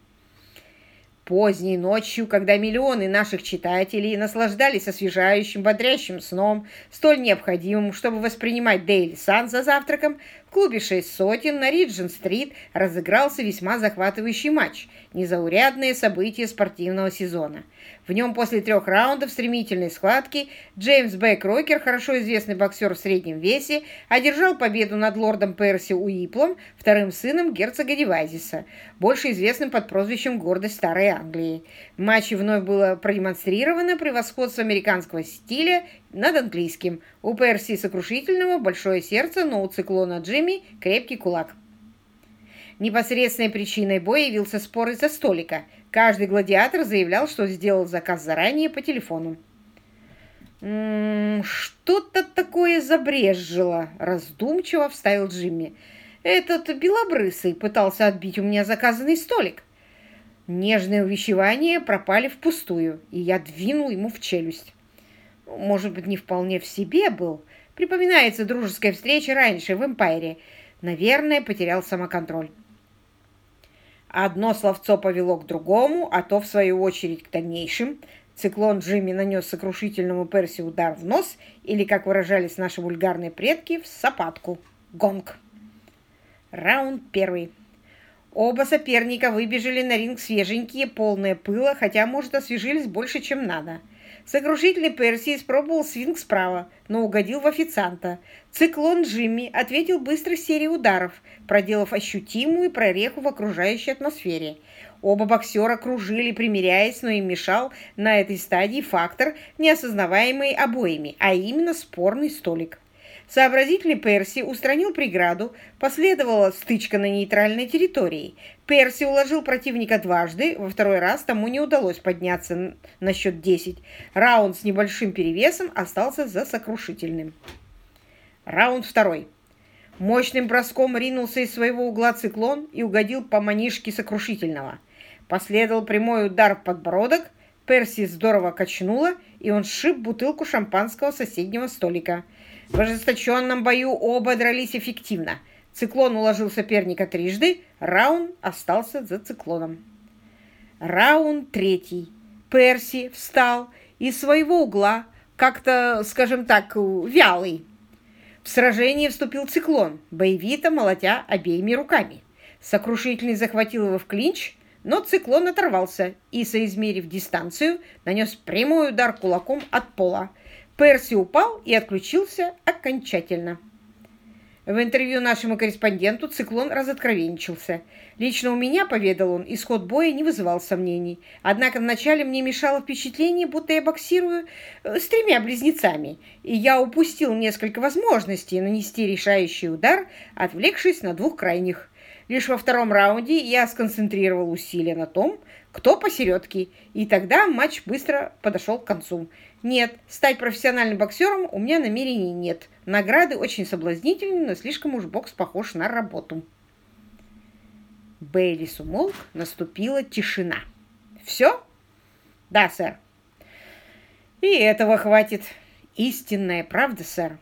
Поздней ночью, когда миллионы наших читателей наслаждались освежающим, бодрящим сном, столь необходимым, чтобы воспринимать Дейли Сан за завтраком, клубе «Шесть сотен» на Риджин-стрит разыгрался весьма захватывающий матч, незаурядное событие спортивного сезона. В нем после трех раундов стремительной схватки Джеймс Бэк Рокер, хорошо известный боксер в среднем весе, одержал победу над лордом Перси Уиплом, вторым сыном герцога Девайзиса, больше известным под прозвищем «Гордость Старой Англии». В матче вновь было продемонстрировано превосходство американского стиля над английским. У Перси сокрушительного большое сердце, но у циклона Джимми крепкий кулак. Непосредственной причиной боя явился спор из-за столика. Каждый гладиатор заявлял, что сделал заказ заранее по телефону. «М-м, «Что-то такое забрезжило», — раздумчиво вставил Джимми. «Этот белобрысый пытался отбить у меня заказанный столик». Нежные увещевания пропали впустую, и я двинул ему в челюсть. Ну, может быть, не вполне в себе был. Припоминается дружеская встреча раньше в Эмпайре. Наверное, потерял самоконтроль. Одно словцо повело к другому, а то, в свою очередь, к дальнейшим. Циклон Джимми нанес сокрушительному Перси удар в нос, или, как выражались наши вульгарные предки, в сапатку. Гонг. Раунд первый. Оба соперника выбежали на ринг свеженькие, полные пыла, хотя, может, освежились больше, чем надо. Сокрушительный Перси испробовал свинг справа, но угодил в официанта. Циклон Джимми ответил быстрой серией ударов, проделав ощутимую прореху в окружающей атмосфере. Оба боксера кружили, примиряясь, но им мешал на этой стадии фактор, неосознаваемый обоими, а именно спорный столик. Сообразительный Перси устранил преграду, последовала стычка на нейтральной территории. Перси уложил противника дважды, во второй раз тому не удалось подняться на счет 10. Раунд с небольшим перевесом остался за сокрушительным. Раунд второй. Мощным броском ринулся из своего угла циклон и угодил по манишке сокрушительного. Последовал прямой удар в подбородок, Перси здорово качнуло, и он сшиб бутылку шампанского соседнего столика – в ожесточенном бою оба дрались эффективно. Циклон уложил соперника трижды, раунд остался за циклоном. Раунд третий. Перси встал из своего угла, как-то, скажем так, вялый. В сражение вступил циклон, боевито молотя обеими руками. Сокрушительный захватил его в клинч, но циклон оторвался и, соизмерив дистанцию, нанес прямой удар кулаком от пола – Перси упал и отключился окончательно. В интервью нашему корреспонденту циклон разоткровенничался. Лично у меня, поведал он, исход боя не вызывал сомнений. Однако вначале мне мешало впечатление, будто я боксирую э, с тремя близнецами, и я упустил несколько возможностей нанести решающий удар, отвлекшись на двух крайних. Лишь во втором раунде я сконцентрировал усилия на том, кто посередке, и тогда матч быстро подошел к концу. Нет, стать профессиональным боксером у меня намерений нет. Награды очень соблазнительны, но слишком уж бокс похож на работу. Бейлис умолк, наступила тишина. «Все?» «Да, сэр». «И этого хватит. Истинная правда, сэр».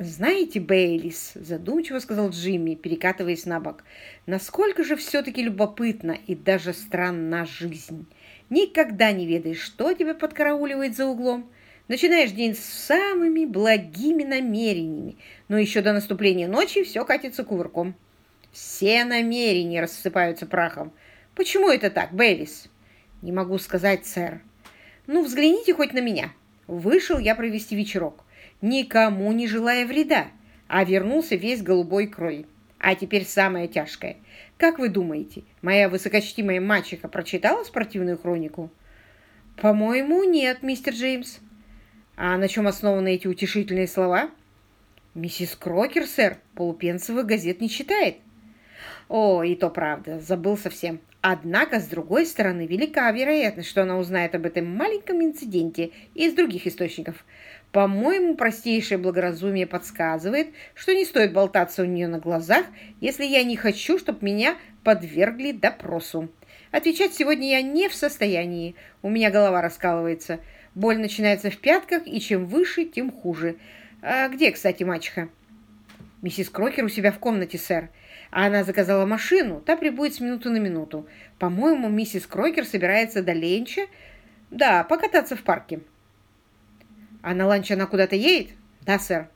«Знаете, Бейлис», — задумчиво сказал Джимми, перекатываясь на бок, «насколько же все-таки любопытна и даже странна жизнь. Никогда не ведаешь, что тебя подкарауливает за углом. Начинаешь день с самыми благими намерениями, но еще до наступления ночи все катится кувырком. Все намерения рассыпаются прахом. Почему это так, Бейлис? Не могу сказать, сэр. Ну, взгляните хоть на меня. Вышел я провести вечерок, никому не желая вреда, а вернулся весь голубой крови. А теперь самое тяжкое. Как вы думаете, моя высокочтимая мачеха прочитала спортивную хронику? По-моему, нет, мистер Джеймс. А на чем основаны эти утешительные слова? Миссис Крокер, сэр, полупенцевых газет не читает. О, и то правда, забыл совсем. Однако, с другой стороны, велика вероятность, что она узнает об этом маленьком инциденте из других источников. По-моему, простейшее благоразумие подсказывает, что не стоит болтаться у нее на глазах, если я не хочу, чтобы меня подвергли допросу. Отвечать сегодня я не в состоянии. У меня голова раскалывается. Боль начинается в пятках, и чем выше, тем хуже. А где, кстати, мачеха? Миссис Крокер у себя в комнате, сэр. А она заказала машину, та прибудет с минуты на минуту. По-моему, миссис Крокер собирается до ленча. Да, покататься в парке. А на ланч она куда-то едет? Да, сэр.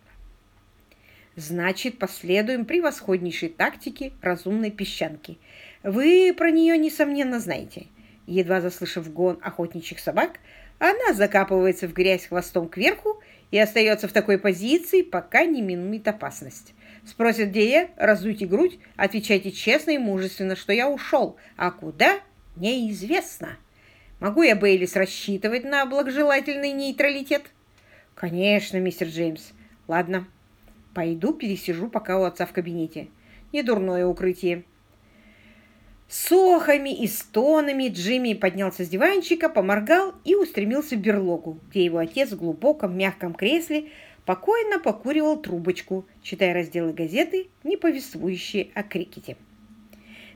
Значит, последуем превосходнейшей тактике разумной песчанки. Вы про нее, несомненно, знаете. Едва заслышав гон охотничьих собак, она закапывается в грязь хвостом кверху и остается в такой позиции, пока не минует опасность. Спросят, где я, разуйте грудь, отвечайте честно и мужественно, что я ушел, а куда – неизвестно. Могу я, Бейлис, рассчитывать на благожелательный нейтралитет? Конечно, мистер Джеймс. Ладно, пойду пересижу пока у отца в кабинете. Недурное укрытие. С охами и стонами Джимми поднялся с диванчика, поморгал и устремился в берлогу, где его отец в глубоком мягком кресле покойно покуривал трубочку, читая разделы газеты, не повествующие о крикете.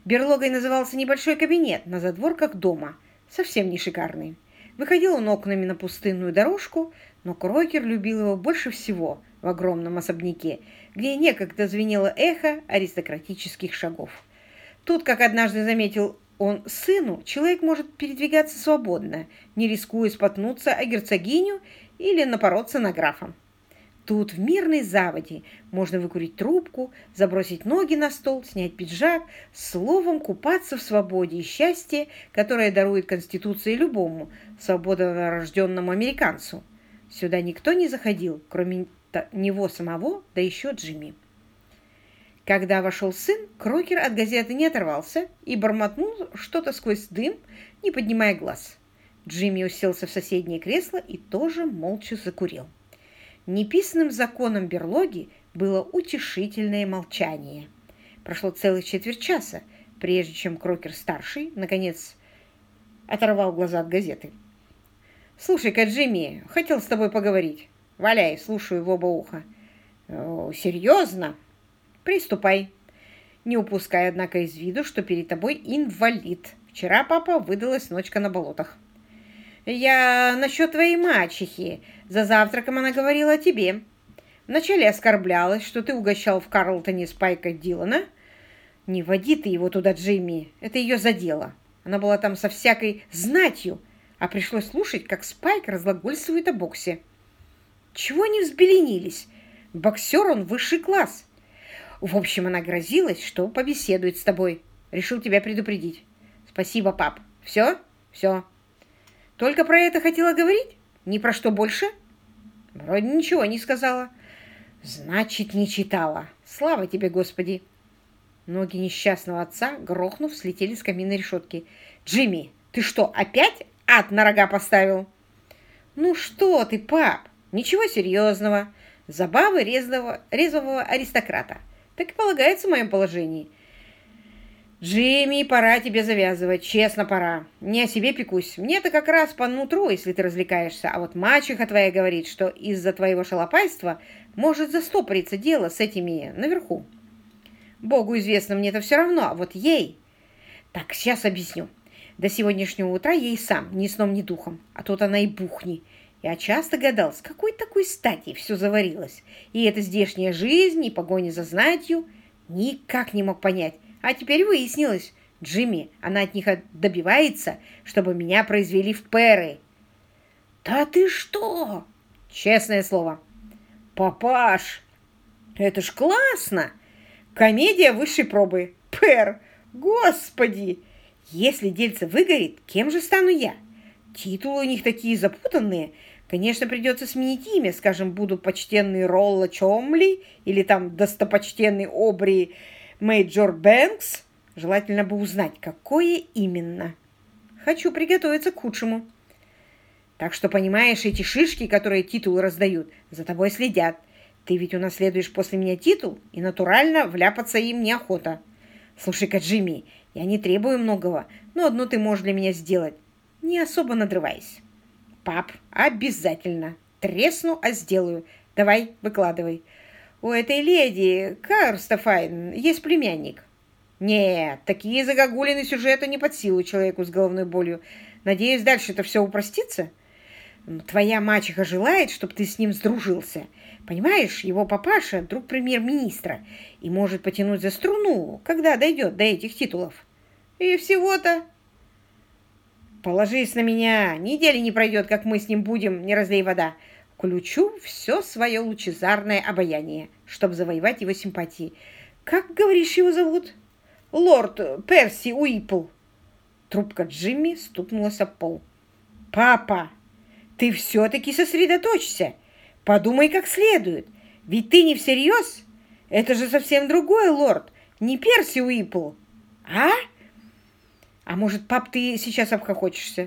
Берлогой назывался небольшой кабинет на задворках дома, совсем не шикарный. Выходил он окнами на пустынную дорожку, но Крокер любил его больше всего в огромном особняке, где некогда звенело эхо аристократических шагов. Тут, как однажды заметил он сыну, человек может передвигаться свободно, не рискуя споткнуться о герцогиню или напороться на графа. Тут, в мирной заводе, можно выкурить трубку, забросить ноги на стол, снять пиджак, словом купаться в свободе и счастье, которое дарует Конституция любому свободно американцу. Сюда никто не заходил, кроме него самого, да еще Джимми. Когда вошел сын, Крокер от газеты не оторвался и бормотнул что-то сквозь дым, не поднимая глаз. Джимми уселся в соседнее кресло и тоже молча закурил. Неписанным законом берлоги было утешительное молчание. Прошло целых четверть часа, прежде чем Крокер-старший, наконец, оторвал глаза от газеты. «Слушай-ка, Джимми, хотел с тобой поговорить. Валяй, слушаю в оба уха». «Серьезно? Приступай». Не упускай, однако, из виду, что перед тобой инвалид. Вчера папа выдалась ночка на болотах. «Я насчет твоей мачехи. За завтраком она говорила о тебе. Вначале оскорблялась, что ты угощал в Карлтоне Спайка Дилана. Не води ты его туда, Джимми. Это ее задело. Она была там со всякой знатью, а пришлось слушать, как Спайк разглагольствует о боксе. Чего они взбеленились? Боксер он высший класс. В общем, она грозилась, что побеседует с тобой. Решил тебя предупредить. Спасибо, пап. Все? Все. Только про это хотела говорить? Ни про что больше? Вроде ничего не сказала. Значит, не читала. Слава тебе, Господи! Ноги несчастного отца, грохнув, слетели с каминной решетки. «Джимми, ты что, опять ад на рога поставил?» «Ну что ты, пап? Ничего серьезного. Забавы резвого, резвого аристократа. Так и полагается в моем положении. «Джимми, пора тебе завязывать, честно пора. Не о себе пекусь. Мне-то как раз по нутру, если ты развлекаешься. А вот мачеха твоя говорит, что из-за твоего шалопайства может застопориться дело с этими наверху. Богу известно, мне это все равно, а вот ей... Так, сейчас объясню. До сегодняшнего утра ей сам, ни сном, ни духом. А тут она и бухни. Я часто гадал, с какой такой стати все заварилось. И эта здешняя жизнь, и погоня за знатью. Никак не мог понять, а теперь выяснилось, Джимми, она от них добивается, чтобы меня произвели в пэры. «Да ты что? Честное слово. Папаш, это ж классно! Комедия высшей пробы. Пэр, господи! Если дельце выгорит, кем же стану я? Титулы у них такие запутанные. Конечно, придется сменить имя. Скажем, буду почтенный Ролла Чомли или там достопочтенный Обри Мейджор Бэнкс. Желательно бы узнать, какое именно. Хочу приготовиться к худшему. Так что, понимаешь, эти шишки, которые титулы раздают, за тобой следят. Ты ведь унаследуешь после меня титул, и натурально вляпаться им неохота. Слушай-ка, Джимми, я не требую многого, но одно ты можешь для меня сделать, не особо надрываясь. Пап, обязательно. Тресну, а сделаю. Давай, выкладывай. У этой леди, Карстафайн, есть племянник. Нет, такие загогулины сюжета не под силу человеку с головной болью. Надеюсь, дальше это все упростится? Твоя мачеха желает, чтобы ты с ним сдружился. Понимаешь, его папаша – друг премьер-министра и может потянуть за струну, когда дойдет до этих титулов. И всего-то... Положись на меня, недели не пройдет, как мы с ним будем, не разлей вода. Включу все свое лучезарное обаяние, чтобы завоевать его симпатии. Как, говоришь, его зовут? Лорд Перси Уипл. Трубка Джимми стукнулась об пол. «Папа, ты все-таки сосредоточься!» Подумай как следует. Ведь ты не всерьез? Это же совсем другой лорд, не Перси Уипл. А? А может, пап, ты сейчас обхохочешься?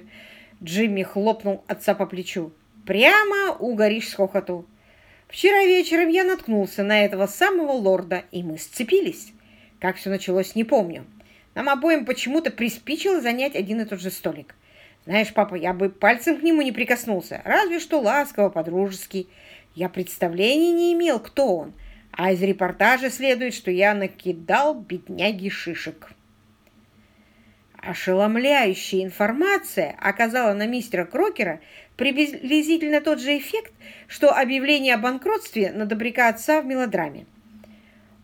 Джимми хлопнул отца по плечу. Прямо угоришь с хохоту. Вчера вечером я наткнулся на этого самого лорда, и мы сцепились. Как все началось, не помню. Нам обоим почему-то приспичило занять один и тот же столик. Знаешь, папа, я бы пальцем к нему не прикоснулся, разве что ласково, по-дружески. Я представления не имел, кто он, а из репортажа следует, что я накидал бедняги шишек. Ошеломляющая информация оказала на мистера Крокера приблизительно тот же эффект, что объявление о банкротстве на добряка отца в мелодраме.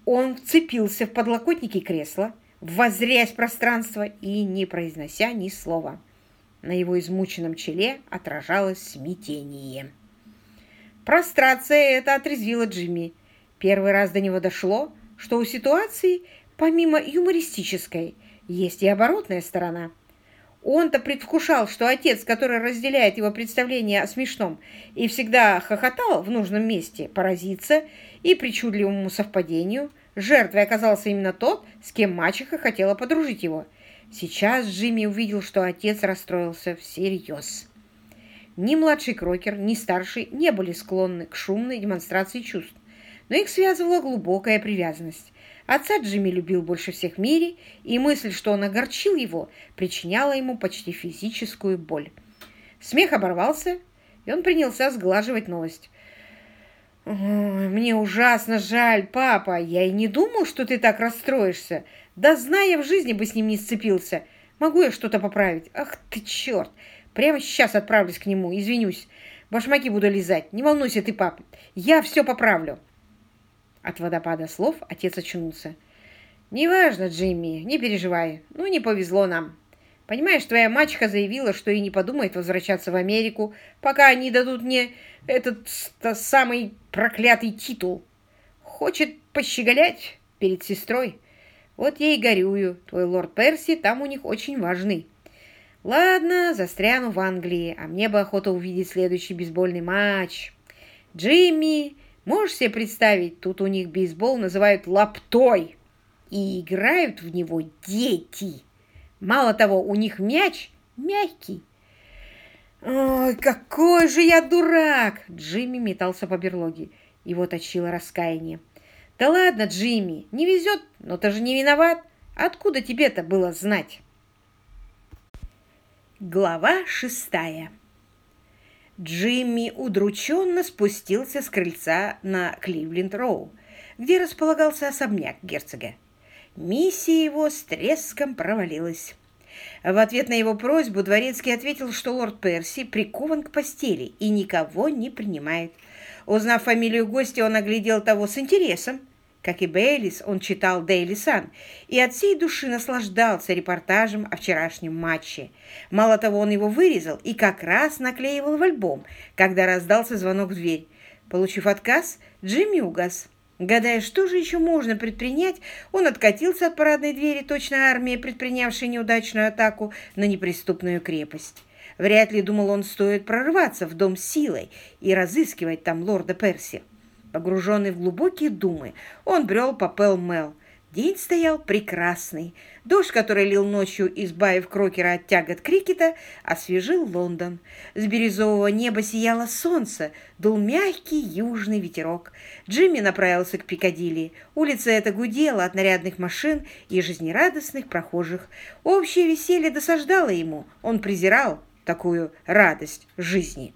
Он вцепился в подлокотники кресла, возрясь пространство и не произнося ни слова. На его измученном челе отражалось смятение. Прострация это отрезвила Джимми. Первый раз до него дошло, что у ситуации, помимо юмористической, есть и оборотная сторона. Он-то предвкушал, что отец, который разделяет его представление о смешном и всегда хохотал в нужном месте, поразится и причудливому совпадению, жертвой оказался именно тот, с кем мачеха хотела подружить его – Сейчас Джимми увидел, что отец расстроился всерьез. Ни младший Крокер, ни старший не были склонны к шумной демонстрации чувств, но их связывала глубокая привязанность. Отца Джимми любил больше всех в мире, и мысль, что он огорчил его, причиняла ему почти физическую боль. Смех оборвался, и он принялся сглаживать новость. «Мне ужасно жаль, папа. Я и не думал, что ты так расстроишься. Да зная в жизни бы с ним не сцепился. Могу я что-то поправить? Ах ты черт! Прямо сейчас отправлюсь к нему, извинюсь. Башмаки буду лизать. Не волнуйся ты, пап. Я все поправлю. От водопада слов отец очнулся. «Неважно, Джимми, не переживай. Ну, не повезло нам. Понимаешь, твоя мачеха заявила, что и не подумает возвращаться в Америку, пока они дадут мне этот самый проклятый титул. Хочет пощеголять перед сестрой. Вот я и горюю. Твой лорд Перси там у них очень важный. Ладно, застряну в Англии, а мне бы охота увидеть следующий бейсбольный матч. Джимми, можешь себе представить, тут у них бейсбол называют лаптой. И играют в него дети. Мало того, у них мяч мягкий. «Ой, какой же я дурак!» Джимми метался по берлоге. Его точило раскаяние. «Да ладно, Джимми, не везет, но ты же не виноват. Откуда тебе-то было знать?» Глава шестая Джимми удрученно спустился с крыльца на Кливленд-Роу, где располагался особняк герцога. Миссия его с треском провалилась. В ответ на его просьбу Дворецкий ответил, что лорд Перси прикован к постели и никого не принимает. Узнав фамилию гостя, он оглядел того с интересом, Как и Бейлис, он читал Дейли Сан и от всей души наслаждался репортажем о вчерашнем матче. Мало того, он его вырезал и как раз наклеивал в альбом, когда раздался звонок в дверь. Получив отказ, Джимми угас. Гадая, что же еще можно предпринять, он откатился от парадной двери, точно армия, предпринявшая неудачную атаку на неприступную крепость. Вряд ли, думал он, стоит прорваться в дом силой и разыскивать там лорда Перси. Погруженный в глубокие думы, он брел по Пэл-Мэл. День стоял прекрасный. Дождь, который лил ночью, избавив Крокера от тягот крикета, освежил Лондон. С бирюзового неба сияло солнце, дул мягкий южный ветерок. Джимми направился к Пикадилли. Улица эта гудела от нарядных машин и жизнерадостных прохожих. Общее веселье досаждало ему. Он презирал такую радость жизни.